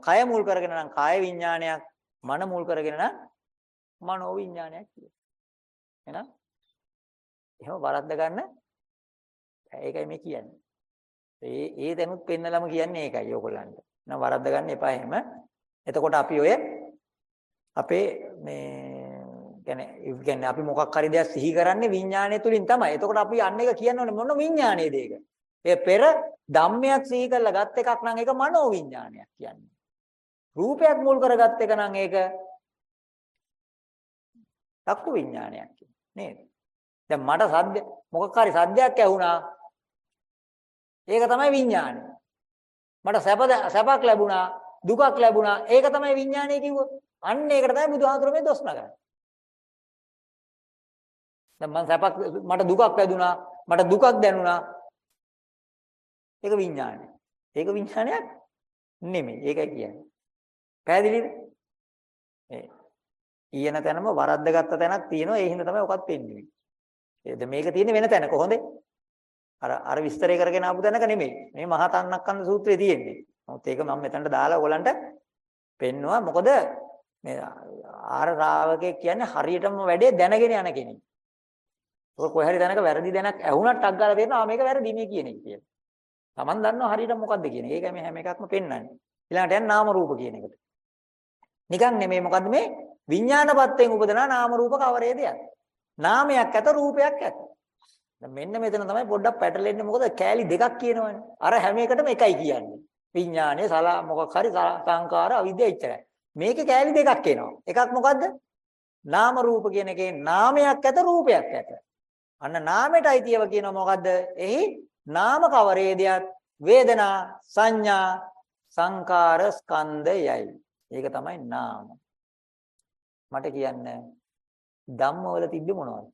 කය මුල් කරගෙන නම් කාය විඥානයක්, මන මුල් කරගෙන නම් මනෝ විඥානයක් කියනවා. එහෙනම් එහෙම වරද්ද ගන්න ඒකයි මේ කියන්නේ. ඒ ඒ දැනුත් පෙන්නලම කියන්නේ ඒකයි ඕගොල්ලන්ට. නම් වරද්ද ගන්න එපා එහෙම. එතකොට අපි ඔය අපේ මේ කියන්නේ කියන්නේ අපි මොකක් හරි දෙයක් සිහි කරන්නේ විඥාණය තුලින් තමයි. එතකොට අපි අන්න එක කියන්නේ මොන විඥාණයද ඒක? ඒ පෙර ධම්මයක් සිහි කරලා ගත් එකක් නම් ඒක මනෝ විඥානයක් කියන්නේ. රූපයක් මුල් කරගත් එක නම් ඒක චක්කු විඥානයක් නේද? දැන් මට සද්ද මොකක් හරි සද්දයක් ඇහුණා. ඒක තමයි විඥානය. මට සැප සැපක් ලැබුණා, දුකක් ලැබුණා. ඒක තමයි විඥානය කිව්වොත්. අන්න ඒකට තමයි බුදුහාමුදුරුවෝ මේ දොස් නගන්නේ. දැන් මම සැපක් මට දුකක් වැදුනා, මට දුකක් දැනුණා. ඒක විඥානය. ඒක විඥානයක් නෙමෙයි. ඒකයි කියන්නේ. පැහැදිලිද? ඒ ඊයන තැනම වරද්දගත්ත තැනක් තියෙනවා. ඒ හින්දා තමයි ඔකත් පෙන්න්නේ. ඒද මේක තියෙන්නේ වෙන තැනක හොඳේ. අර අර විස්තරය කරගෙන ආපු තැනක නෙමෙයි. මේ මහා තන්නක්කන්ද සූත්‍රයේ තියෙන්නේ. නමුත් ඒක මම මෙතනට දාලා ඔයගලන්ට පෙන්නවා. මොකද මේ ආර රාවකෙක් කියන්නේ හරියටම වැඩේ දැනගෙන යන කෙනෙක්. ඔක කොහේ හරි තැනක වැරදි දැනක් ඇහුණත් ටක් ගාලා තේරෙනවා මේක වැරදි මේ කියන එක කියලා. Taman දන්නවා හරියට මොකද්ද කියන එක. ඒකයි මේ හැම එකක්ම පෙන්වන්නේ. ඊළඟට යන නාම රූප කියන එකට. නිකන් නෙමෙයි මොකද්ද මේ විඥානපත්තෙන් උපදනා නාම රූප කවරේද යන්නේ. නාමයක් ඇත රූපයක් ඇත. දැන් මෙන්න මෙතන තමයි පොඩ්ඩක් පැටලෙන්නේ මොකද කෑලි දෙකක් කියනවනේ. අර හැම එකටම එකයි කියන්නේ. විඥානේ සලා මොකක් හරි සංකාර අවිද්‍යාව ඉච්චරයි. මේකේ කෑලි දෙකක් එනවා. එකක් මොකද්ද? නාම රූප කියන එකේ නාමයක් ඇත රූපයක් ඇත. අන්න නාමයට අයිතිව කියනවා මොකද්ද? එහි නාම කවරේදයක් වේදනා සංඥා සංකාර ස්කන්ධයයි. ඒක තමයි නාම. මට කියන්න ධම්මවල තිබ්බේ මොනවද?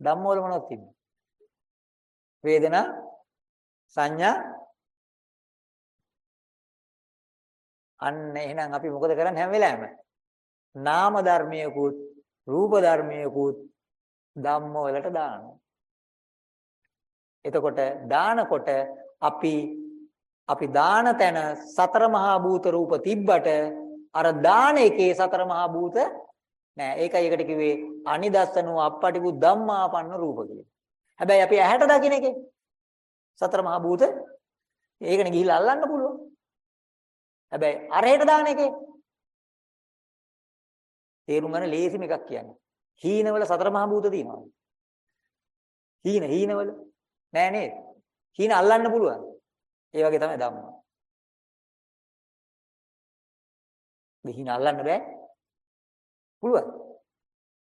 ධම්මවල මොනවද තිබ්බේ? වේදනා සංඥා අන්න එහෙනම් අපි මොකද කරන්නේ හැම වෙලාවෙම? නාම ධර්මයකුත් රූප ධර්මයකුත් ධම්ම වලට දානවා. එතකොට දානකොට අපි අපි දාන තැන සතර මහා භූත රූප තිබ්බට අර දාන එකේ සතර මහා භූත නෑ. ඒකයි ඒකට කිව්වේ අනිදස්සනෝ අප්පටිපු ධම්මාපන්න රූප කියලා. හැබැයි අපි ඇහැට දකින්න එකේ සතර මහා භූත ඒකනේ ගිහිල්ලා අල්ලන්න පුළුවන්. හැබැයි අරහෙට දාන එකේ තේරුම් ගන්න ලේසිම එකක් කියන්නේ. හීනවල සතර මහා භූත තියෙනවා. හීන හීනවල නෑ නේද? හීන අල්ලන්න පුළුවන්. ඒ වගේ තමයි ධම්ම. හීන අල්ලන්න බෑ. පුළුවන්.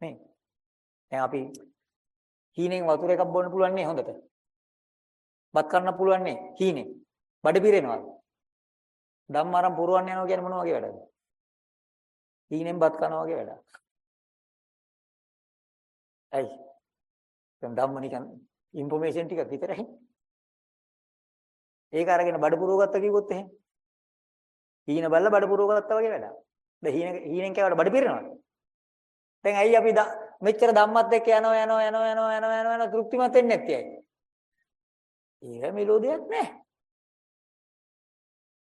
නේ. දැන් අපි හීනෙන් වතුර එකක් බොන්න පුළුවන් නේ හොඳට. බත් කන්න පුළුවන් නේ හීනෙන්. බඩ පිරෙනවා. ධම්මාරම් පුරවන්න යනවා කියන්නේ මොන වගේ වැඩද? හීනෙන් බත් කනවා වගේ වැඩක්. ඇයි? දැන් ධම්ම නිකන් ইনফෝමේෂන් ටිකක් විතරයි. ඒක අරගෙන බඩ පුරව ගත්ත කිව්වොත් එහෙම. හීන බල්ල බඩ පුරව ගත්තා වගේ වැඩක්. දැන් හීන හීනෙන් කෑවට බඩ පිරෙනවද? දැන් ඇයි අපි මෙච්චර ධම්මත් එක්ක යනවා යනවා යනවා යනවා යනවා යනවා යනවා තෘප්තිමත් වෙන්නේ නැත්තේ ඇයි? ඒක මෙලෝඩියක් නෑ.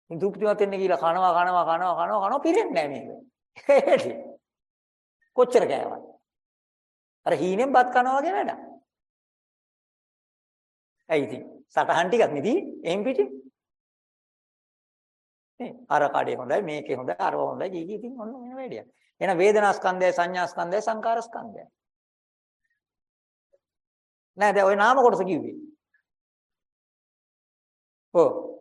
ඉතින් තෘප්තිමත් වෙන්න කියලා කනවා කනවා කනවා කනවා කනවා පිරෙන්නේ නෑ මේක. ඒකයි. කොච්චර කෑවත්. අර හීනෙන් බත් කනවා වගේ වැඩක්. ඇයි ඉතින් සටහන් ටිකක් නෙදී එම් පිටි. නේ අර කඩේ හොඳයි මේකේ හොඳයි අරව හොඳයි ජීජී ඉතින් ඔන්න මෙන්න වැඩියක්. එහෙනම් වේදනා ස්කන්ධය සංඥා ස්කන්ධය සංකාර ස්කන්ධය. නෑ දැන් ওই නාම කොටස කිව්වේ. ඔව්.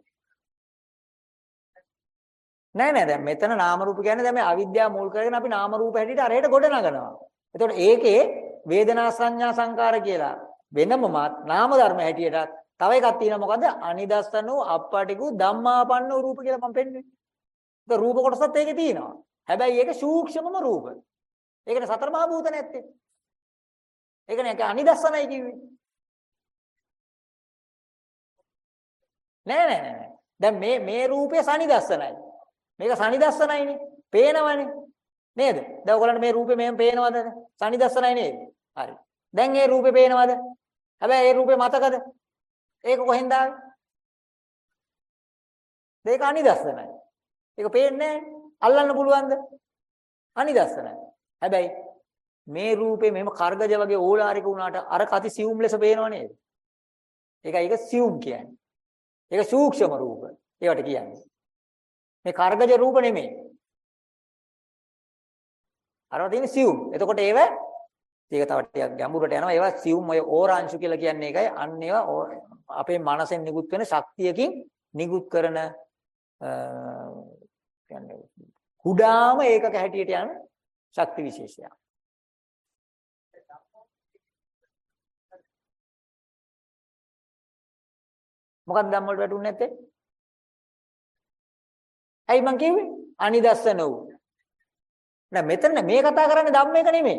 නෑ නෑ දැන් මෙතන නාම රූප කියන්නේ දැන් මේ අවිද්‍යාව මුල් කරගෙන අපි නාම රූප හැටියට අරහෙට ගොඩ නගනවා. එතකොට ඒකේ වේදනා සංඥා සංකාර කියලා වෙනමමත් නාම ධර්ම හැටියට තව එකක් තියෙනවා මොකද්ද? අනිදස්සනෝ අප්පටිකු ධම්මාපන්නෝ රූප කියලා මම පෙන්වන්නේ. ඒක රූප කොටසත් ඒකේ තියෙනවා. හැබැයි ඒක සූක්ෂමම රූප. ඒකනේ සතර මහා භූත නැත්තේ. ඒකනේ ඒක අනිදස්සනයි කිව්වේ. නෑ නෑ නෑ. දැන් මේ මේ රූපය සනිදස්සනයි. මේක සනිදස්සනයිනේ. පේනවනේ. නේද? දැන් ඔයගලන්ට මේ රූපේ මෙහෙම පේනවද? සනිදස්සනයි නේද? හරි. දැන් මේ රූපේ පේනවද? හැබැයි ඒ රූපේ මතකද? ඒක කොහෙන්ද ආවේ? මේක අනිදස්සනයි. ඒක පේන්නේ අල්ලන්න පුළුවන්ද? අනිදස්සනයි. හැබැයි මේ රූපේ මෙහෙම කර්ගජ වගේ ඕලාරික වුණාට අර කති සියුම් ලෙස පේනව නේද? ඒකයි ඒක සියුම් කියන්නේ. ඒක සූක්ෂම රූප. ඒවට කියන්නේ. මේ කර්ගජ රූප නෙමෙයි. අරව තියෙන සියුම්. එතකොට ඒව ඒක තව ටිකක් ගැඹුරට යනවා. ඒවා සියුම් ඔය ඕරාංශු කියලා කියන්නේ ඒකයි. අන්න ඒවා අපේ මනසෙන් නිකුත් වෙන ශක්තියකින් නිකුත් කරන කියන්නේ කුඩාම ඒකක හැටියට යන ශක්ති විශේෂයක්. මොකක්ද ධම්ම වලට වැටුනේ නැත්තේ? ඇයි මං කිව්වේ? අනිදස්සන වූ. නෑ මෙතන මේ කතා කරන්නේ ධම්මයක නෙමෙයි.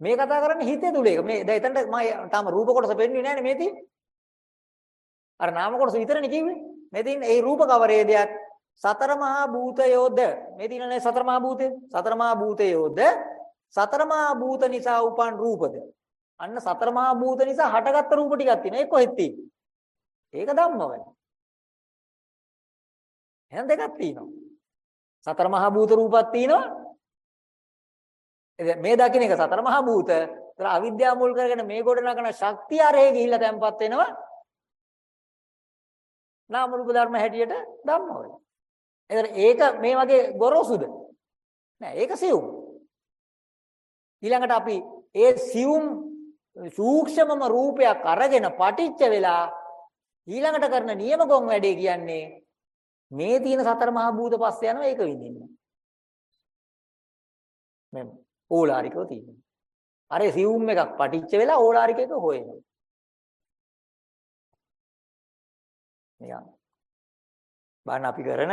මේ කතා කරන්නේ හිතේ තුල එක. මේ දැන් එතනට මම තාම රූප කොටස පෙන්වන්නේ නෑනේ මේ තියෙන්නේ. අර නාම කොටස විතරනේ කිව්වේ. මේ තියෙන ඒ රූප කවරේදයක් සතර මහා භූතයෝද මේ තියෙනනේ සතර මහා භූතය. සතර මහා භූතයෝද සතර මහා භූත නිසා උපන් රූපද. අන්න සතර මහා භූත නිසා හටගත්ත රූප ටිකක් තියෙනවා. ඒක කොහෙද තියෙන්නේ? ඒක ධම්මවල. එහෙනම් දෙකක් තියෙනවා. සතර මහා භූත රූපක් තියෙනවා. මේ දකින්න එක සතර මහා භූත. ඒතර අවිද්‍යාව මුල් කරගෙන මේ ගොඩ නගන ශක්තිය අරහේ ගිහිල්ලා තැම්පත් වෙනවා. නාම රූප ධර්ම හැටියට ධම්මවල. ඒතර ඒක මේ වගේ ගොරෝසුද? නෑ ඒක සියුම්. ඊළඟට අපි ඒ සියුම් සූක්ෂමම රූපයක් අරගෙන පටිච්ච වෙලා ඊළඟට කරන නියම ගොන් වැඩේ කියන්නේ මේ තියෙන සතර මහා භූත පස්සේ යනවා ඒක විඳින්න. මෙන්න ඕලාරිකව තියෙනවා. අර සියුම් එකක් පටිච්ච වෙලා ඕලාරික එක හොයනවා. නිකන් බාන අපි කරන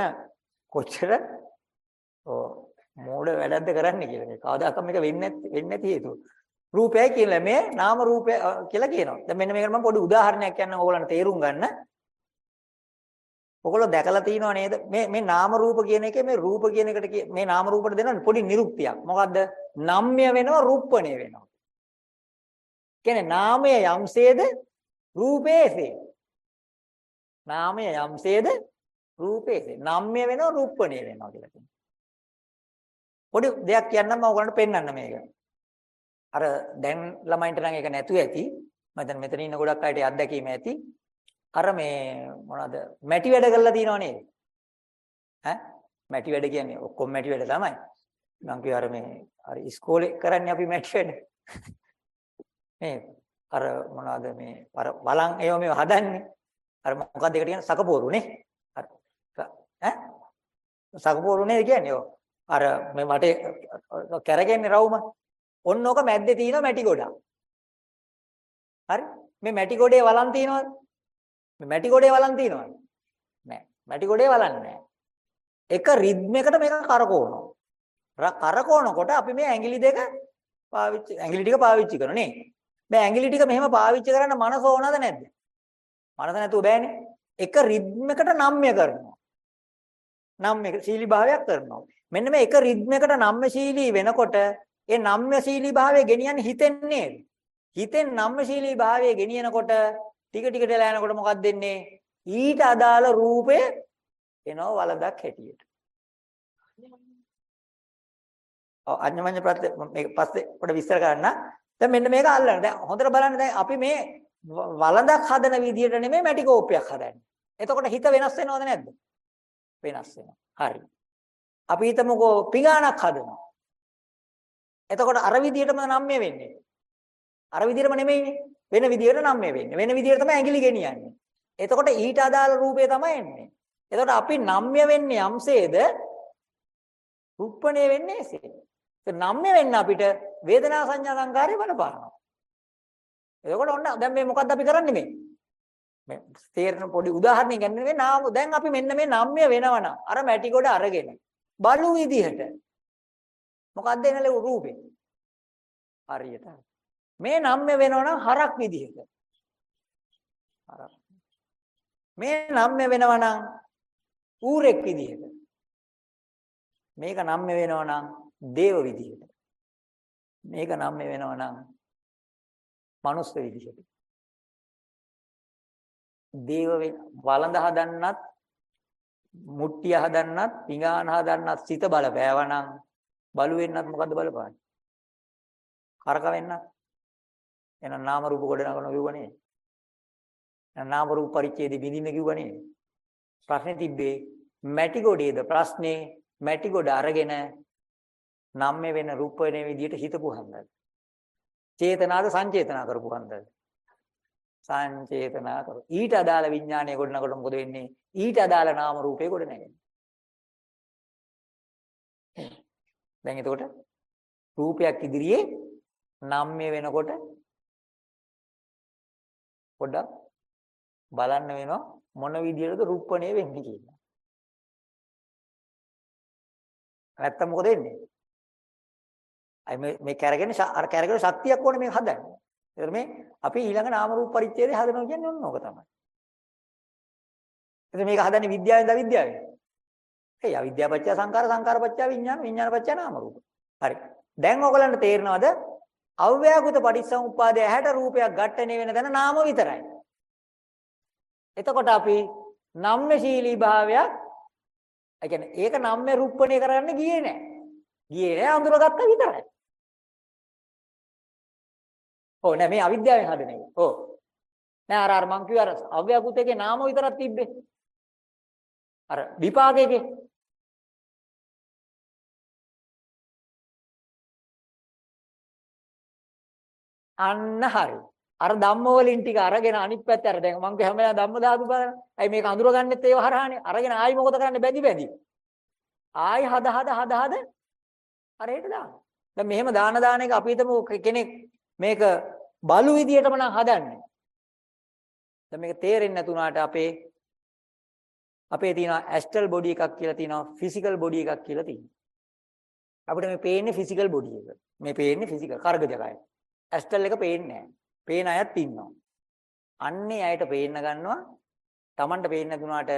කොච්චර ඕ මෝඩ වැඩක්ද කරන්නේ කියලා මේ කවදාකම මේක වෙන්නේ නැති වෙන්නේ නැති හේතුව. රූපයයි කියලා මේ නාම රූපය කියලා කියනවා. දැන් මෙන්න මේකට මම පොඩි උදාහරණයක් කියන්නම් ඕගොල්ලන්ට තේරුම් ගන්න. ඔයගොල්ලෝ දැකලා තියෙනව නේද? මේ මේ නාම රූප කියන එකේ මේ රූප කියන එකට මේ නාම රූපට දෙන පොඩි නිරුක්තියක්. මොකද්ද? නම්ය වෙනවා රූපණය වෙනවා. කියන්නේ නාමය යම්සේද රූපේසේ. නාමය යම්සේද රූපේසේ. නම්ය වෙනවා රූපණය වෙනවා කියලා කියනවා. පොඩි දෙයක් කියන්නම් මම ඔයගොල්ලන්ට පෙන්වන්න මේක. අර දැන් ළමයින්ට නම් ඒක නැතුව ඇති. මම දැන් මෙතන ඉන්න ගොඩක් අයට අත්දැකීම ඇති. අර මේ මොනවද මැටි වැඩ කරලා තියෙනව නේද? ඈ මැටි වැඩ කියන්නේ ඔක්කොම මැටි වැඩ තමයි. මම කිය අර මේ අර ඉස්කෝලේ කරන්නේ අපි මැටි වැඩ. මේ අර මොනවද මේ අර වලන් ඒව මේව හදන්නේ. අර මොකක්ද ඒකට කියන්නේ සකපෝරු නේ. අර ඈ සකපෝරු නේද කියන්නේ ඔය. අර මේ මට කැරගෙන්නේ රවුම. ඔන්න ඕක මැද්දේ තියෙන මැටි ගොඩක්. හරි? මේ මැටි ගොඩේ වලන් තියෙනවද? මේ මැටි ගොඩේ වලන් තියෙනවද? නෑ. මැටි ගොඩේ වලන් නෑ. එක රිද්මයකට මේක කරකවනවා. කරකවනකොට අපි මේ ඇඟිලි දෙක පාවිච්චි ඇඟිලි ටික පාවිච්චි කරනවා නේ. දැන් ඇඟිලි ටික මෙහෙම පාවිච්චි කරන්න මනස ඕනද නැද්ද? මනස නැතුව බෑනේ. එක රිද්මයකට නම්ය කරනවා. නම්ය ශීලී භාවයක් කරනවා. මෙන්න මේ එක රිද්මයකට නම්‍යශීලී වෙනකොට ඒ නම්‍යශීලී භාවය ගෙනියන්නේ හිතෙන් නේද? හිතෙන් නම්‍යශීලී භාවය ගෙනියනකොට ටික ටික දෙලා යනකොට මොකක්ද වෙන්නේ? ඊට අදාළ රූපය එනවා වලදක් හැටියට. ඔව් අඤ්ඤමඤ්ඤ ප්‍රත්‍ය මේක පස්සේ පොඩ විස්තර කරන්න. දැන් මෙන්න මේක අල්ලන්න. දැන් හොඳට බලන්න දැන් අපි මේ වලදක් හදන විදියට නෙමෙයි මැටි කෝප්පයක් හදන්නේ. එතකොට හිත වෙනස් වෙනවද නැද්ද? වෙනස් වෙනවා. හරි. අපි හිතමුකෝ පිඟානක් හදනවා. එතකොට අර විදියටම නම්ය වෙන්නේ. අර විදියටම නෙමෙයිනේ. වෙන විදියට නම්ය වෙන්නේ. වෙන විදියට තමයි ඇඟිලි ගෙනියන්නේ. එතකොට ඊට අදාළ රූපය තමයි එන්නේ. එතකොට අපි නම්ය වෙන්නේ යම්සේද රුප්පණය වෙන්නේ එසේ. ඒ නම්ය වෙන්න අපිට වේදනා සංඥා සංකාරය බලපානවා. එතකොට ඔන්න දැන් මේ මොකද්ද අපි කරන්නේ මේ? මේ තේරෙන පොඩි උදාහරණයක් ගන්න මේ නාම දැන් අපි මෙන්න මේ නම්ය වෙනවනම් අර මැටි ගොඩ අරගෙන බලු විදිහට මොකක්ද එනලු රූපේ හරියට මේ නම්ය වෙනවනම් හරක් විදිහට හරක් මේ නම්ය වෙනවනම් ඌරෙක් විදිහට මේක නම්ය වෙනවනම් දේව විදියට. මේක නම් මේ වෙනවා නම් මනුස්ස විදියට. දේව වළඳ හදන්නත් මුට්ටිය හදන්නත් පිඟාන හදන්නත් සිත බලපෑවනම් බලු වෙන්නත් මොකද්ද බලපාන්නේ? කරක වෙන්නත්. එහෙනම් නාම රූප ගොඩ නගන කිව්වනේ. එහෙනම් නාම රූප පරිච්ඡේදෙ බිඳින්න කිව්වනේ. ප්‍රශ්නේ තිබ්බේ මැටි ගොඩේද ප්‍රශ්නේ මැටි ගොඩ අරගෙන නම් වෙන රූප වෙන විදියට හිතපු හන්දද? චේතනාද සංචේතනා කරපු හන්දද? සංචේතනා කරු. ඊට අදාළ විඥානය ගොඩනකොට මොකද වෙන්නේ? ඊට අදාළ නාම රූපේ ගොඩ නැගෙන්නේ. දැන් එතකොට රූපයක් ඉදිරියේ නම්ය වෙනකොට පොඩ්ඩක් බලන්න වෙනවා මොන විදියටද රූපණය වෙන්නේ කියලා. නැත්තම් මොකද වෙන්නේ? අයි මේ මේ කැරගෙන අර කැරගෙන ශක්තියක් ඕනේ මේක හදන්න. ඒතර මේ අපි ඊළඟ නාම රූප පරිච්ඡේදය හදනවා කියන්නේ ඔන්න ඕක තමයි. එතන මේක හදන්නේ විද්‍යාවෙන්ද අවිද්‍යාවෙන්ද? ඒ අවිද්‍යාව පත්‍ය සංකාර සංකාර පත්‍ය විඥාන විඥාන පත්‍ය නාම රූප. හරි. දැන් ඔයගලන්ට තේරෙනවද? අව්‍යාකෘත පටිච්චසමුප්පාදය ඇහැට රූපයක් ඝට්ටණය වෙන තැන නාම විතරයි. එතකොට අපි නම්මශීලී භාවයක් ඒ කියන්නේ ඒක නම්ම රූපණය කරන්න ගියේ නැහැ. ගියේ නැහැ අඳුරගත්ත විතරයි. ඔව් නෑ මේ අවිද්‍යාවෙන් හදන එක. ඔව්. නෑ අර අර මං කිව්ව අර අව්‍යාකෘතයේ නාම විතරක් තිබ්බේ. අර විපාකයේ අන්න හරි. අර ධම්ම වලින් ටික අරගෙන අනිත් පැත්තට අර දැන් මං කිය හැම වෙලාවෙම ධම්ම ධාතු බලන්න. අයි මේක අඳුරගන්නෙත් ඒව හරහානේ. අරගෙන ආයි මොකද කරන්නේ බැදි බැදි. ආයි හද හද හද හද අර හෙට දාන්න. දැන් මෙහෙම දාන දාන එක අපි හිතමු කෙනෙක් මේක බලු විදියටම නම් හදන්නේ. දැන් මේක තේරෙන්නේ නැතුණාට අපේ අපේ තියෙනවා ඇස්ට්‍රල් බොඩි එකක් කියලා තියෙනවා ෆිසිකල් බොඩි එකක් කියලා තියෙනවා. අපිට මේ පේන්නේ ෆිසිකල් බොඩි එක. මේ පේන්නේ ෆිසිකල් කර්ගජකය. ඇස්ට්‍රල් එක පේන්නේ නැහැ. පේන අයත් ඉන්නවා. අන්නේ අයට පේන්න ගන්නවා. Tamanට පේන්නේ නැතුණාට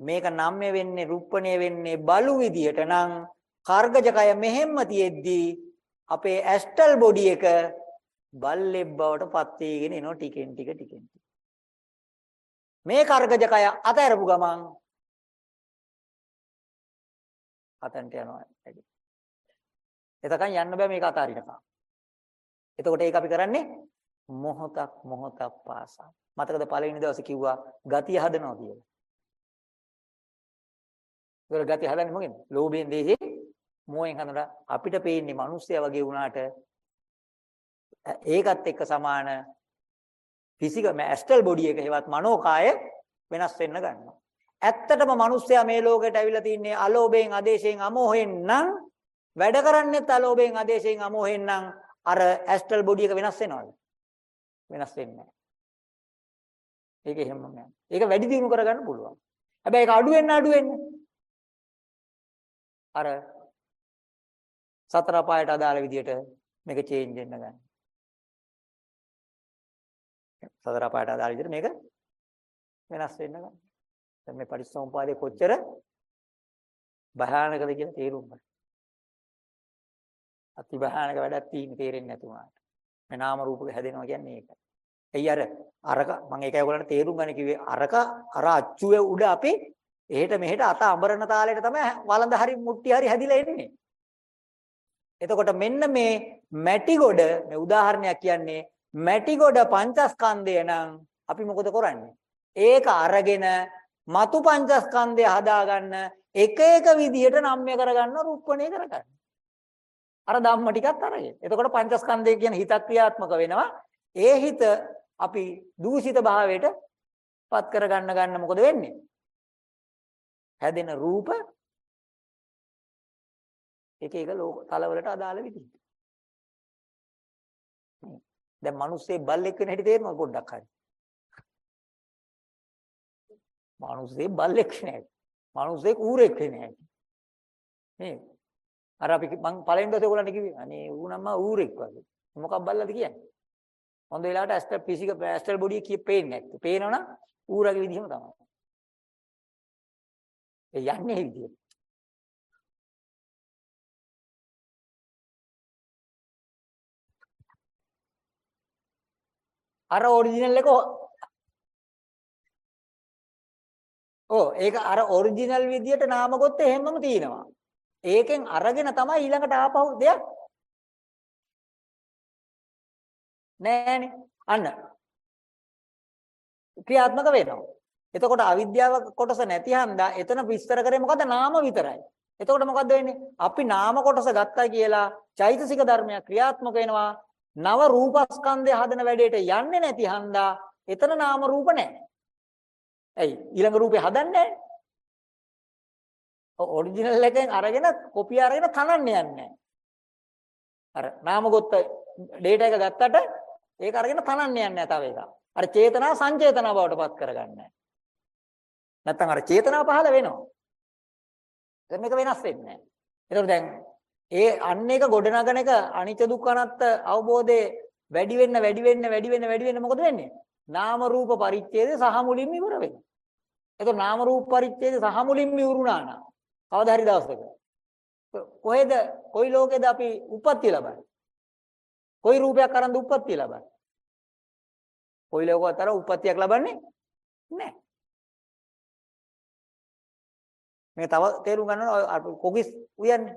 මේක නම්ය වෙන්නේ රුප්පණය වෙන්නේ බලු විදියට නම් කර්ගජකය මෙහෙම්ම තියෙද්දී අපේ ඇස්ට්‍රල් බොඩි එක බල්ලෙක් බවට පත් වීගෙන එනවා ටිකෙන් ටික ටිකෙන් ටික. මේ කර්ගජකය අතහැරපු ගමන් අතන්ට යනවා වැඩි. එතකන් යන්න බෑ මේක අතාරිනකම්. එතකොට ඒක අපි කරන්නේ මොහොතක් මොහොතක් පාසා. මතකද පළවෙනි දවසේ කිව්වා ගතිය හදනවා කියලා. ඒක ගතිය හදන්නේ මොකෙන්ද? ලෝභයෙන් දේහේ මොහෙන් හදනලා අපිට පේන්නේ මිනිස්සයා වගේ වුණාට ඒකත් එක්ක සමාන ෆිසිකල් ඇස්ට්‍රල් බොඩි එක හේවත් මනෝකාය වෙනස් වෙන්න ගන්නවා. ඇත්තටම මිනිස්සයා මේ ලෝකෙට ඇවිල්ලා තින්නේ අලෝභයෙන්, ආදේශයෙන්, අමෝහයෙන් නම් වැඩ කරන්නේත් අලෝභයෙන්, ආදේශයෙන්, අමෝහයෙන් නම් අර ඇස්ට්‍රල් බොඩි එක වෙනස් වෙනවද? වෙනස් වෙන්නේ නැහැ. ඒක එහෙමම යනවා. ඒක වැඩි දියුණු කරගන්න පුළුවන්. හැබැයි ඒක අඩු වෙන්න අඩු වෙන්න. අර සතර පායට අදාළ විදියට මේක චේන්ජ් වෙන්න ගන්න. සතර පායට අදාළ විදිහට මේක වෙනස් වෙන්න ගන්න. දැන් මේ පරිසම්පාදේ කොච්චර භයානකද කියලා තේරුම් ගන්න. අති භයානක වැඩක් තියෙන තේරෙන්නේ නැති වුණාට. මේ නාම රූපක හැදෙනවා කියන්නේ ඒකයි. එයි අර අරක මම ඒකයි ඔයගොල්ලන්ට තේරුම් ගන්න කිව්වේ අරක අර අච්චුවේ උඩ අපි එහෙට මෙහෙට අත අඹරන තාලෙට තමයි වළඳ හරි මුට්ටි හරි හැදිලා එන්නේ. එතකොට මෙන්න මේ මැටි ගොඩ මේ උදාහරණයක් කියන්නේ මැටි ගොඩ පංචස්කන්ධය නම් අපි මොකද කරන්නේ? ඒක අරගෙන මතු පංචස්කන්ධය හදාගන්න එක එක විදිහට නම්ය කරගන්න රූපණය කරගන්න. අර ධම්ම ටිකත් අරගෙන. එතකොට පංචස්කන්ධය කියන හිත ක්‍රියාත්මක වෙනවා. ඒ හිත අපි දූෂිත භාවයට පත් කරගන්න ගන්න මොකද වෙන්නේ? හැදෙන රූප එක එක ලෝක තලවලට අදාළ විදිහට. දැන් මිනිස්සේ බල්ලෙක් වෙන හැටි තේරෙනවද පොඩ්ඩක් හරි? මිනිස්සේ බල්ලෙක් වෙන හැටි. මිනිස්සේ ඌරෙක් වෙන හැටි. නේද? අර අපි මං පළවෙනි දවසේ ඔයගොල්ලන්ට කිව්වේ අනේ ඌ නම් මා ඌරෙක් වගේ. මොකක් බල්ලද කියන්නේ? හොඳ වෙලාවට ඇස්ටල් පිසික ඇස්ටල් බොඩිය කිය පේන්නේ නැත්තේ. පේනවනම් ඌරගේ විදිහම තමයි. ඒ යන්නේ ඒ විදිහට. අර ඔරිජිනල් එක ඕ ඒක අර ඔරිජිනල් විදියට නාමකොත් එහෙමම තියෙනවා. ඒකෙන් අරගෙන තමයි ඊළඟට ආපහු දෙයක් නෑනේ. අන්න. ක්‍රියාත්මක වෙනවා. එතකොට අවිද්‍යාව කොටස නැති හන්දා එතන විස්තර කරේ මොකද්ද? නාම විතරයි. එතකොට මොකද්ද වෙන්නේ? අපි නාම කොටස ගත්තා කියලා චෛතසික ධර්මයක් ක්‍රියාත්මක වෙනවා. නව රූපස්කන්ධය හදන වැඩේට යන්නේ නැති හන්දා එතන නාම රූප නැහැ. ඇයි? ඊළඟ රූපේ හදන්නේ නැහැ. ඔරිජිනල් එකෙන් අරගෙන කොපිය අරගෙන තනන්න යන්නේ නැහැ. අර නාම ගොත්ත ඩේටා එක ගත්තට ඒක අරගෙන තනන්න යන්නේ නැහැ තව එකක්. අර චේතනා සංචේතනා බවට පත් කරගන්නේ නැත්තම් අර චේතනාව පහළ වෙනවා. දැන් මේක වෙනස් වෙන්නේ නැහැ. ඒතකොට දැන් ඒ අන්න එක ගොඩනගන එක අනිත්‍ය දුක්ඛ අනාත්ත අවබෝධයේ වැඩි වෙන්න වැඩි වෙන්න වැඩි වෙන්න වැඩි වෙන්න මොකද වෙන්නේ? නාම රූප පරිච්ඡේදය සහ මුලින්ම ඉවර වෙනවා. එතකොට නාම රූප පරිච්ඡේදය සහ මුලින්ම ඉවරුණා නම් කවදා හරි දවසක කොහෙද කොයි ලෝකෙද අපි උප්පත්ති ලබන්නේ? කොයි රූපයක් අරන්ද උප්පත්ති ලබන්නේ? කොයි ලෝකවත් අර උප්පත්තියක් ලබන්නේ නැහැ. මේ තව තේරුම් ගන්න ඕන කොගිස් උයන්නේ.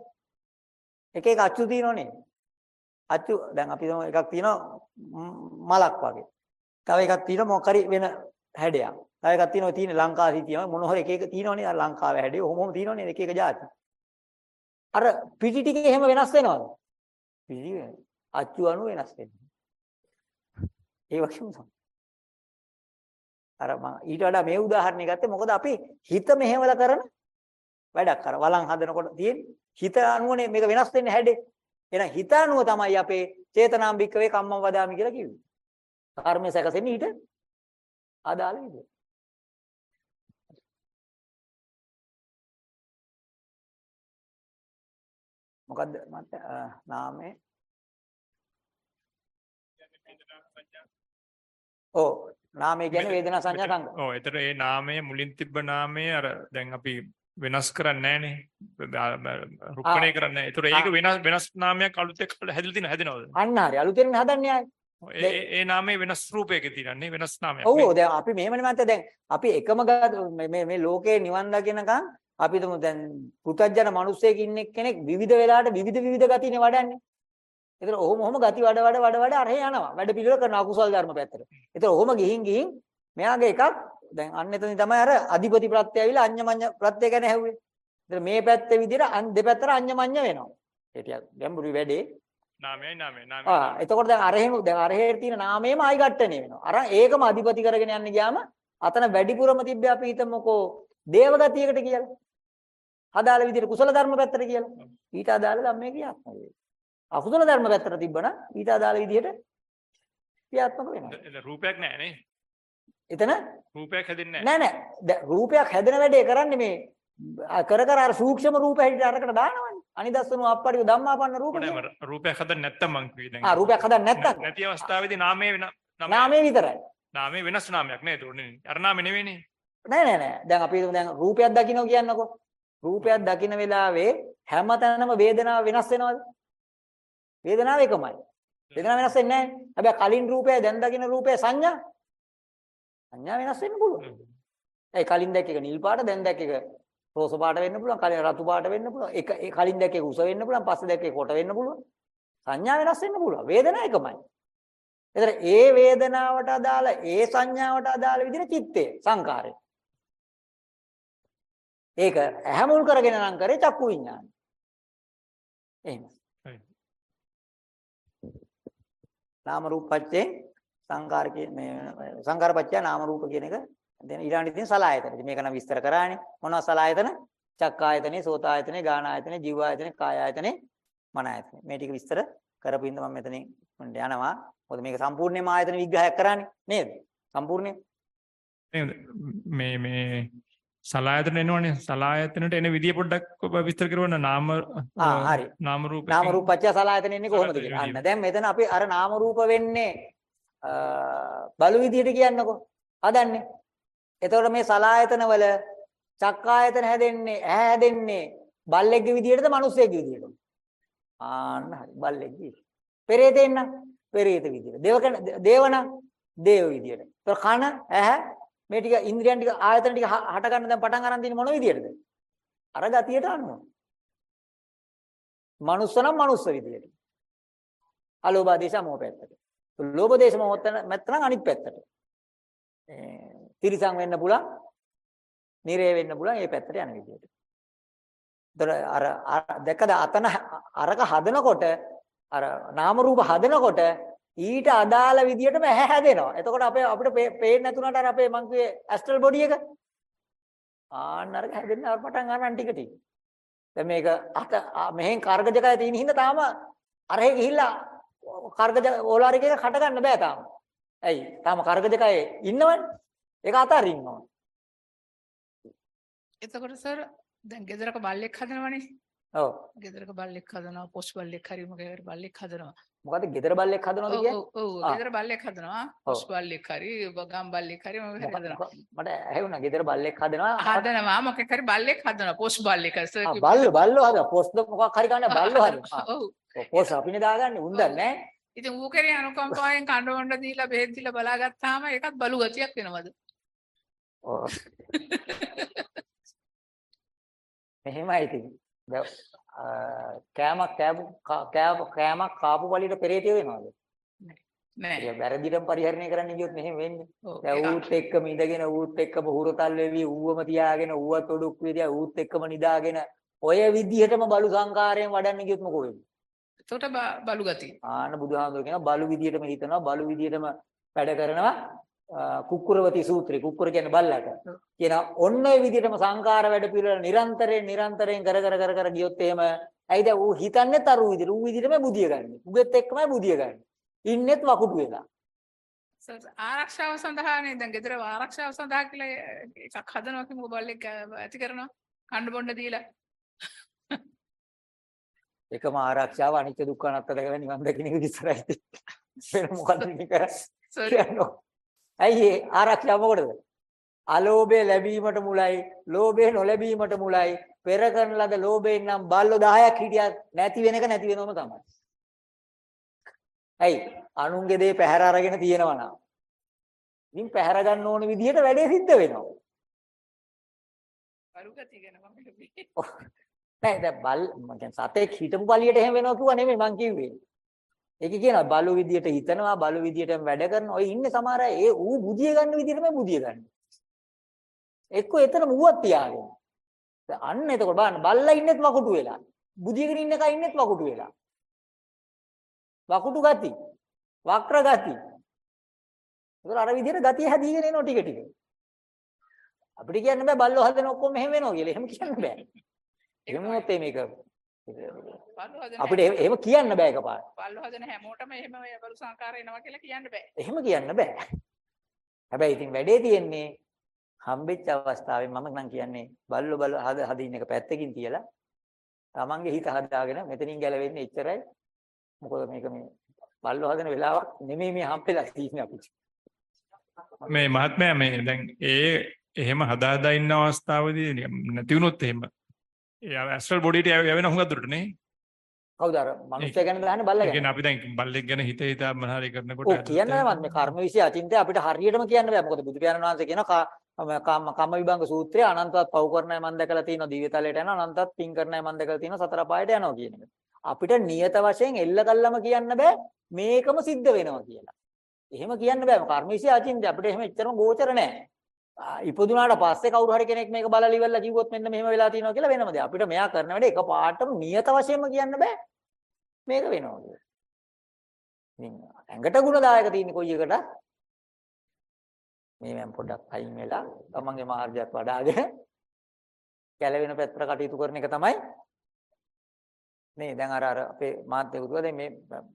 එක එක අච්චු තියෙනවනේ. අච්චු දැන් අපි හිතමු එකක් තියෙනවා මලක් වගේ. තව එකක් තියෙනවා මොකක් හරි වෙන හැඩයක්. තව එකක් තියෙනවා තියෙන ලංකා සිතියම මොන හරි එක එක තියෙනවනේ අර ලංකාවේ හැඩේ ඔහොමම තියෙනවනේ එක එක જાති. අර පිටි ටික එහෙම වෙනස් වෙනවද? පිටි අච්චු අනු වෙනස් වෙනවා. ඒ වගේම තමයි. අර මම ඊට වඩා මේ උදාහරණය ගත්තේ මොකද අපි හිත මෙහෙවල කරන වැඩක් අර වලන් හදනකොට තියෙන හිත අනුවනේ මේක වෙනස් වෙන්නේ හැඩේ. එහෙනම් හිත අනුව තමයි අපේ චේතනාම්බික්කවේ කම්මම් වදාමි කියලා කිව්වේ. කර්මය සැකසෙන්නේ ඊට අදාළ විදිහට. මොකද්ද මට නාමේ ඔව් නාමය කියන්නේ වේදනා සංඥා සංග. ඔව් එතකොට ඒ නාමය මුලින් තිබ්බ නාමය අර දැන් අපි වෙනස් කරන්නේ නැහනේ. රුක්කණේ කරන්නේ. ඒතර ඒක වෙනස් වෙනස් නාමයක් අලුතෙන් හැදලා තියෙන හැදෙනවද? අන්න හරි අලුතෙන් හදන්නේ ආයි. ඒ ඒ නාමයේ වෙනස් රූපයක තියෙනන්නේ වෙනස් නාමයක්. ඔව් දැන් අපි මෙහෙමනේ මන්ට දැන් අපි එකම මේ මේ ලෝකේ නිවන් දකිනකන් අපි තුමු දැන් පුතජන මිනිස්සෙක් ඉන්න කෙනෙක් විවිධ වෙලාවට විවිධ විවිධ ගතිනේ වඩන්නේ. ඒතර ඔහොම ඔහොම ගති වඩ වඩ වඩ වඩ අරහේ යනවා. වැඩ පිළිවෙල කරන අකුසල් ධර්ම පැත්තට. ඒතර ඔහොම ගිහින් ගිහින් මෙයාගේ එකක් දැන් අන්න එතනින් තමයි අර අධිපති ප්‍රත්‍ය ඇවිල්ලා අඤ්ඤමඤ්ඤ ප්‍රත්‍ය ගැන ඇහුවේ. ඒතර මේ පැත්තේ විදිහට දෙපැත්තට අඤ්ඤමඤ්ඤ වෙනවා. ඒ ටික ගැඹුරු වැඩේ. නාමයයි නාමය නාමය. ආ එතකොට දැන් අරහෙම දැන් අරහේ තියෙන නාමයේම ආයි ඝට්ටණය වෙනවා. අර ඒකම අධිපති කරගෙන යන්න ගියාම අතන වැඩිපුරම තිබ්බේ අපි හිතමුකෝ දේවගතියකට කියලා. අදාළ විදිහට කුසල ධර්ම පැත්තට කියලා. ඊට අදාළ ධම්මේ ක්‍රියාත්මක වෙනවා. අකුසල ධර්ම පැත්තට තිබ්බනම් ඊට අදාළ විදිහට ක්‍රියාත්මක වෙනවා. රූපයක් නැහැ නේ. එතන රූපයක් හැදෙන්නේ නෑ නෑ රූපයක් හැදෙන වැඩේ කරන්නේ මේ කර කර අර සූක්ෂම රූප හැටියට අරකට දානවනේ. අනිදස්සනු අප්පඩිය ධම්මාපන්න රූප නැහැ. රූපයක් හදන්න නැත්තම් මං කිව්වේ දැන්. ආ රූපයක් හදන්න නැත්තම් නැති අවස්ථාවේදී නාමයේ වෙන නාමයේ විතරයි. නාමයේ වෙනස් නාමයක් නේද. අර නාමේ නෙවෙයිනේ. නෑ නෑ නෑ. දැන් අපි දැන් රූපයක් දකින්න කියන්නකෝ. රූපයක් දකින්න වෙලාවේ හැමතැනම වේදනාව වෙනස් වෙනවද? වේදනාව එකමයි. වේදනාව වෙනස් වෙන්නේ නැහැ. හැබැයි කලින් රූපය දැන් දකින්න රූපය සංඥා සංඥා වෙනස් වෙන්න පුළුවන්. ඒ කලින් දැක්ක එක නිල් පාට දැන් දැක්ක එක රෝස පාට වෙන්න පුළුවන්. කලින් රතු පාට වෙන්න පුළුවන්. එක කලින් දැක්ක එක උස වෙන්න පුළුවන්. පස්සේ දැක්ක එක කොට වෙන්න පුළුවන්. සංඥා වෙනස් වෙන්න පුළුවන්. වේදනාව එකමයි. එතන ඒ වේදනාවට අදාළ ඒ සංඥාවට අදාළ විදිහට චිත්තය සංකාරය. ඒක ඇහැ මුල් කරගෙන නම් කරේ චක්කු විඥානය. එහෙම. නාම රූපච්චේ සංකාර කියන මේ සංකාරපච්චය නාම රූප කියන එක දැන් ඊළඟට තියෙන සලායතන. ඉතින් මේක නම් විස්තර කරානේ. මොනවද සලායතන? චක්කායතනේ, සෝතායතනේ, ගානායතනේ, ජීවායතනේ, කායායතනේ, මනායතනේ. මේ ටික විස්තර කරපු ඉඳ මම මෙතනින් යනවා. මොකද මේක සම්පූර්ණයෙන්ම ආයතන විග්‍රහයක් කරානේ නේද? සම්පූර්ණයෙන්. මේ මේ සලායතන එනවනේ සලායතනට එන විදිය පොඩ්ඩක් විස්තර කරවන්න නාම හරි නාම රූප නාම රූප පත්‍ය සලායතන එන්නේ කොහොමද කියලා. අන්න දැන් මෙතන අපි අර නාම රූප වෙන්නේ බලු විදියට කියන්නකෝ. හදන්නේ. එතකොට මේ සලායතන වල චක්කායතන හැදෙන්නේ ඇහැ හැදෙන්නේ බල්ලෙක්ගේ විදියටද මිනිස්සෙක්ගේ විදියටද? ආන්න හරි බල්ලෙක්ගේ. පෙරේතෙන්න පෙරේත විදියට. දේවකන දේවන දේව විදියට. ඒතර කන, ඇහැ මේ ටික ඉන්ද්‍රියන් ටික ආයතන ටික හ- හට ගන්න දැන් පටන් ගන්න තියෙන්නේ මොන විදියටද? අර ගතියට අනුව. මනුස්ස නම් මනුස්ස විදියට. අලෝභ දේශ මොහ පැත්තට. ලෝභ දේශ මොහ නැත්නම් අනිත් පැත්තට. ඒ තිරිසන් වෙන්න පුළුවන්. නිරේ වෙන්න පුළුවන් මේ පැත්තට යන විදියට. ඒතර අර අර- දැක්කද අතන අරක හදනකොට අර නාම රූප හදනකොට ඊට අදාළ විදියටම ඇහැ හැදෙනවා. එතකොට අපේ අපිට පේන්නේ නැතුණාට අර අපේ මං කියේ ඇස්ට්‍රල් බොඩි එක ආන්න අරක හැදෙන්න අර පටන් ගන්න ටික ටික. දැන් මේක අත මෙහෙන් කාර්ගජකය තියෙන හින්දා තාම අරහෙ ගිහිල්ලා කාර්ගජ ඕලාරික එක කට ගන්න බෑ තාම. ඇයි? තාම කාර්ගජකය ඉන්නවනේ. ඒක අතරින් ඉන්නවා. එතකොට සර් දැන් ගෙදරක බල්ලෙක් හදනවනේ. ඔව්. ගෙදරක බල්ලෙක් හදනවා, පොස් බල්ලෙක් හරි මොකේකට බල්ලෙක් හදනවා. මොකද ගෙදර බල්ලෙක් හදනවද කියන්නේ? ඔව් ඔව්. ගෙදර බල්ලෙක් හදනවා, පොස් බල්ලෙක් හරි, ගම් බල්ලෙක් හරි මොකක් හරි හදනවා. මට ඇහුණා ගෙදර බල්ලෙක් හදනවා. හදනවා මොකක් හරි බල්ලෙක් හදනවා, පොස් බල්ලෙක් හරි. ආ. බල්ලෝ බල්ලෝ හදනවා. පොස්ද මොකක් හරි කන්නේ බල්ලෝ හදනවා. ඔව්. පොස් අපිනේ දාගන්නේ උන්දන්නේ නැහැ. ඉතින් ඌ කරේ අනුකම්පාවෙන් කන්න බොන්න දීලා බෙහෙත් දීලා බලාගත්තාම ඒකත් බලු ගතියක් වෙනවද? ඔව්. මෙහෙමයි ඉතින්. කෑමක් කෑපු කෑමක් කාපු පළියට පෙරේතිය වෙනවද? නෑ. ඒක වැරදිටම පරිහරණය කරන්න ගියොත් මෙහෙම වෙන්නේ. දැන් ඌත් එක්කම ඉඳගෙන ඌත් එක්කම හුරතල් වෙවි ඌවම තියාගෙන ඌවත් ඔඩුක් විදියා ඌත් එක්කම නිදාගෙන ඔය විදිහටම බලු සංකාරයෙන් වඩන්න ගියොත් මොකෝ වෙන්නේ? එතකොට බලු ගතිය. ආන්න බුදුහාමුදුරු කියනවා බලු විදියටම හිතනවා බලු විදියටම වැඩ කරනවා කුක්කුරවති සූත්‍රය කුක්කුර කියන්නේ බල්ලට කියනවා ඔන්න ඔය විදියටම සංකාර වැඩ පිළිවෙල නිරන්තරයෙන් නිරන්තරයෙන් කර කර කර කර ගියොත් එහෙම ඇයිද ඌ හිතන්නේ තරු විදියට ඌ විදියටම බුදිය ගන්න. උගෙත් එක්කමයි බුදිය ගන්න. ඉන්නෙත් වකුටු වෙලා. සර් ආරක්ෂාව සඳහානේ දැන් ගෙදර ආරක්ෂාව සඳහා කියලා එකක් හදනවා කිමුකෝ බල්ලෙක් ඇති කරනවා කන්න බොන්න දීලා එකම ආරක්ෂාව අනිත්‍ය දුක්ඛ අනාත්ම දැකලා නිවන් දකින්න විතරයි. වෙන මොකද මේක සර් කියන්නේ? ඇයි ඒ ආරක්ෂාව මොකටද? අලෝභය ලැබීමට මුලයි, ලෝභය නොලැබීමට මුලයි. පෙර කරන ලද ලෝභයෙන් නම් බල්ලෝ 10ක් හිටියත් නැති වෙන එක නැති වෙනවම තමයි. ඇයි? අනුන්ගේ දේ පැහැර අරගෙන තියෙනවා නම්. ඉතින් පැහැර ගන්න ඕන විදිහට වැඩේ සිද්ධ වෙනවා. ගතිය ගැන මම කිව්වේ. නෑ දැන් බල් මම කියන්නේ සතෙක් හිටපු පළියට එහෙම වෙනවා කිව්වා නෙමෙයි මං කිව්වේ. ඒක කියනවා බලු විදියට හිතනවා බලු විදියටම වැඩ කරනවා. ඔය ඉන්නේ සමහර අය ඒ ඌ බුදිය ගන්න විදියටම බුදිය ගන්න. එක්ක එතන මුවක් තියාගෙන. දැන් අන්න එතකොට බලන්න බල්ලා ඉන්නෙත් වකුටු වෙලා. බුදියගෙන ඉන්න එකයි ඉන්නෙත් වකුටු වෙලා. වකුටු ගති. වක්‍ර ගති. ඒතර අර විදියට ගතිය හැදීගෙන එනවා ටික ටික. අපිට කියන්න බෑ බල්ලෝ හදන ඔක්කොම එහෙම වෙනවා කියලා. එහෙම කියන්න බෑ. එහෙම වුණොත් මේක බලු හදන අපිට එහෙම කියන්න බෑ එකපාර. බලු හදන හැමෝටම එහෙම ඔය බලු සංකාර එනවා කියලා කියන්න බෑ. එහෙම කියන්න බෑ. හැබැයි ඉතින් වැඩේ තියෙන්නේ හම්බෙච්ච අවස්ථාවේ මම නම් කියන්නේ බල්ල බල හද හදින්න එක පැත්තකින් තියලා තමන්ගේ හිත හදාගෙන මෙතනින් ගැලවෙන්නේ එච්චරයි. මොකද මේක මේ බල්ල හදන වෙලාවක් නෙමෙයි මේ හම්බෙලා තියෙන්නේ අපිට. මේ මහත්මයා මේ දැන් ඒ එහෙම හදා හදා ඉන්න අවස්ථාවේදී නැති වුණොත් එහෙම ඒ ඇස්ට්‍රල් බොඩියට යවෙන හුඟක් දුරට නේ කවුද අර මිනිස්සු ගැන දහන්නේ බල්ල ඒ ගැන. කියන්නේ අපි දැන් බල්ලෙක් ගැන හිත හිතා මොනවාරි කරනකොට ඔව් කියන්න බෑ මම මේ කර්ම විශ්ය අචින්තය අපිට හරියටම කියන්න බෑ. මොකද බුදු පියාණන් වහන්සේ කියනවා කම්ම කම්ම විභංග සූත්‍රය අනන්තවත් පව් කරන අය මම දැකලා තියෙනවා දිව්‍යතලයට යනවා අනන්තවත් පින් කරන අය මම දැකලා තියෙනවා සතර පායට යනවා කියන එක. අපිට නියත වශයෙන් එල්ල කල්ලම කියන්න බෑ මේකම සිද්ධ වෙනවා කියලා. එහෙම කියන්න බෑ කර්ම විශ්ය අචින්තය අපිට එහෙම එච්චරම ගෝචර නෑ. ආ, ඉපදුනාට පස්සේ කවුරු හරි කෙනෙක් මේක බලලා ඉවරලා කිව්වොත් මෙන්න මෙහෙම වෙලා තියෙනවා කියලා වෙනම දෙයක්. අපිට මෙයා කරන වැඩේ එකපාරටම නියත වශයෙන්ම කියන්න බෑ මේක වෙනවා කියලා. ඉතින් ඇඟට ගුණදායක තියෙන කොයි එකටද මේ මම පොඩ්ඩක් අයින් වෙලා තමන්ගේ මාර්ගයක් වඩ아가ගෙන කැලවෙන පැත්තට කටයුතු කරන එක තමයි මේ දැන් අර අර අපේ මාත්‍ය උතුවා දැන් මේ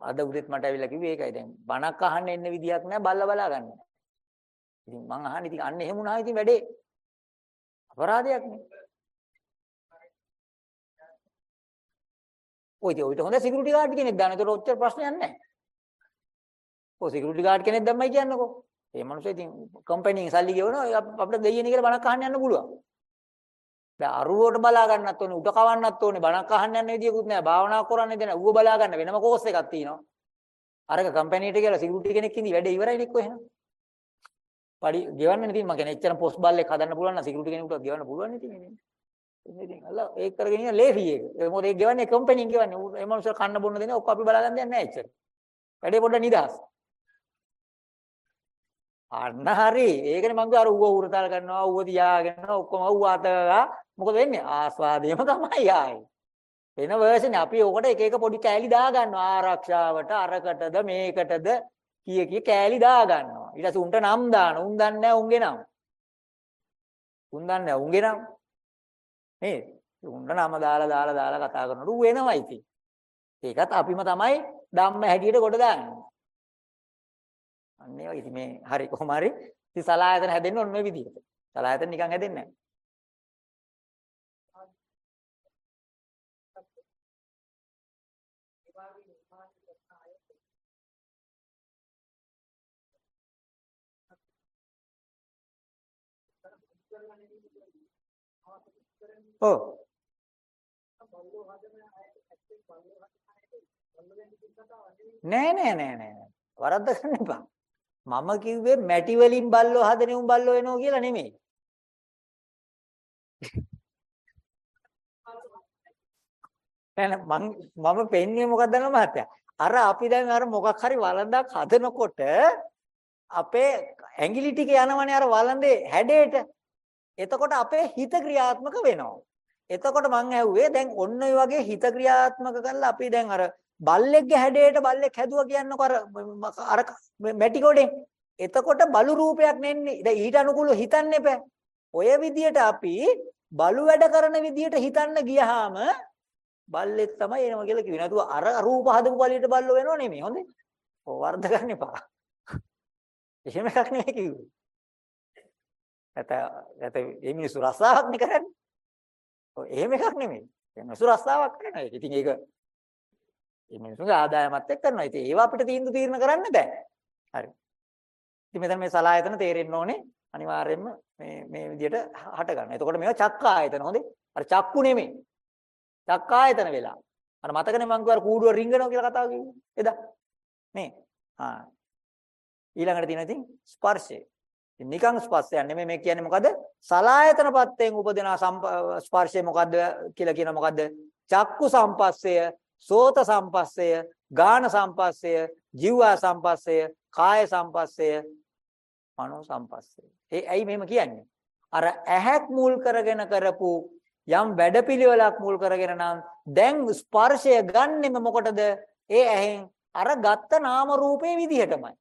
අද උදේත් මට ඇවිල්ලා කිව්වේ ඒකයි දැන් බණක් අහන්න එන්න විදියක් නැහැ බල්ලා බලා ගන්න. ඉතින් මං අහන්නේ ඉතින් අන්න එහෙම වුණා ඉතින් වැඩේ අපරාධයක් නේ. ඔය ඉතින් ඔයිට හොඳ සිකියුරිටි ගාඩ් කෙනෙක් දාන්න. ඒතකොට ඔච්චර ප්‍රශ්නයක් නැහැ. ඔය සිකියුරිටි ගාඩ් කෙනෙක් දැම්මයි කියන්නකෝ. ඒ මනුස්සයා ඉතින් කම්පැනිෙන් සල්ලි ගෙවනවා අප- අපිට දෙයියනේ කියලා බණක් අහන්න යන්න පුළුවන්. දැන් අරුවට බලා ගන්නත් ඕනේ, උඩ කවන්නත් ඕනේ, බණක් අහන්න යන්න විදියකුත් නැහැ. භාවනා කරන්න දෙන ඌව බලා ගන්න වෙනම කෝස් එකක් තියෙනවා. අරක කම්පැනිට කියලා සිකියුරිටි කෙනෙක් ඉඳි වැඩේ ඉවරයිනේ එක්ක එහෙනම්. පඩි ගෙවන්න ඉතින් මම කියන්නේ එච්චර පොස් බල්ලෙක් හදන්න පුළුවන් නම් සිකියුරිටි කෙනෙකුට ගෙවන්න පුළුවන් ඉතින් ඉතින් ඉතින් අල්ල ඒක කරගෙන ඉන්න ලේසි එක. ඒක මොකද ඒක ගෙවන්නේ කම්පැනිෙන් ගෙවන්නේ. ඌ ඒ මනුස්සයා කන්න බොන්න දෙන ඔක්කොම අපි බලාගන්න දෙයක් නැහැ එච්චර. වැඩේ පොඩ්ඩක් නිදහස්. අන්න හරි. ඒකනේ මං අර ඌව උරතල් කරනවා ඌව තියාගෙන ඔක්කොම ඌ අතගා මොකද වෙන්නේ? ආස්වාදයේම තමයි ආයේ. වෙන වර්ෂන් අපි ඕකට එක එක පොඩි කෑලි දා ගන්නවා ආරක්ෂාවට අරකටද මේකටද කිය කිය කෑලි දා ගන්නවා. ඊට පස්සේ උන්ට නම් දාන. උන් දන්නේ නැහැ උන්ගේ නම්. උන් දන්නේ නැහැ උන්ගේ නම්. නේද? උන්ට නම දාලා දාලා දාලා කතා කරනකොට ඌ එනවා ඉතින්. ඒකත් අපිම තමයි ධම්ම හැටියට කොට දාන්නේ. අන්න ඒ වගේ ඉතින් මේ හරි කොහොම හරි ඉතින් සලායතන හැදෙන්නේ ඔන්න ඔය විදිහට. සලායතන නිකන් හැදෙන්නේ නැහැ. ඔව්. නෑ නෑ නෑ නෑ. වරද්ද ගන්න එපා. මම කිව්වේ මැටි වලින් බල්ලෝ හදන උන් බල්ලෝ වෙනවා කියලා නෙමෙයි. නෑ නෑ මං මම පෙන්නේ මොකක්ද දන්නවද මහත්තයා? අර අපි දැන් අර මොකක් හරි වළඳක් හදනකොට අපේ ඇඟිලි ටික යනවනේ අර වළඳේ හැඩයට. එතකොට අපේ හිත ක්‍රියාත්මක වෙනවා. එතකොට මං ඇහුවේ දැන් ඔන්න ඔය වගේ හිත ක්‍රියාත්මක කරලා අපි දැන් අර බල්ලෙක්ගේ හැඩයට බල්ලෙක් හැදුවා කියන්නකො අර අර මැටි ගොඩෙන්. එතකොට බලු රූපයක් නෙන්නේ. දැන් ඊට අනුකූලව හිතන්න එපා. ඔය විදියට අපි බලු වැඩ කරන විදියට හිතන්න ගියාම බල්ලෙක් තමයි එනවා කියලා කිව්වේ. නැතුව අර රූප හදපු බලියට බල්ලෝ වෙනව නෙමෙයි. හොඳේ. ඔය වර්ධ ගන්න එපා. එහෙම එකක් නෙමෙයි කිව්වේ. නැත නැත මේ මිනිස්සු රස්සාවක් නේ කරන්නේ. ඔය එහෙම එකක් නෙමෙයි. ඒ මිනිස්සු රස්සාවක් කරනවා. ඉතින් ඒක මේ මිනිස්සුගේ ආදායමත් එක්ක කරනවා. ඉතින් ඒව අපිට තීන්දුව తీරන කරන්න බෑ. හරි. ඉතින් මෙතන මේ සලායතන තේරෙන්න ඕනේ අනිවාර්යයෙන්ම මේ මේ විදිහට හට ගන්න. එතකොට මේවා චක්කායතන හොඳේ. අර චක්කු නෙමෙයි. චක්කායතන වෙලා. අර මතකනේ මං කිව්වා කූඩුව රිංගනවා කියලා කතාව කිව්වේ. එදා. මේ. ආ. ඊළඟට තියෙන ඉතින් ස්පර්ශය. ඉතින් නිකං ස්පර්ශයක් නෙමෙයි මේ කියන්නේ මොකද? සලායතනපත්තෙන් උපදින ස්පර්ශය මොකද්ද කියලා කියන මොකද්ද? චක්කු සම්පස්සය, සෝත සම්පස්සය, ගාන සම්පස්සය, ජීවා සම්පස්සය, කාය සම්පස්සය, මනෝ සම්පස්සය. ඒ ඇයි මෙහෙම කියන්නේ? අර ඇහක් මුල් කරගෙන කරපු යම් වැඩපිළිවෙලක් මුල් කරගෙන නම් දැන් ස්පර්ශය ගන්නෙම මොකටද? ඒ ඇහෙන් අර ගත්ත නාම රූපේ විදිහටමයි.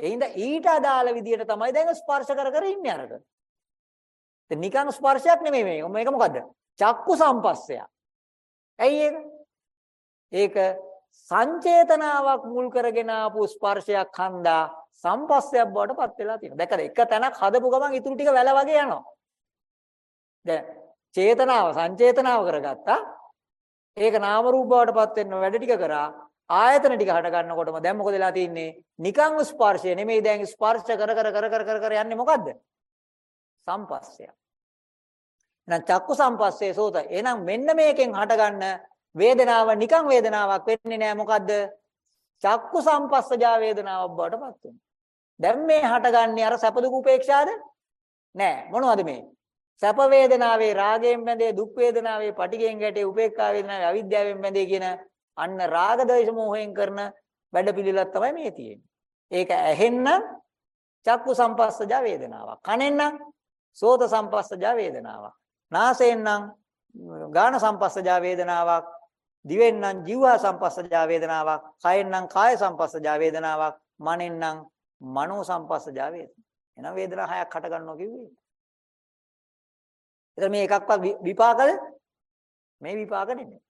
එහිඳ ඊට අදාළ විදිහට තමයි දැන් ස්පර්ශ කර කර ඉන්නේ අරක. දැන් නිකන් ස්පර්ශයක් නෙමෙයි මේක. මේක මොකද්ද? චක්කු සම්පස්සය. ඇයි ඒක? ඒක සංචේතනාවක් මුල් කරගෙන ආපු ස්පර්ශයක් හන්දා සම්පස්සයක් බවට පත් වෙලා තියෙනවා. දැකලා එක තැනක් හදපු ගමන් ඉතුරු ටික වැල වගේ යනවා. දැන් චේතනාව සංචේතනාව කරගත්තා. ඒක නාම රූප බවට පත් වෙන්න වැඩ ටික කරා. ආයතන ටික හට ගන්නකොටම දැන් මොකද වෙලා තියෙන්නේ? නිකං ස්පර්ශය නෙමෙයි දැන් ස්පර්ශ කර කර කර කර කර කර යන්නේ මොකද්ද? සම්පස්සය. එහෙනම් චක්කු සම්පස්සේ සෝත. එහෙනම් මෙන්න මේකෙන් හටගන්න වේදනාව නිකං වේදනාවක් වෙන්නේ නෑ මොකද්ද? චක්කු සම්පස්සජා වේදනාවක් බවට පත් වෙනවා. දැන් මේ හටගන්නේ අර සැප දුක උපේක්ෂාද? නෑ මොනවද මේ? සැප වේදනාවේ රාගයෙන් බැඳේ දුක් වේදනාවේ පටිගෙන් ගැටේ උපේක්ඛා වේදනාවේ අවිද්‍යාවෙන් බැඳේ කියන අන්න රාග දේශ මොහෙන් කරන වැඩපිළිවෙලක් තමයි මේ තියෙන්නේ. ඒක ඇහෙන්න චක්කු සම්පස්සජා වේදනාවක්. කනෙන්න සෝත සම්පස්සජා වේදනාවක්. නාසයෙන් නම් ගාන සම්පස්සජා වේදනාවක්. දිවෙන් නම් ජීවා සම්පස්සජා වේදනාවක්. කයෙන් නම් කාය සම්පස්සජා වේදනාවක්. මනෙන් නම් මනෝ සම්පස්සජා වේදනාවක්. එහෙනම් වේදනා හයක් හට ගන්නවා කිව්වේ. එතන මේ එකක්වත් විපාකද? මේ විපාක නෙමෙයි.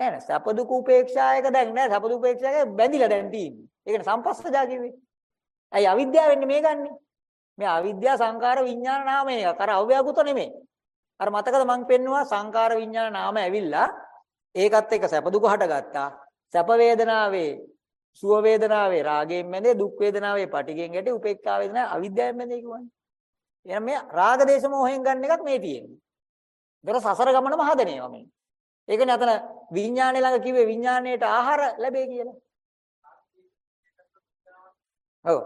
නෑ නෑ සැප දුක උපේක්ෂායක දැන් නෑ සැප දුක උපේක්ෂායක බැඳිලා දැන් තියෙන්නේ. ඒකනේ සම්පස්සජා කිව්වේ. ඇයි අවිද්‍යාවෙන්නේ මේ ගන්නෙ? මේ අවිද්‍යා සංකාර විඥාන නාම එකක්. අර අව්‍යාකෘත නෙමෙයි. අර මතකද මං පෙන්නුවා සංකාර විඥාන නාම ඇවිල්ලා ඒකත් එක්ක සැප දුක හටගත්තා. සැප වේදනාවේ සුව වේදනාවේ රාගයෙන් බැඳේ දුක් වේදනාවේ පටිගෙන් ගැටේ උපේක්ඛා වේදනාවේ අවිද්‍යාවෙන් බැඳේ කියන්නේ. එහෙනම් මේ රාග දේශ මොහෙන් ගන්න එකක් මේ තියෙන්නේ. ඒතර සසර ගමනම හදනේවා මේ. ඒකනේ අතන විඥානේ ළඟ කිව්වේ විඥාණයට ආහාර ලැබේ කියලා. ඔව්.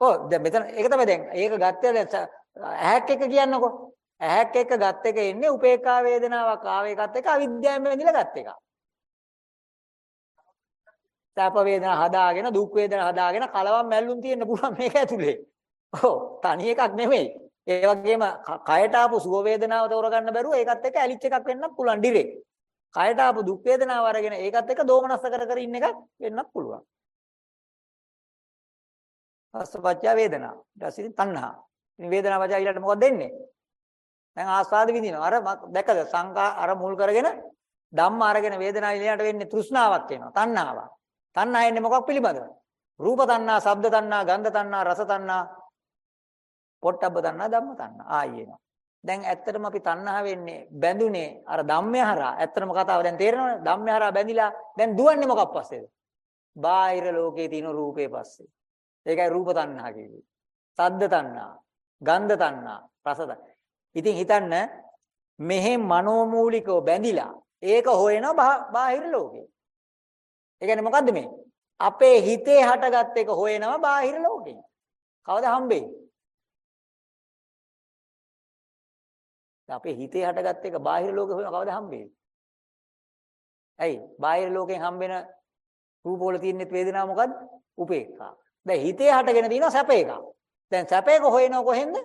ඔව් දැන් මෙතන ඒක තමයි දැන් ඒක ගත්තේ දැන් ස- ඇහැක් එක කියන්නකෝ. ඇහැක් එක ගත් එක එන්නේ උපේක්ඛා වේදනාවක් ආව එකත් එක අවිද්‍යාවෙන් බැඳිලා ගත් එක. සැප වේදනා හදාගෙන දුක් වේදනා හදාගෙන කලවම් මැල්ලුම් තියෙන්න පුළුවන් මේක ඇතුලේ. ඔව් තනි එකක් නෙමෙයි. ඒ වගේම ක- කයට ආපු සුව වේදනාව තෝරගන්න බැරුව ඒකත් එක්ක ඇලිච් එකක් වෙන්නත් පුළුවන් ඩිරෙක්ට්. කයට ආපු දුක් වේදනාව අරගෙන ඒකත් එක්ක දෝමනස්ස කර කර ඉන්න එකක් වෙන්නත් පුළුවන්. අස්සපච්චය වේදනා. ඊට පස්සේ ඉතින් තණ්හා. ඉතින් වේදනාව පච්චය ඊළඟට මොකක්ද දෙන්නේ? දැන් ආස්වාද විඳිනවා. අර ම- දැක්කද සංකා අර මුල් කරගෙන ධම්ම අරගෙන වේදනාව ඊළඟට වෙන්නේ තෘෂ්ණාවක් එනවා. තණ්හාවක්. තණ්හා එන්නේ මොකක් පිළිබඳව? රූප තණ්හා, ශබ්ද තණ්හා, ගන්ධ තණ්හා, රස තණ්හා, පොට්ටබ්බ තණ්හා, ධම්ම තණ්හා. ආයි එනවා. දැන් ඇත්තටම අපි තණ්හා වෙන්නේ බැඳුනේ අර ධම්මය හරහා. ඇත්තටම කතාව දැන් තේරෙනවනේ. ධම්මය හරහා බැඳිලා දැන් දුවන්නේ මොකක් පස්සේද? බාහිර ලෝකේ තියෙන රූපේ පස්සේ. ඒකයි රූප තණ්හා කියන්නේ. සද්ද තණ්හා, ගන්ධ තණ්හා, රස තණ්හා. ඉතින් හිතන්න මෙහෙ මනෝමූලිකව බැඳිලා ඒක හොයනවා බා- බාහිර ලෝකේ. ඒ කියන්නේ මොකද්ද මේ? අපේ හිතේ හටගත් එක හොයනවා බාහිර ලෝකේ. කවද හම්බෙන්නේ? දැන් අපේ හිතේ හටගත් එක බාහිර ලෝකේ හොයන කවද හම්බෙන්නේ? ඇයි? බාහිර ලෝකෙන් හම්බෙන රූප වල තියෙන වේදනාව මොකද්ද? උපේක්ඛා. දැන් හිතේ හටගෙන තියෙනවා සැප එකක්. දැන් සැප එක හොයනව කොහෙන්ද?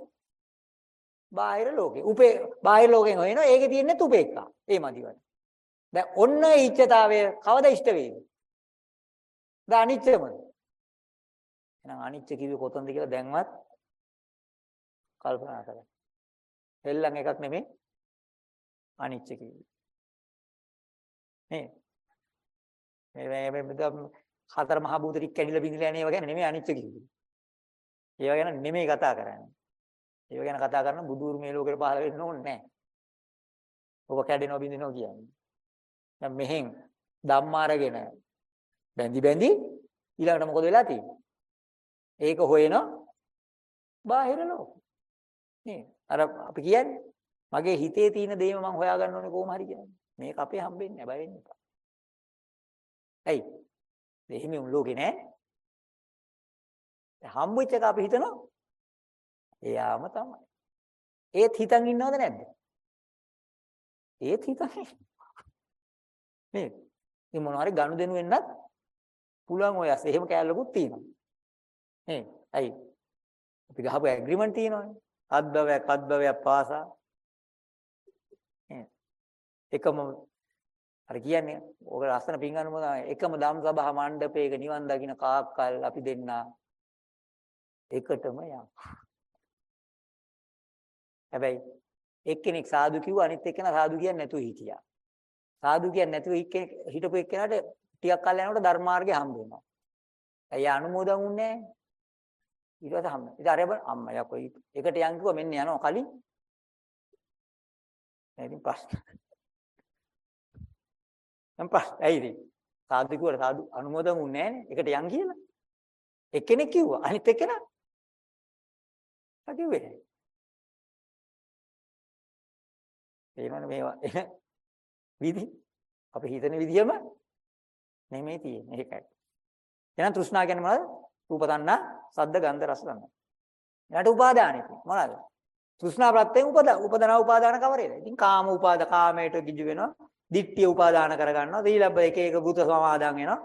බාහිර ලෝකේ. උපේ බාහිර ලෝකෙන් හොයනවා ඒකේ තියෙන්නේ උපේක්ඛා. ඒ මදිවට. දැන් ඔන්න ඒ ඉච්ඡතාවය කවද ඉෂ්ට වේවි? දැන් අනිච්චමද? එහෙනම් අනිච්ච කිව්වේ කොතනද කියලා දැන්වත් කල්පනා කරන්න. හෙල්ලන් එකක් නෙමෙයි අනිච්ච කිව්වේ. නේ? මේ මේ මේ හතර මහ භූත ටික කැඩිලා බිඳිලා යන ඒවා ගැන නෙමෙයි අනිච්ච කිව්වේ. ඒවා ගැන නෙමෙයි කතා කරන්නේ. ඒවා ගැන කතා කරන බුදුරු මේ ලෝකෙට පහළ වෙන්න ඕනේ නැහැ. ඔබ කැඩෙනවා බින්දිනවා කියන්නේ. දැන් මෙහෙන් ධම්ම අරගෙන බැඳි බැඳි ඊළඟට මොකද වෙලා තියෙන්නේ? ඒක හොයන බාහිර ලෝක. නේ අර අපි කියන්නේ මගේ හිතේ තියෙන දේම මම හොයාගන්න ඕනේ කොහොම හරි කියන්නේ. මේක අපේ හම්බෙන්නේ නැහැ බය වෙන්න එපා. ඇයි? එහෙම උන් ලෝකේ නෑ. හම්බෙච්ච එක අපි හිතනවා එයාම තමයි. ඒත් හිතන් ඉන්නවද නැද්ද? ඒත් හිතන් නේද? ඉතින් මොනවා හරි ගනුදෙනු වෙන්නත් පුළුවන් ඔය ඇස්. එහෙම කැලලකුත් තියෙනවා. නේ? ඇයි? අපි ගහපු ඇග්‍රීමන්ට් තියෙනවානේ. අත්බවයක් අත්බවයක් පාසා. නේ? එකම අර කියන්නේ ඕක ලස්සන පින්ගන්නම එකම ධම් සභා මණ්ඩපයක නිවන් දකින්න කාක්කල් අපි දෙන්නා එකටම යනවා. හැබැයි එක්කෙනෙක් සාදු කිව්වා අනිත් එක්කෙනා සාදු කියන්නේ නැතුව හිටියා. සාදු කියන්නේ නැතුව එක්කෙනෙක් හිටපු එක්කෙනාට ටිකක් කල් යනකොට ධර්මාර්ගය හම්බ වෙනවා. ඇයි අනුමෝදන් වුන්නේ නැහැ? ඊට පස්සේ හම්බ. ඉතින් අර බල අම්මා යකෝ එකට යන් කිව්වා මෙන්න යනවා කලින්. ඉතින් ප්‍රශ්න. දැන් ප්‍රශ්න ඇයිද? සාදු කිව්වට සාදු අනුමෝදන් වුන්නේ නැහනේ. එකට යන් කියලා. එක්කෙනෙක් කිව්වා අනිත් එක්කෙනා. ආ කිව්වේ නැහැ. තේරෙනවද මේවා එන විදි අපි හිතන විදියම නෙමෙයි තියෙන්නේ ඒකයි එහෙනම් තෘෂ්ණා කියන්නේ මොනවද රූප තණ්හා සද්ද ගන්ධ රස තණ්හා ඊට උපාදානෙ මොනවද? තෘෂ්ණා ප්‍රත්‍යයෙන් උපද උපදනා උපාදාන කවරේද ඉතින් කාම උපාද කාමයට ගිජු වෙනවා. දිට්ඨිය උපාදාන කරගන්නවා. දීලබ්බ එක එක භූත සමාදාන් වෙනවා.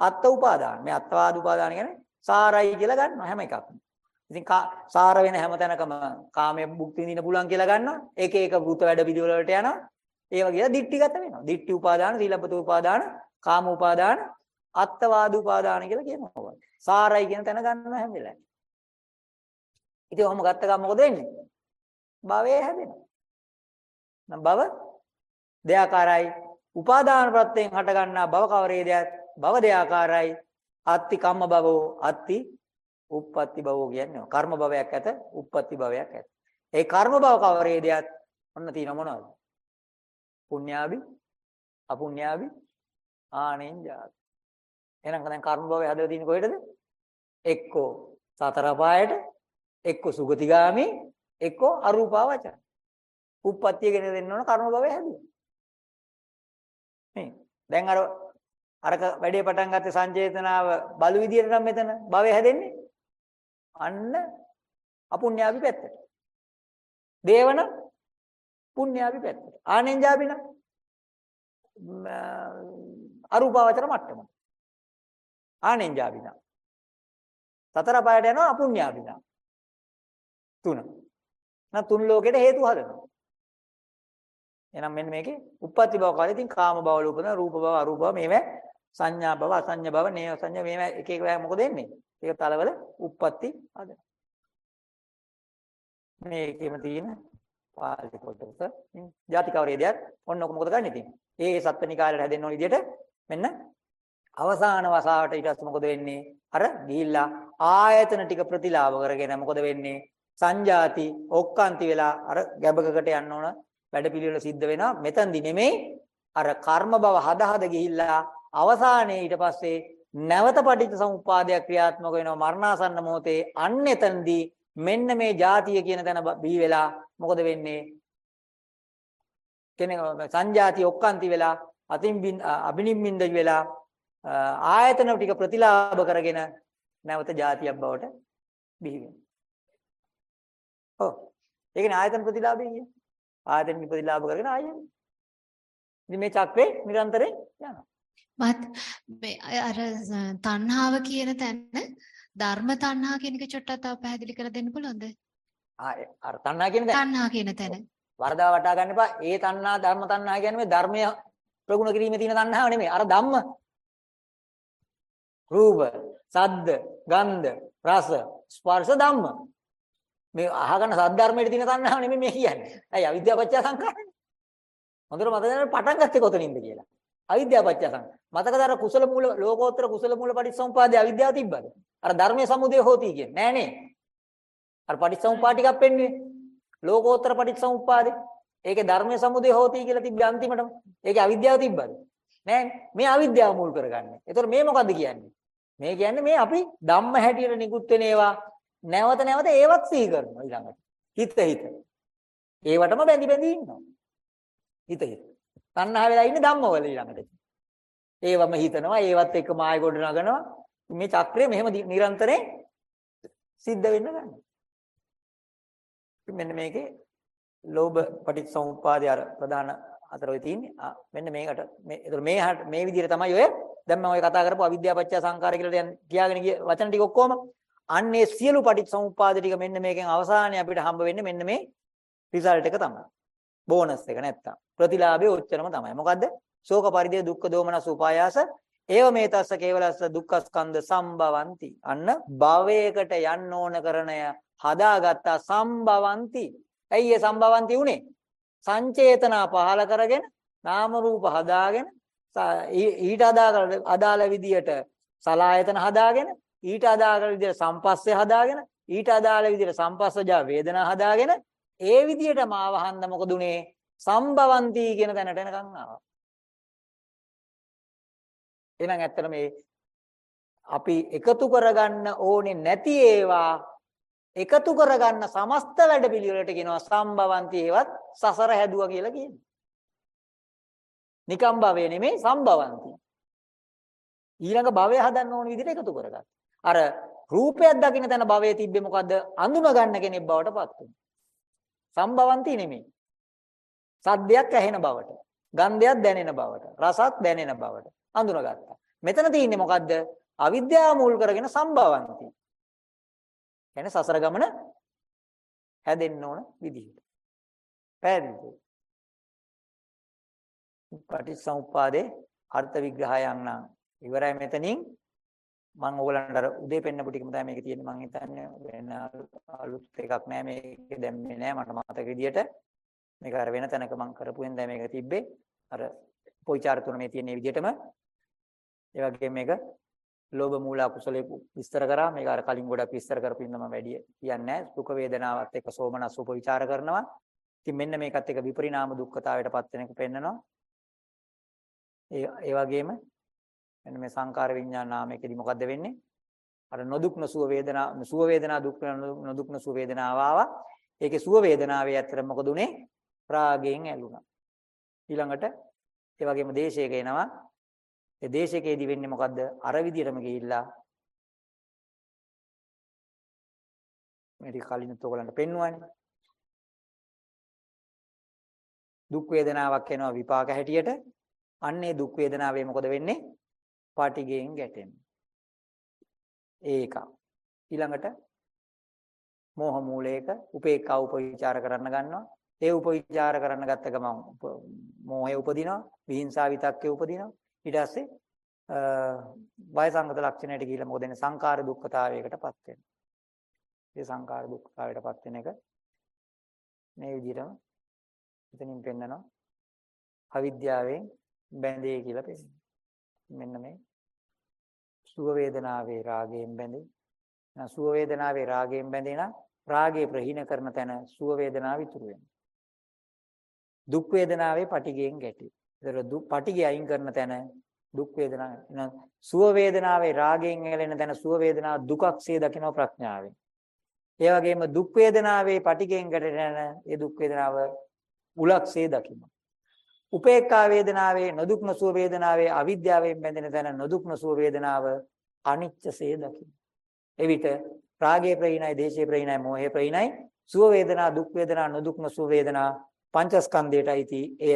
අත්ත උපාදාන. මේ අත්වාද උපාදාන කියන්නේ සාරයි කියලා ගන්නවා හැම එකක්ම. ඉතින් සාර වෙන හැම තැනකම කාමයේ භුක්ති විඳින්න පුළුවන් කියලා ගන්නවා. එක එක වෘත වැඩ පිළිවෙල වලට යනවා. ඒව කියලා දිට්ඨිගත වෙනවා. දිට්ඨි උපාදාන, සීලබ්බත උපාදාන, කාම උපාදාන, අත්තවාද උපාදාන කියලා කියනවා. සාරයි කියන තැන ගන්නවා හැම වෙලාවෙම. ඉතින් ඔහොම ගත්ත ගමන් මොකද වෙන්නේ? භවය හැදෙනවා. නම් භව දෙයාකාරයි. උපාදාන ප්‍රත්‍යයෙන් හට ගන්නා භව කවරේදයක්? භව දෙයාකාරයි. අත්ති කම්ම භවෝ අත්ති උප්පත්ති භවෝ කියන්නේ කර්ම භවයක් ඇත උප්පත්ති භවයක් ඇත. ඒ කර්ම භව කවරේදයක් ඔන්න තියෙන මොනවද? පුඤ්ඤාභි අපුඤ්ඤාභි ආනෙන්ජාත. එහෙනම් දැන් කර්ම භවය හදලා තියෙන්නේ කොහෙටද? එක්කෝ සතර පායට, එක්කෝ සුගතිගාමි, එක්කෝ අරූපාවචර. උප්පත්තිය ගෙන දෙන්න ඕන කර්ම භවය හැදුවා. මේ දැන් අර අරක වැඩේ පටන් ගත්තේ සංචේතනාව බලු විදියට නම් මෙතන භවය හැදෙන්නේ. අන්න අපුඤ්ඤාවි පැත්තට. දේවන පුඤ්ඤාවි පැත්තට. ආනෙන්ජාබින අරූපාවචර මට්ටම. ආනෙන්ජාබින. සතර පායට යනවා අපුඤ්ඤාබින. තුන. නා තුන් ලෝකෙට හේතු හදනවා. එහෙනම් මෙන්න මේකේ උප්පත්ති භව කාලේ ඉතින් කාම භව ලෝකන රූප භව අරූප භව මේවා සංඥා භව අසඤ්ඤ භව නේව සංඥා මේවා එක එක වා මොකද වෙන්නේ? ඒක තලවල උප්පත්ති හදන. මේකෙම තියෙන පාලි කොටස ජාතිකවරේදයක් ඔන්න ඔක මොකද ගන්න ඉතින්. ඒ සත්ත්වනිකාලයට හැදෙන්න ඕන විදිහට මෙන්න අවසාන වසාවට ඊට පස්සේ මොකද වෙන්නේ? අර ගිහිල්ලා ආයතන ටික ප්‍රතිලාභ කරගෙන මොකද වෙන්නේ? සංජාති ඔක්කාන්ති වෙලා අර ගැබකකට යන්න ඕන වැඩපිළිවෙල සිද්ධ වෙනවා. මෙතනදි නෙමෙයි අර කර්ම භව හද හද ගිහිල්ලා අවසානයේ ඊට පස්සේ නැවත පටිච්ච සමුප්පාදයක් ක්‍රියාත්මක වෙනවා මරණාසන්න මොහොතේ අන්න එතනදී මෙන්න මේ ಜಾතිය කියන තැන බී වෙලා මොකද වෙන්නේ කෙනෙක් සංජාති ඔක්කාන්ති වෙලා අතින් අබිනිම්මින්ද වෙලා ආයතන ටික ප්‍රතිලාභ කරගෙන නැවත ಜಾතියක් බවට බිහි වෙනවා. ඔව්. ඒකනේ ආයතන ප්‍රතිලාභය කියන්නේ. ආයතන ප්‍රතිලාභ කරගෙන ආයෙත්. ඉතින් මේ චක්‍රේ නිරන්තරයෙන් යනවා. මත් මේ අර තණ්හාව කියන තැන ධර්ම තණ්හා කියන එක චොට්ටක් තව පැහැදිලි කරලා දෙන්න පුළුවන්ද? ආ අර තණ්හා කියන දැන් තණ්හා කියන තැන. වරදා වටා ගන්න එපා. ඒ තණ්හා ධර්ම තණ්හා කියන්නේ මේ ධර්මය ප්‍රගුණ කිරීමේ තියෙන තණ්හාව නෙමෙයි. අර ධම්ම. රූප, සද්ද, ගන්ධ, රස, ස්පර්ශ ධම්ම. මේ අහගන්න සද්ධර්මයේ තියෙන තණ්හාව නෙමෙයි මේ කියන්නේ. ඇයි අවිද්‍යාව පත්‍ය සංඛාරනේ. හොඳට මතක ගන්න පටන් ගත්තේ කොතනින්ද කියලා. අවිද්‍යාව පත්‍ය සංඛාර. මතකද අර කුසල මූල ලෝකෝත්තර කුසල මූල පටිච්චසමුපාදේ අවිද්‍යාව තිබ්බද? අර ධර්මයේ සමුදය හොති කියන්නේ. නෑ නේ. අර පටිච්චසමුපාද ටිකක් පෙන්වන්නේ. ලෝකෝත්තර පටිච්චසමුපාදේ. ඒකේ ධර්මයේ සමුදය හොති කියලා තිබ්බ අන්තිමටම. ඒකේ අවිද්‍යාව තිබ්බද? නෑනේ. මේ අවිද්‍යාව මුල් කරගන්නේ. ඒතකොට මේ මොකද්ද කියන්නේ? මේ කියන්නේ මේ අපි ධම්ම හැටියට නිකුත් වෙන ඒවා නැවත නැවත ඒවත් සිහි කරනවා ඊළඟට. හිත හිත. ඒවටම බැඳි බැඳි ඉන්නවා. හිත හිත. තණ්හා වෙලා ඉන්නේ ධම්මවල ඊළඟට. ඒවම හිතනවා, ඒවත් එක්ක මාය ගොඩ නගනවා. මේ චක්‍රය මෙහෙම නිරන්තරයෙන් සිද්ධ වෙන්න ගන්නවා. මෙන්න මේකේ ලෝභ පටිච්චසමුප්පාදේ අර ප්‍රධාන හතර ඔය තියෙන්නේ. මෙන්න මේකට මේ ඒතර මේ මේ විදිහට තමයි ඔය දැන් මම ඔය කතා කරපු අවිද්‍යාව පත්‍ය සංකාර කියලා දැන් කියාගෙන ගිය වචන ටික ඔක්කොම අන්නේ සියලු පටිච්චසමුප්පාද ටික මෙන්න මේකෙන් අවසානයේ අපිට හම්බ වෙන්නේ මෙන්න මේ රිසල්ට් එක තමයි. බෝනස් එක නැත්තම්. ප්‍රතිලාභය ඔච්චරම තමයි. මොකද්ද? ශෝක පරිදේ දුක්ඛ දෝමනස් උපායාස. ඒව මේ තස්ස කේවලස්ස දුක්ඛස්කන්ධ සම්භවಂತಿ අන්න භවයකට යන්න ඕන කරණය හදාගත්තා සම්භවಂತಿ ඇයි ඒ සම්භවಂತಿ උනේ? සංචේතනා පහල කරගෙන නාම රූප හදාගෙන ඊට අදාළ විදියට සලායතන හදාගෙන ඊට අදාළ විදියට සම්පස්සේ හදාගෙන ඊට අදාළ විදියට සම්පස්සජා වේදනා හදාගෙන ඒ විදියට මාව හන්ද මොකද උනේ? සම්භවಂತಿ කියන තැනට එනකන් ආවා. එහෙනම් ඇත්තට මේ අපි එකතු කරගන්න ඕනේ නැති ඒවා එකතු කරගන්න සමස්ත වැඩපිළිවෙලට කියනවා සම්භවಂತಿ ඒවත් සසර හැදුවා කියලා කියනවා. නිකම් භවය නෙමෙයි සම්භවಂತಿ. ඊළඟ භවය හදන්න ඕන විදිහට එකතු කරගත්තා. අර රූපයක් දකින්න තැන භවයේ තිබ්බේ මොකද්ද? අඳුම ගන්න කෙනෙක් බවට පත් වෙනවා. සම්භවಂತಿ නෙමෙයි. සද්දයක් ඇහෙන බවට, ගන්ධයක් දැනෙන බවට, රසක් දැනෙන බවට අඳුනගත්තා. මෙතන තියෙන්නේ මොකද්ද? අවිද්‍යාව මුල් කරගෙන සම්භවಂತಿ. කියන්නේ සසර ගමන හැදෙන්න ඕන විදිහට. පැහැදිලිද? පටිච්චසමුප්පාදේ අර්ථ විග්‍රහයන් නම් ඉවරයි මෙතනින්. මම ඕගලන්ට අර උදේ පෙන්නපු ටිකම තමයි මේකේ තියෙන්නේ. මම හිතන්නේ වෙන අලුත් එකක් නෑ. මේකේ දැම්මේ නෑ. මට මතක විදියට මේක අර වෙන තැනක මම කරපු වෙනදා මේක තිබ්බේ. අර පොයිචාර තුන මේ තියෙන විදියටම. ඒ වගේම මේක ලෝභ මූල අකුසලයේ විස්තර කරා. මේක අර කලින් ගොඩක් විස්තර කරපු ඉන්න මම වැඩි කියන්නේ නැහැ සුඛ වේදනාවත් එක්ක සෝමනස් උප විචාර කරනවා. ඉතින් මෙන්න මේකත් එක්ක විපරිණාම දුක්ඛතාවයටපත් වෙන එක පෙන්නනවා. ඒ ඒ වගේම මෙන්න මේ සංකාර විඥාන නාමයකදී මොකද්ද වෙන්නේ? අර නොදුක් නොසුව වේදනා සුව වේදනා දුක් නොදුක් නොසුව වේදනාව ආවා. ඒකේ සුව වේදනාවේ ඇත්තට මොකද උනේ? රාගයෙන් ඇලුනා. ඊළඟට ඒ වගේම දේශයක එනවා. ඒ දේශකයේදී වෙන්නේ මොකද්ද? අර විදිහටම ගිහිල්ලා මේ ටික කලිනුත් ඔයගලන්ට පෙන්වුවානේ. දුක් වේදනාවක් එනවා විපාක හැටියට. අන්නේ දුක් වේදනාවේ මොකද වෙන්නේ? පාටිගයෙන් ගැටෙන්නේ. ඒක. ඊළඟට මෝහ මූලයක උපේක්ඛා උපවිචාර කරන්න ගන්නවා. ඒ උපවිචාර කරන්න ගත්ත ගමන් මෝහය උපදිනවා, විහිංසාව විතක්කේ උපදිනවා. ඊට පස්සේ වය සංගත ලක්ෂණයට ගිහිල්ලා මොකද වෙන්නේ? සංකාර දුක්ඛතාවයකටපත් වෙනවා. ඒ සංකාර දුක්ඛතාවයටපත් වෙන එක මේ විදිහටම එතනින් පෙන්නනවා. අවිද්‍යාවෙන් බැඳේ කියලා පෙන්නනවා. මෙන්න මේ සුව වේදනාවේ රාගයෙන් බැඳේ. එහෙනම් සුව වේදනාවේ රාගයෙන් බැඳේ නම් රාගය ප්‍රහීන කරන තැන සුව වේදනාව ඉතුරු වෙනවා. දුක් වේදනාවේ පටිගයෙන් ගැටේ. ඒතර දුක් පටිගය අයින් කරන තැන දුක් වේදනාව. එහෙනම් සුව වේදනාවේ රාගයෙන් ඇලෙන තැන සුව වේදනාව දුකක්සේ දකින්න ප්‍රඥාවෙන්. ඒ වගේම දුක් වේදනාවේ පටිගයෙන් ගැටෙන ඒ දුක් වේදනාව උලක්සේ දකින්න. උපේක්ඛා වේදනාවේ නොදුක්න සුව වේදනාවේ අවිද්‍යාවෙන් බැඳෙන තැන නොදුක්න සුව වේදනාව අනිච්චසේ දකින්න. එවිට රාගයේ ප්‍රහීනයි, දේශයේ ප්‍රහීනයි, මෝහයේ ප්‍රහීනයි, සුව වේදනා, දුක් වේදනා, නොදුක්න සුව වේදනා පංචස්කන්ධයටයි එය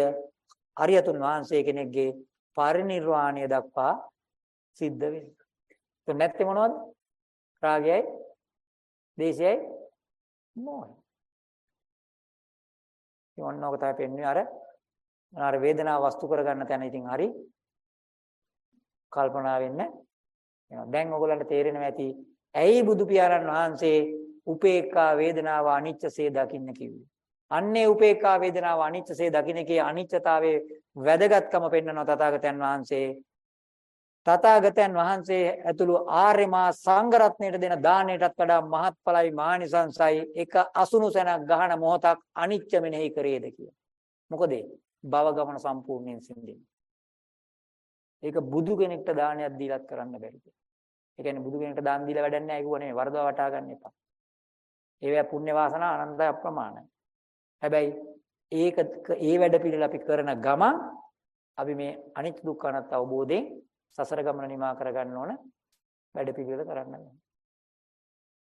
අරියතුන් වහන්සේ කෙනෙක්ගේ පරිණිරවාණය දක්වා සිද්ධ වෙන්නේ. તો නැත්තේ මොනවද? රාගයයි, දේශයයි, මෝහයයි. ඉතින් ඔන්නෝක තමයි පෙන්වන්නේ අර අර වේදනාව වස්තු කරගන්න තැන ඉතින් හරි කල්පනා වෙන්න එනවා. දැන් ඔයගලන්ට තේරෙනවා ඇති ඇයි බුදු පියාණන් වහන්සේ උපේක්ඛා වේදනාව අනිච්චසේ දකින්න කිව්වේ. අන්නේ උපේක්ඛා වේදනාව අනිච්චසේ දකින්නකේ අනිච්චතාවයේ වැදගත්කම පෙන්වන තථාගතයන් වහන්සේ තථාගතයන් වහන්සේ ඇතුළු ආර්ය මා සංඝරත්නයට දෙන දාණයටත් වඩා මහත්ඵලයි මානිසංසයි එක අසුණු සැනක් ගහන මොහොතක් අනිච්ච මෙනෙහි කරේද කියලා. මොකද භව ගමන සම්පූර්ණයෙන් සිඳින්නේ. ඒක බුදු කෙනෙක්ට දානයක් දීලත් කරන්න බැරිද? ඒ කියන්නේ බුදු කෙනෙක්ට දාන දීලා වැඩක් නැහැ කිව්ව නෙවෙයි වරදවා වටා ගන්න එපා. ඒවැ පුණ්‍ය වාසනා අනන්තය අප්‍රමාණයි. හැබැයි ඒක ඒ වැඩ පිළිල අපි කරන ගමන් අපි මේ අනිත්‍ය දුක්ඛ අනාත්ම අවබෝධයෙන් සසර ගමන නිමා කරගන්න ඕන වැඩ පිළිවෙල කරන්න ඕන.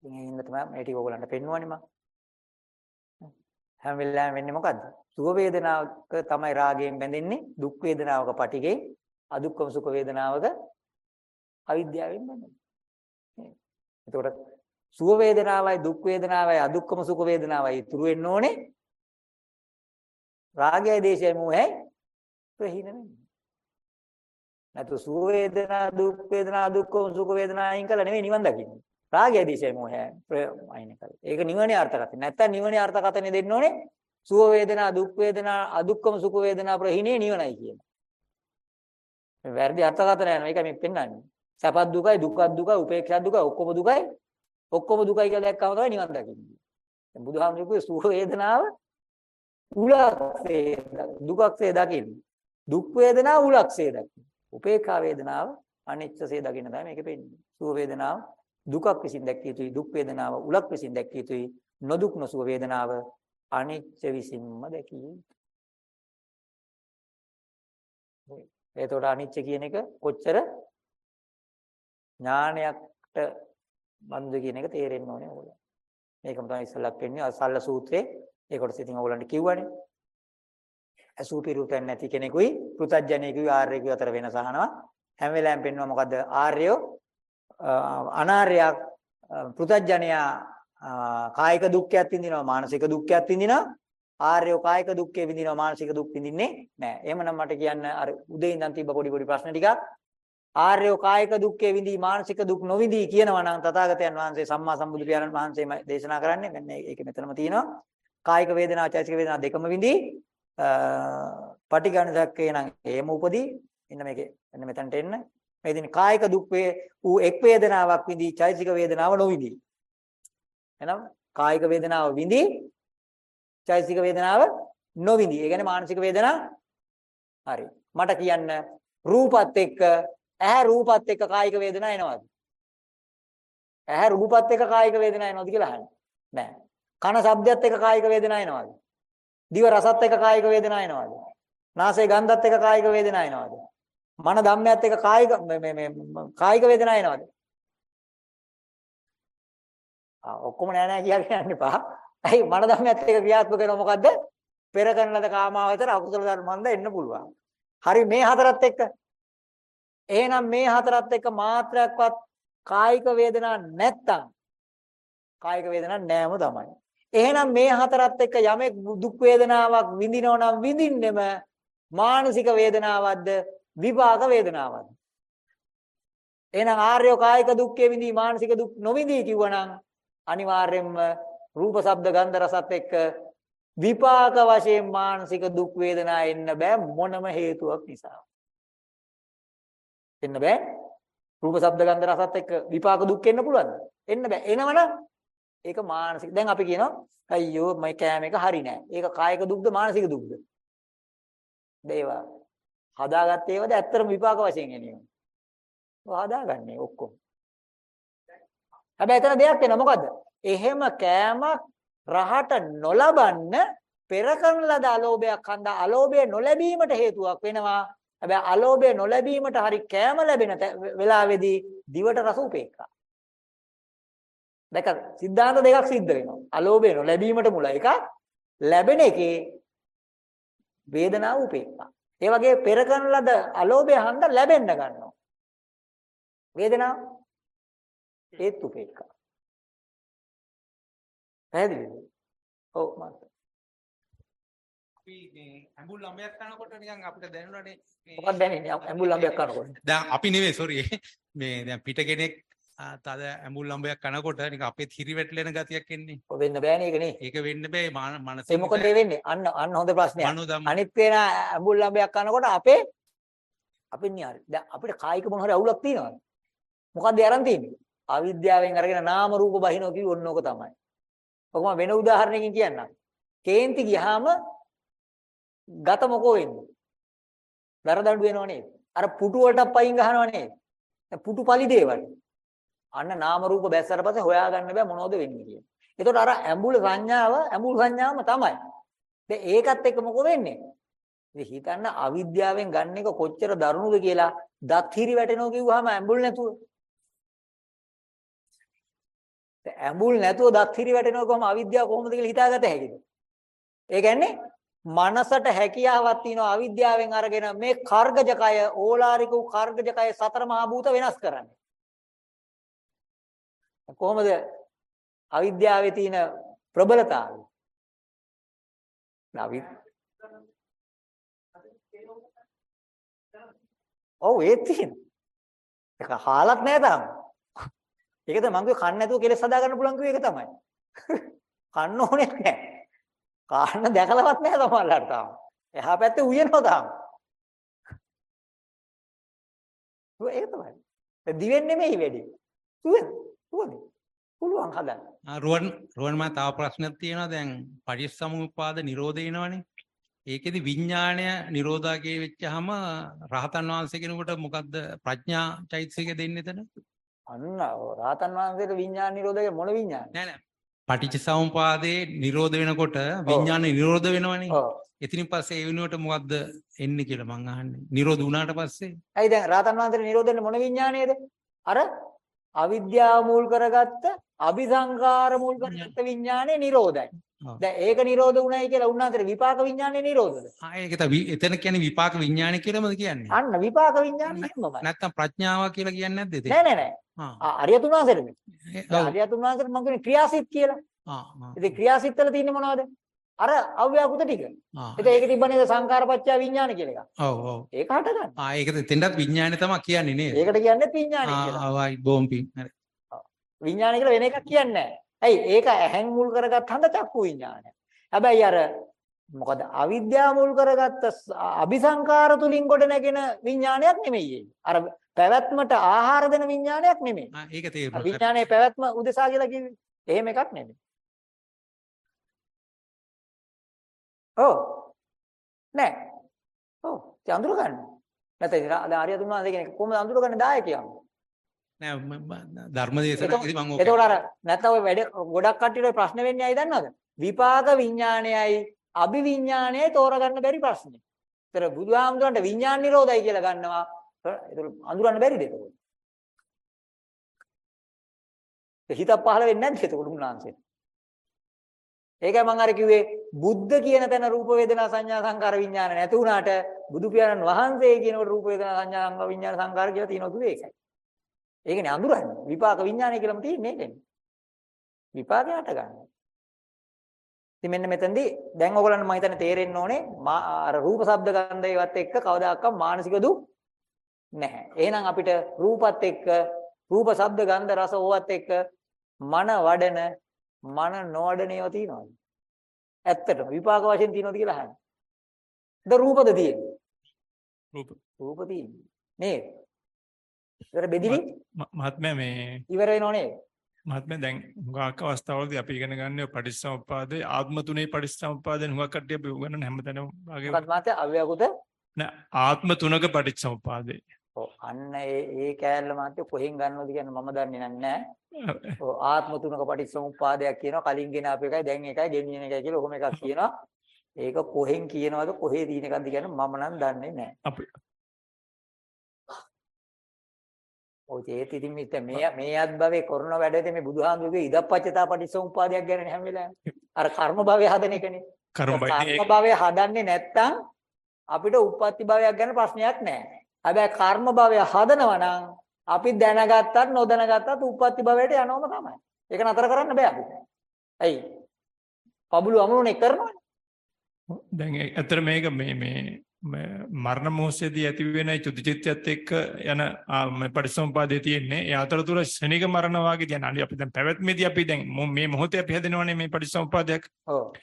ඉතින් ඒ හින්දා තමයි මේ ටික ඕගලන්ට පෙන්වන්නේ මම. හැම වෙලාවෙම වෙන්නේ මොකද්ද? සුඛ වේදනාවක තමයි රාගයෙන් බැඳෙන්නේ, දුක් වේදනාවක පටිගේ, අදුක්කම සුඛ වේදනාවක අවිද්‍යාවෙන් බැඳෙන්නේ. එතකොට සුව වේදනාවයි දුක් වේදනාවයි අදුක්කම සුඛ වේදනාවයි ඉතුරු වෙන්න ඕනේ රාගයයි දේශයයි මොහයයි ප්‍රහීන වෙන්නේ. නැතු සුව වේදනා දුක් වේදනා දුක්ඛම සුඛ වේදනා අයින් කළා නෙවෙයි නිවන් දකින්නේ. රාගයයි දේශයයි මොහයයි අයින් කළා. ඒක නිවනේ අර්ථකථනය. නැත්තම් නිවනේ අර්ථකථනය දෙන්න ඕනේ සුව වේදනා දුක් වේදනා අදුක්කම සුඛ වේදනා ප්‍රහීනේ නිවනයි කියන. වැරදි අර්ථකථනය යනවා. ඒකයි මේ පෙන්වන්නේ. සැපත් දුකයි දුක්ඛ දුකයි උපේක්ෂා දුකයි ඔක්කොම දුකයි ඔක්කොම දුකයි කියලා දැක්කම තමයි නිවන් දකින්නේ. දැන් බුදුහාමුදුරුවෝ සුව වේදනාව උලක්සේ දුකක්සේ දකින්න. දුක් වේදනාව උලක්සේ දකින්න. උපේක්ඛා වේදනාව අනිච්චසේ දකින්න තමයි මේකෙ පෙන්නේ. සුව වේදනාව දුකක් විසින් දැක්කිය යුතුයි. දුක් වේදනාව උලක් විසින් දැක්කිය යුතුයි. නොදුක් නොසුව වේදනාව අනිච්ච විසින්ම දැකිය යුතුයි. එතකොට අනිච්ච කියන එක කොච්චර ඥානයකට බඳු කියන එක තේරෙන්න ඕනේ ඕගොල්ලෝ. මේකම තමයි ඉස්සල්ලක් වෙන්නේ අසල්ල සූත්‍රයේ ඒ කොටස ඉතින් ඕගොල්ලන්ට කිව්වනේ. අසුපිරුතන් නැති කෙනෙකුයි පෘතජ්ජනෙකුයි ආර්යයෙකුයි අතර වෙනස අහනවා. හැම වෙලාවෙම පෙන්වනවා මොකද්ද? ආර්යෝ අනාර්යයක් පෘතජ්ජනයා කායික දුක්ඛයක් විඳිනවා මානසික දුක්ඛයක් විඳිනවා. ආර්යෝ කායික දුක්ඛේ විඳිනවා මානසික දුක් විඳින්නේ නැහැ. එහෙමනම් මට කියන්න අර උදේ ඉඳන් තිබ්බ පොඩි පොඩි ප්‍රශ්න ටිකක් ආර්යෝ කායික දුක්ඛේ විඳී මානසික දුක් නොවිඳී කියනවා නම් තථාගතයන් වහන්සේ සම්මා සම්බුදු පියාණන් වහන්සේම දේශනා කරන්නේ මෙන්න ඒක මෙතනම තියෙනවා කායික වේදනා චෛතසික වේදනා දෙකම විඳී පටිඝනිසක්කේ නම් එහෙම උපදී ඉන්න මේකේ එන්න මෙතනට එන්න මේ දින කායික දුක් වේ ඌ එක් වේදනාවක් විඳී චෛතසික වේදනාව නොවිඳී එහෙනම් කායික වේදනාව විඳී චෛතසික වේදනාව නොවිඳී ඒ කියන්නේ මානසික වේදනා හරි මට කියන්න රූපත් එක්ක ඇහැ රූපත් එක්ක කායික වේදනා එනවද? ඇහැ රූපත් එක්ක කායික වේදනා එනවද කියලා අහන්නේ. නෑ. කන ශබ්දයත් එක්ක කායික වේදනා එනවද? දිව රසත් එක්ක කායික වේදනා එනවද? නාසය ගන්ධත් එක්ක කායික වේදනා එනවද? මන ධම්මයත් එක්ක කායික මේ මේ මේ කායික වේදනා එනවද? ආ ඔක්කොම නෑ නෑ කියලා කියන්න එපා. ඇයි මන ධම්මයත් එක්ක ක්‍රියාත්මක වෙනව මොකද්ද? පෙර කරන ලද කාමාවචර අකුසල ධර්මන්ද එන්න පුළුවන්. හරි මේ හතරත් එක්ක. එහෙනම් මේ හතරත් එක්ක මාත්‍රයක්වත් කායික වේදනා නැත්තම් කායික වේදනා නෑම තමයි. එහෙනම් මේ හතරත් එක්ක යමෙක් දුක් වේදනාවක් විඳිනව නම් විඳින්නෙම මානසික වේදනාවක්ද විපාක වේදනාවක්ද? එහෙනම් ආර්ය කායික දුක්ඛේ විඳී මානසික දුක් නොවිඳී කිව්වනම් අනිවාර්යයෙන්ම රූප ශබ්ද ගන්ධ රසත් එක්ක විපාක වශයෙන් මානසික දුක් වේදනා එන්න බෑ මොනම හේතුවක් නිසා. එන්න බෑ. රූප ශබ්ද ගන්ධ රසත් එක්ක විපාක දුක් එන්න පුළුවන්ද? එන්න බෑ. එනවනම් ඒක මානසික. දැන් අපි කියනවා අයියෝ මම කෑම එක හරි නෑ. ඒක කායික දුක්ද මානසික දුක්ද? දේවා. හදාගත්ත ඒවාද ඇත්තටම විපාක වශයෙන් එනියම. ඔය හදාගන්නේ ඔක්කොම. හැබැයි එතන දෙයක් වෙනවා මොකද්ද? එහෙම කෑමක් රහට නොලබන්න පෙර කරන ලද අලෝභයක් හන්දා අලෝභය නොලැබීමට හේතුවක් වෙනවා. හැබැයි අලෝභය නොලැබීමට හරි කෑම ලැබෙන වෙලාවේදී දිවට රස උපේක්ඛා. දැක සිද්ධාන්ත දෙකක් සිද්ධ වෙනවා. අලෝභය නොලැබීමට මුල එකක් ලැබෙන එකේ වේදනාව උපේක්ඛා. ඒ වගේ පෙර කරන ලද අලෝභය හන්දා ලැබෙන්න ගන්නවා. වේදනාව ඒත් උපේක්ඛා. පැහැදිලිද? ඔව් මත. අපි මේ ඇඹුල් ළඹයක් කනකොට නිකන් අපිට දැනුණානේ මේ- මොකක්ද දැනෙන්නේ ඇඹුල් ලම්බයක් කනකොට? දැන් අපි නෙවෙයි සෝරි මේ දැන් පිට කෙනෙක් තද ඇඹුල් ළඹයක් කනකොට නිකන් අපේ හිරි වැටලෙන ගතියක් එන්නේ. ඔය වෙන්න බෑනේ ඒක නේ. ඒක වෙන්න බෑ මාන- මනස ඒ මොකද වෙන්නේ? අන්න අන්න හොඳ ප්‍රශ්නයක්. අනිත් වෙන ඇඹුල් ලම්බයක් කනකොට අපේ අපින් නිහාරි. දැන් අපිට කායික මොන හරි අවුලක් තියෙනවද? මොකද්ද අරන් තියෙන්නේ? අවිද්‍යාවෙන් අරගෙන නාම රූප බහිනවා කිව්ව ඔන්න ඕක තමයි. ඔක මම වෙන උදාහරණයකින් කියන්නම්. කේන්ති ගියාම ගත මොකෝ වෙන්නේ? වැරදඬු වෙනව නේද? අර පුටු වලට පයින් ගහනව නේද? පුටු පලි දේවල්. අන්න නාම රූප බැස්සට පස්සේ හොයාගන්න බෑ මොනවද වෙන්නේ කියලා. එතකොට අර ඇඹුල් සංඥාව ඇඹුල් සංඥාවම තමයි. දැන් ඒකත් එක්ක මොකෝ වෙන්නේ? ඉතින් හිතන්න අවිද්‍යාවෙන් ගන්න එක කොච්චර දරුණුද කියලා දත් හිරි වැටෙනවා කිව්වහම ඇඹුල් නැතුව. දැන් ඇඹුල් නැතුව දත් හිරි වැටෙනවා කොහොම අවිද්‍යාව කොහොමද කියලා හිතාගත හැකිද? ඒ කියන්නේ මනසට හැකියාවක් තියෙනවා අවිද්‍යාවෙන් අරගෙන මේ කර්ගජකය ඕලාරික වූ කර්ගජකය සතර මහා භූත වෙනස් කරන්නේ. කොහොමද අවිද්‍යාවේ තියෙන ප්‍රබලතාවය? අවිද්‍ය ඔව් ඒත් තියෙනවා. ඒක හාලත් නෑ තාම. ඒක තමයි මං කිව්වේ කන්න නැතුව කෙලස් හදා ගන්න පුළුවන් කිව්වේ ඒක තමයි. කන්න ඕනේ නෑ. කන්න දැකලවත් නෑ සමහරලාට තාම. එහා පැත්තේ උයනවා තාම. ඔව් ඒක තමයි. ඒ දිවෙන් නෙමෙයි වෙඩි. සුවෙන්. සුවනේ. පුළුවන් හදන්න. රුවන් රුවන් මා තව ප්‍රශ්නයක් තියෙනවා දැන් පටිච්චසමුප්පාද නිරෝධය එනවනේ. ඒකෙදි විඥාණය නිරෝධා කිය වෙච්චාම රහතන් වහන්සේ කෙනෙකුට මොකද්ද ප්‍රඥා චෛතසිකය දෙන්නේ එතන? අන්න රාතන් වහන්සේට විඥාන නිරෝධය මොන විඥානද? නෑ නෑ. පටිච්චසමුපාදේ නිරෝධ වෙනකොට විඥානේ නිරෝධ වෙනවනේ. එතනින් පස්සේ ඒ වෙනුවට මොකද්ද එන්නේ කියලා මං අහන්නේ. නිරෝධ වුණාට පස්සේ ඇයි දැන් රාතන් වහන්සේට නිරෝධෙන්නේ මොන විඥානයේද? අර අවිද්‍යාව මූල් කරගත්ත අபிසංකාර මූල් කරගත්ත විඥානේ නිරෝධයි. දැන් ඒක නිරෝධ වුණයි කියලා උන්වහන්සේට විපාක විඥානේ නිරෝධද? ආ ඒක තමයි එතන කියන්නේ විපාක විඥානය කියලාමද කියන්නේ? අන්න විපාක විඥානේ එහෙමමයි. නැත්තම් ප්‍රඥාව කියලා කියන්නේ නැද්ද එතන? නෑ නෑ නෑ. අරියතුන් ඔව්. අරියතුන් වහන්සේට මම කියන්නේ ක්‍රියාසිට කියලා. ආ, ඉතින් ක්‍රියාසිට වල තියෙන්නේ මොනවද? අර අව්‍යාකෘත ටික. ආ. ඒක තිබ්බ නේද සංකාරපච්චය විඥාන කියලා එකක්. ඔව් ඔව්. ඒක හටගන්න. ආ ඒක එතෙන්ටත් විඥානය තමයි කියන්නේ නේද? ඒකට කියන්නේ විඥානය ආ කියලා. ආවයි බොම්පි. හරි. විඥානය කියලා වෙන එකක් කියන්නේ නැහැ. ඇයි? ඒක ඇහෙන් මුල් කරගත් හන්ද චක්කු විඥානය. හැබැයි අර මොකද අවිද්‍යාව මුල් කරගත්ත අபிසංකාර තුලින් ගොඩ නැගෙන විඥානයක් නෙමෙයි ඒක. අර පැවැත්මට ආහාර දෙන විඥානයක් නෙමෙයි. ආ ඒක තේරුණා. විඥානයේ පැවැත්ම උදෙසා කියලා කිව්වේ. එහෙම එකක් නෙමෙයි. ඔව්. නෑ. ඔව්. ඒ අඳුර ගන්න. නැත්නම් දැන් ආර්යතුන් වහන්සේ කෙනෙක් කොහොමද අඳුරගන්නේ දායකයන්? නෑ ධර්මදේශනකදී මම ඕක එතකොට අර නැත්නම් ඔය වැඩ ගොඩක් කට්ටියට ප්‍රශ්න වෙන්නේ ඇයි දන්නවද? විපාක විඥානයයි අභිවිඥානයයි තෝරගන්න බැරි ප්‍රශ්නේ. ඒතර බුදුහාමුදුරන්ට විඥාන නිරෝධයි කියලා ගන්නවා. ඒක අඳුරන්න බැරිද ඒක? හිතක් පහළ වෙන්නේ නැද්ද එතකොට උන්වහන්සේට? ඒකයි මම අර කිව්වේ බුද්ධ කියන තැන රූප වේදනා සංඥා සංකාර විඥාන නැති වුණාට බුදු පියාණන් වහන්සේ කියනකොට රූප වේදනා සංඥා සංකාර විඥාන සංකාර කියලා තියෙනවා කිව්වේ ඒකයි. ඒකනේ අඳුරන්නේ. විපාක විඥානය කියලාම තියෙන්නේ ඒකනේ. විපාකේ හට ගන්න. ඉතින් මෙන්න මෙතනදී දැන් ඔයගලන්ට මම හිතන්නේ තේරෙන්න ඕනේ අර රූප ශබ්ද ගන්ධ ඒවත් එක්ක කවදාකවත් මානසික දුක් නැහැ. එහෙනම් අපිට රූපත් එක්ක රූප ශබ්ද ගන්ධ රස ඕවත් එක්ක මන වඩන මන නොවඩන ඒවා තියෙනවද? ඇත්තටම විපාක වශයෙන් තියෙනවද කියලා අහන්න. ද රූපද තියෙන්නේ? රූප රූප තියෙන්නේ. නේද? ඉවර බෙදිලි මහත්මයා මේ ඉවර වෙනව නේද? මහත්මයා දැන් හුඟක් අවස්ථාවලදී අපි ඉගෙන ගන්න පටිච්චසමුප්පාදේ ආත්ම තුනේ පටිච්චසමුප්පාදෙන් හුඟක් කට්ටිය අපි උගන්වන හැමතැනම වගේ මොකක්ද මාතේ අව්‍යකුත? නෑ ආත්ම තුනක පටිච්චසමුප්පාදේ ඔව් අන්න ඒ ඒ කෑල්ල මාතේ කොහෙන් ගන්නවද කියන්නේ මම දන්නේ නැහැ. ඔව් ආත්ම තුනක පටිච්චසමුප්පාදයක් කියනවා කලින් ගෙන අප එකයි දැන් එකයි ගෙනියන එකයි කියලා ඔහොම එකක් කියනවා. ඒක කොහෙන් කියනවද කොහේ තියෙන එකක්ද කියන්නේ මම නම් දන්නේ නැහැ. අපි ඔය ඒත් ඉතින් මිත්‍ය මේ මේ අත්භවයේ කරන වැඩේදී මේ බුදුහාමුදුරුගේ ඉදප්පච්චතා පටිච්චසමුප්පාදයක් ගැන හැම වෙලාවෙම. අර කර්ම භවය හදන එකනේ. කර්ම භවය හදන්නේ නැත්තම් අපිට උප්පත්ති භවයක් ගැන ප්‍රශ්නයක් නැහැ. හැබැයි කර්ම භවය හදනවා නම් අපි දැනගත්තත් නොදැනගත්තත් උප්පත්ති භවයට යනවම තමයි. ඒක නතර කරන්න බෑ අපිට. ඇයි? පබුළු අමුණුනේ කරනවනේ. දැන් ඇත්තට මේක මේ මේ මරණ මොහොතේදී ඇති වෙන චුතිචිත්තයත් එක්ක යන පරිසම්පාදයේ තියෙන්නේ ඒ අතරතුර ශනික මරණ වාගේ දැන් අපි දැන් පැවැත්මේදී අපි දැන් මේ මොහොතේ අපි හැදෙනවනේ මේ පරිසම්පාදයක් ඔව්.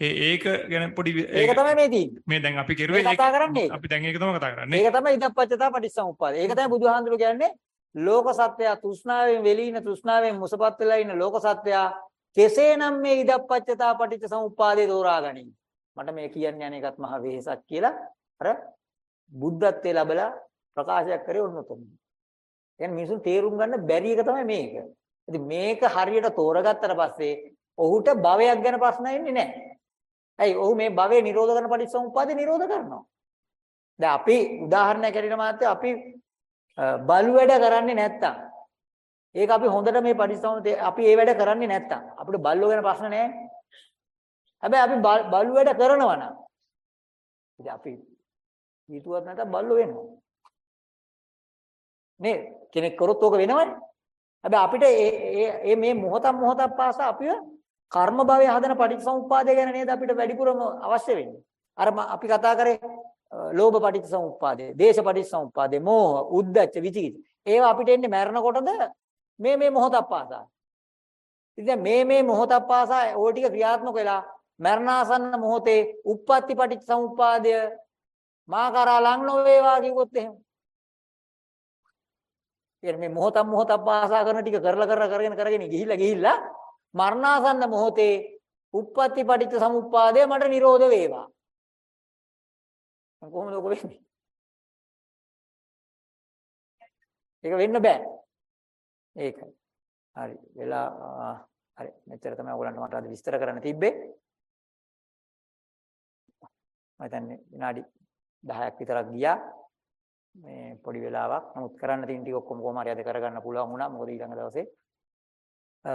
ඒක ගැන පොඩි ඒක තමයි මේ තියෙන්නේ. මේ දැන් අපි කෙරුවේ ඒක කතා කරන්නේ. අපි දැන් ඒක තමයි කතා කරන්නේ. ඒක තමයි ඉදප්පච්චතා පටිච්චසමුප්පාද. ඒක තමයි බුදුහාඳුරු කියන්නේ ලෝක සත්‍යය තෘෂ්ණාවෙන් වෙලීන තෘෂ්ණාවෙන් මුසපත් වෙලා ඉන්න ලෝක සත්‍යය කෙසේනම් මේ ඉදප්පච්චතා පටිච්චසමුප්පාදේ තෝරා ගනී. මට මේ කියන්න යන එකත් මහ වෙහෙසක් කියලා අර බුද්ධත්වයේ ලැබලා ප්‍රකාශයක් කරේ ඔන්න උතුම්. කියන්නේ මිනිසුන් තේරුම් ගන්න බැරි එක තමයි මේක. ඉතින් මේක හරියට තෝරගත්තට පස්සේ ඔහුට භවයක් ගැන ප්‍රශ්න එන්නේ නැහැ. ඇයි ඔහු මේ භවයේ නිරෝධ කරන පටිච්චසමුප්පාදේ නිරෝධ කරනවා. දැන් අපි උදාහරණයක් ඇරෙන මාත්‍ය අපි අ, බලු වැඩ කරන්නේ නැත්තම් ඒක අපි හොඳට මේ පරිස්සම අපි ඒ වැඩ කරන්නේ නැත්තම් අපිට බල්ලෝ ගැන ප්‍රශ්න නැහැ. හැබැයි අපි බල්- බලු වැඩ කරනවා නම් ඉතින් අපි හිතුවත් නැත්නම් බල්ලෝ වෙනවා. නේ කෙනෙක් කරොත් ඕක වෙනවනේ. හැබැයි අපිට ඒ ඒ- ඒ මේ මොහොතක් මොහොතක් පාසා අපිව කර්ම භවයේ හදන පටිච්චසමුප්පාදය ගැන නේද අපිට වැඩිපුරම අවශ්‍ය වෙන්නේ. අර ම- අපි කතා කරේ අ, ලෝභ පටිච්චසමුප්පාදේ, දේශ පටිච්චසමුප්පාදේ, මෝහ, උද්ධච්ච, විචිකිච්ඡ. ඒවා අපිට එන්නේ මරණකොටද මේ මේ මොහොතක් පාසා. ඉතින් දැන් මේ මේ මොහොතක් පාසා ඕ ටික ක්‍රියාත්මක වෙලා මරණාසන්න මොහොතේ උප්පත්ති පටිච්චසමුප්පාදය මා කරා ලං නොවේවා කිව්වොත් එහෙම. එයාට මේ මොහොතක් මොහොතක් පාසා කරන ටික කරලා කරලා කරගෙන කරගෙන ගිහිල්ලා ගිහිල්ලා මරණාසන්න මොහොතේ උප්පත්ති පටිච්චසමුප්පාදය මට නිරෝධ වේවා. කොහොමද ඔක වෙන්නේ? ඒක වෙන්න බෑ. ඒකයි. හරි. වෙලා ආ, හරි. මෙච්චර තමයි ඔයගලන්ට මට අද විස්තර කරන්න තිබ්බේ. මම හිතන්නේ විනාඩි 10ක් විතරක් ගියා. මේ පොඩි වෙලාවක්. නමුත් කරන්න තියෙන ටික ඔක්කොම කොහොම හරි අද කරගන්න පුළුවන් වුණා. මොකද ඊළඟ දවසේ අ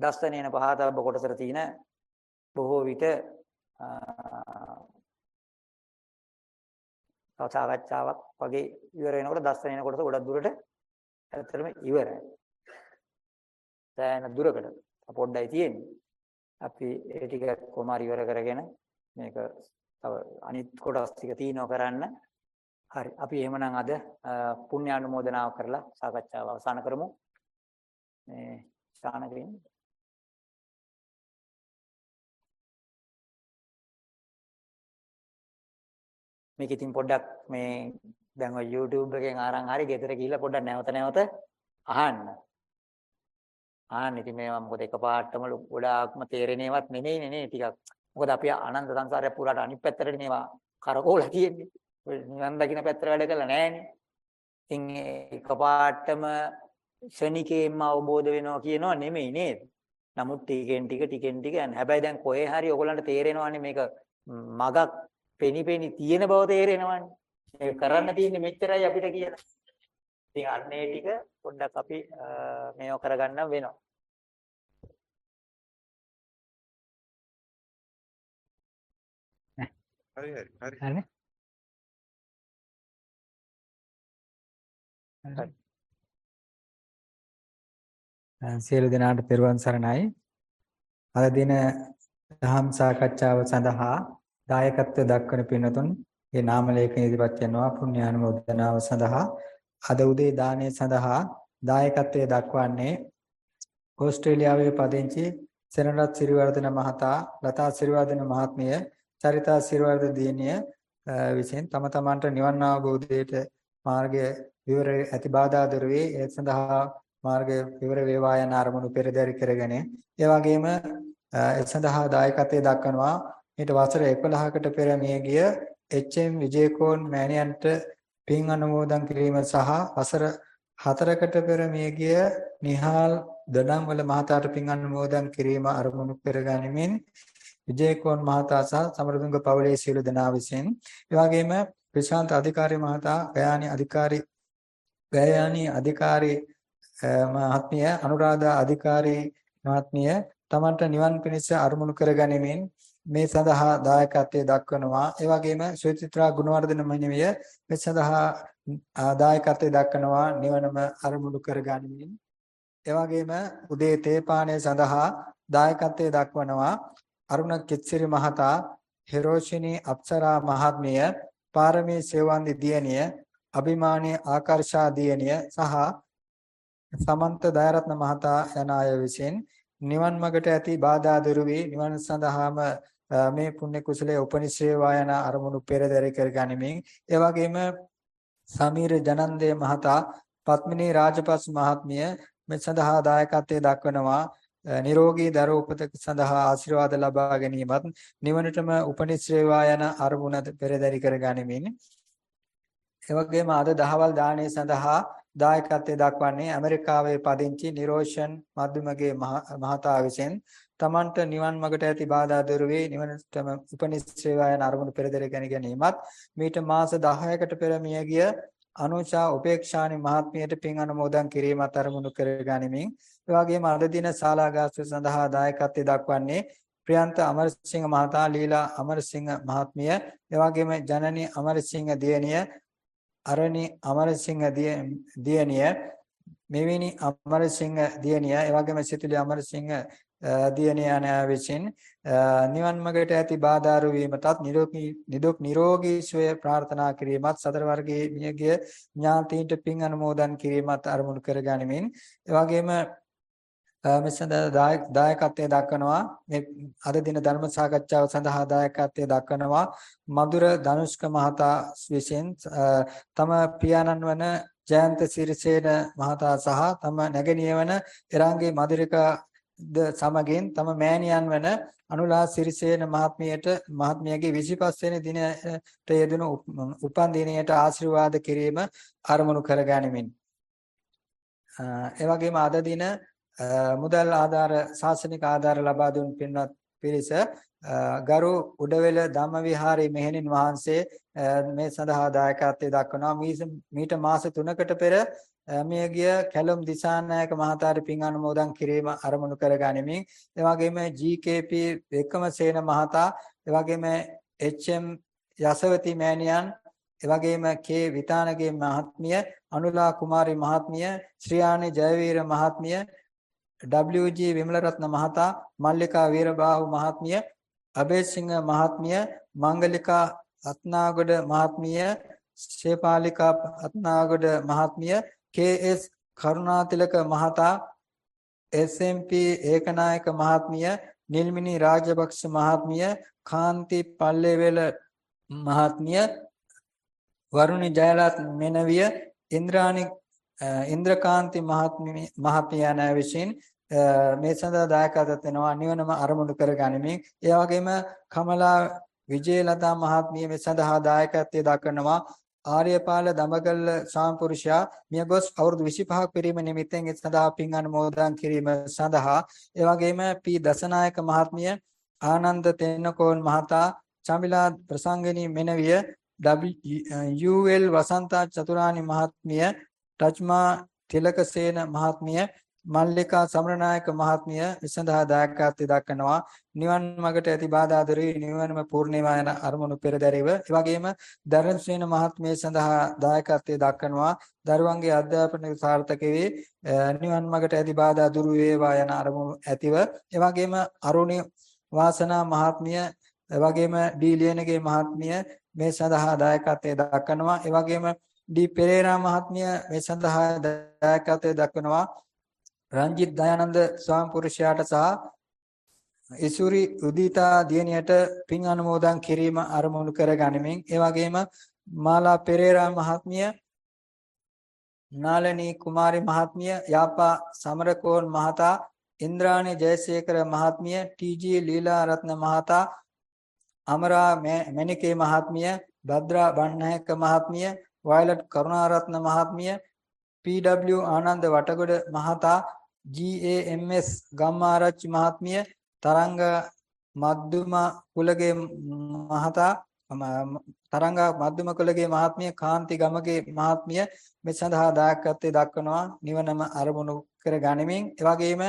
දස්සනේන පහතබ්බ කොටසට තියෙන බොහෝ විට අ, තව සාකච්ඡාවක් වගේ ඉවර වෙනකොට දස්සනේන කොටස ගොඩක් දුරට ඇත්තටම ඉවරයි. දැන් දුරකට පොඩ්ඩයි තියෙන්නේ. අපි ඒ ටික කොහොම හරි ඉවර කරගෙන මේක තව අනිත් කොටස් ටික තීනව කරන්න. හරි. අපි එහෙමනම් අද අ, පුණ්‍ය අනුමෝදනාව කරලා සාකච්ඡාව අවසන් කරමු. මේ ස්ථාන මේක ඉතින් පොඩ්ඩක් මේ දැන් ඔය YouTube එකෙන් අරන් හරි ගෙදර ගිහිල්ලා පොඩ්ඩක් නැවත නැවත අහන්න. අහන්න ඉතින් මේවා මොකද එකපාරටම ලොකු- ගොඩාක්ම තේරෙන ඒවාත් නෙමෙයිනේ නේ ටිකක්. මොකද අපි අනන්ත සංසාරය පුරාට අනිත් පැත්තට මේවා කරකෝලා තියෙන්නේ. ඔය නිවන් දකින්න පැත්තට වැඩ කළා නෑනේ. ඉතින් ඒ එකපාරටම ශනිකේම අවබෝධ වෙනවා කියනවා නෙමෙයි නේද? නමුත් ටිකෙන් ටික ටිකෙන් ටික යන. හැබැයි දැන් කොහේ හරි ඔයගලන්ට තේරෙනවානේ මේක මගක් පෙනි පෙනි තියෙන බව තේරෙනවානේ. ඒක කරන්න තියෙන්නේ මෙච්චරයි අපිට කියලා. ඉතින් අන්නේ ටික පොඩ්ඩක් අපි මේව කරගන්න වෙනවා. හරි හරි හරි. හරිනේ. සියලු දෙනාට පෙරවන් සරණයි. අද දින දහම් සාකච්ඡාව සඳහා දායකත්ව දක්වන පින්වතුන් ඒ නාම ලේඛන ඉදිරිපත් කරනවා පුණ්‍යානුමෝදනාව සඳහා. අද උදේ දානය සඳහා දායකත්වයේ දක්වන්නේ ඕස්ට්‍රේලියාවේ පදිංචි සෙනරත් සිරිවර්ධන මහතා ලතා සිරිවර්ධන මහත්මිය චරිතා සිරිවර්ධන දිනිය විසින් තම තමන්ට නිවන් අවබෝධයට මාර්ගය විවර ඇති බාධා දුර වේ ඒ සඳහා මාර්ගය විවර වේවා යන අරමුණු පෙරදරි කරගෙන ඒ වගේම ඒ සඳහා දායකත්වයේ දක්වනවා ඊට වසර 11කට පෙර මිය ගිය එච්.එම්. විජේකෝන් මෑණියන්ට පින් අනුමෝදන් කිරීම සහ වසර 4කට පෙර මිය ගිය නිහාල් දඩම්වල මහතාට පින් අනුමෝදන් කිරීම අරමුණු කරගනිමින් විජේකෝන් මහතා සහ සමරදුංග පවුලේ සියලු දෙනා විසින් ඒ වගේම ප්‍රශාන්ත අධිකාරී මහතා ගයානි අධිකාරී ගයානි අධිකාරී මහත්මිය අනුරාධා අධිකාරී මහත්මිය තමන්ට නිවන් පිණිස අරමුණු කරගනිමින් මේ සඳහා දායකත්වයේ දක්වනවා. ඒ වගේම සුචිත්‍රා ගුණවර්ධන මහිනවිය මේ සඳහා දායකත්වයේ දක්වනවා නිවනම අරමුණු කරගනිමින්. ඒ වගේම උදේ තේපානය සඳහා දායකත්වයේ දක්වනවා අරුණ කිත්සිරි මහතා හිරෝෂිනී අප්සරා මහත්මිය පාරමී සේවන්දි දියණිය අභිමානී ආකර්ෂා දියණිය සහ සමන්ත දයරත්න මහතා යන අය විසින් නිවන් මාර්ගට ඇති බාධා දුරු වී නිවන් සඳහාම මේ පුණ්‍ය කුසලයේ උපනිශ්‍රේවා යන අරමුණු පෙරදරි කර ගනිමින් ඒ වගේම සමීර ජනන්දේ මහතා පත්මිනී රාජපක්ෂ මහත්මිය මේ සඳහා දායකත්වයේ දක්වනවා. නිරෝගී දර උපත සඳහා ආශිර්වාද ලබා ගැනීමත් නිවනටම උපනිශ්‍රේවා යන අරමුණ පෙරදරි කර ගනිමින් එවැගේම අද දහවල් දාණය සඳහා දායකත්වයේ දක්වන්නේ ඇමරිකාවේ පදිංචි නිරෝෂන් මධ්‍යමගේ මහතා විසින්. තමන්ට නිවන් මාර්ගට ඇති බාධා දුරු වේ නිවනටම උපනිශ්‍රේවා යන අරමුණු පෙරදර ගැන ගැනීමත් මීට මාස 10කට පෙර මිය ගිය අනුෂා උපේක්ෂානි මහත්මියට පින් අනුමෝදන් කිරීමත් අරමුණු කර ගනිමින් ඒ වගේම අද දින ශාලාගාස්තු සඳහා දායකත්වයේ දක්වන්නේ ප්‍රියන්ත අමරසිංහ මහතා ලීලා අමරසිංහ මහත්මිය ඒ වගේම ජනනි අමරසිංහ දියණිය අරණි අමරසිංහ දියණිය මෙවැනි අමරසිංහ දියණිය එවැගේම සිතුලි අමරසිංහ දියණිය යන විසින් නිවන් මාර්ගයට ඇති බාධාරු වීමටත් නිරෝගී නිදුක් නිරෝගී සුවය ප්‍රාර්ථනා කිරීමත් සතර වර්ගයේ මියගිය ඥාතීන්ට පින් අනුමෝදන් කිරීමත් අරමුණු කරගනිමින් එවැගේම මෙසඳ දායකත්වයේ දක්වනවා. මේ අද දින ධර්ම සාකච්ඡාව සඳහා දායකත්වයේ දක්වනවා මధుර ධනුෂ්ක මහතා විසින් තම පියාණන් වන ජයන්ත සිරිසේන මහතා සහ තම නැගණිය වන එරාංගේ මధుරිකා ද සමගින් තම මෑණියන් වන අනුලා සිරිසේන මහත්මියට මහත්මියගේ 25 වෙනි දිනට යෙදුණු උපන් දිනයට ආශිර්වාද කිරීම අරමුණු කරගනිමින් ඒ වගේම අද දින මුදල් ආධාර ශාසනික ආධාර ලබා දුන් පින්වත් පිරිස ගරු උඩවෙල ධම්මවිහාරී මෙහෙණින් වහන්සේ මේ සඳහා දායකත්වයේ දක්වනවා. මීට මාස 3කට පෙර මිය ගිය කැලුම් දිසානායක මහතාට පින් අනුමෝදන් කිරීම අරමුණු කරගනිමින් ඒ වගේම GKP වෙකමසේන මහතා ඒ වගේම HM යසවති මෑණියන් ඒ වගේම කේ. විතානගේ මහත්මිය අනුලා කුමාරි මහත්මිය ශ්‍රියානි ජයවීර මහත්මිය WG විමලරත්න මහතා මල්ලිකා වීරබාහු මහත්මිය අබේසිංහ මහත්මිය මංගලිකා අත්නාගොඩ මහත්මිය ශේපාලිකා අත්නාගොඩ මහත්මිය KS කරුණාතිලක මහතා SMP ඒකනායක මහත්මිය නිල්මිනි රාජපක්ෂ මහත්මිය කාන්ති පල්ලේවැල මහත්මිය වරුණි ජයලත් මෙනවිය ඉන්ද්‍රාණි ඉන්ද්‍රකාන්ති මහත්මිය මහත්මිය යන විසින් මේ සඳහා දායකත්වයක් වෙනවා නිවනම අරමුණු කරගනිමින්. ඒ වගේම කමලා විජේලතා මහත්මිය මේ සඳහා දායකත්වයේ දක්වනවා. ආර්යපාල දමගල්ල සාම්පුරුෂයා මියගොස් අවුරුදු 25ක් පිරීම නිමිත්තෙන් ඒ සඳහා පින් අනුමෝදන් කිරීම සඳහා ඒ වගේම පී දසනායක මහත්මිය ආනන්ද තෙන්නකෝන් මහතා චමිලා ප්‍රසංගිනී මෙනවිය UL වසන්තා චතුරානි මහත්මිය ටච්මා තිලකසේන මහත්මිය මල්ලිකා සමරනායක මහත්මිය විසඳා දායකත්වය දක්වනවා. නිවන් මාර්ගට ඇති බාධා දුරී නිවනම පූර්ණේවා යන අරමුණු පෙරදැරිව. ඒ වගේම දරන්සේන මහත්මිය සඳහා දායකත්වය දක්වනවා. දරුවන්ගේ අධ්‍යාපන සාර්ථක වේ නිවන් මාර්ගට ඇති බාධා දුරු වේවා යන අරමුණු ඇතිව. ඒ වගේම අරුණි වාසනා මහත්මිය ඒ වගේම ඩී ලියනගේ මහත්මිය මේ සඳහා දායකත්වය දක්වනවා. ඒ වගේම ඩී පෙරේරා මහත්මිය මේ සඳහා දායකත්වය දක්වනවා. රංජිත් දයානන්ද ස්වාම පුරුෂයාට සහ ඉසුරි උදිතා දියණියට පින් අනුමෝදන් කිරීම අරමුණු කර ගනිමින් ඒ වගේම මාලා පෙරේරා මහත්මිය නාලනී කුමාරි මහත්මිය යාපා සමරකෝන් මහතා ඉන්ද්‍රාණි ජයසේකර මහත්මිය ටීජී ලීලා රත්න මහතා අමරා මණිකේ මහත්මිය භද්‍රා බණ්ණායක මහත්මිය වයලට් කරුණාරත්න මහත්මිය පී.ඩබ්ලිව් ආනන්ද වටගොඩ මහතා GAMS ගම්මාරච්චි මහත්මිය තරංග මද්දුම කුලගේ මහතා තරංග මද්දුම කුලගේ මහත්මිය කාන්ති ගමගේ මහත්මිය මේ සඳහා දායකත්වයේ දක්වනවා නිවනම අරමුණු කර ගනිමින්. එවැගේම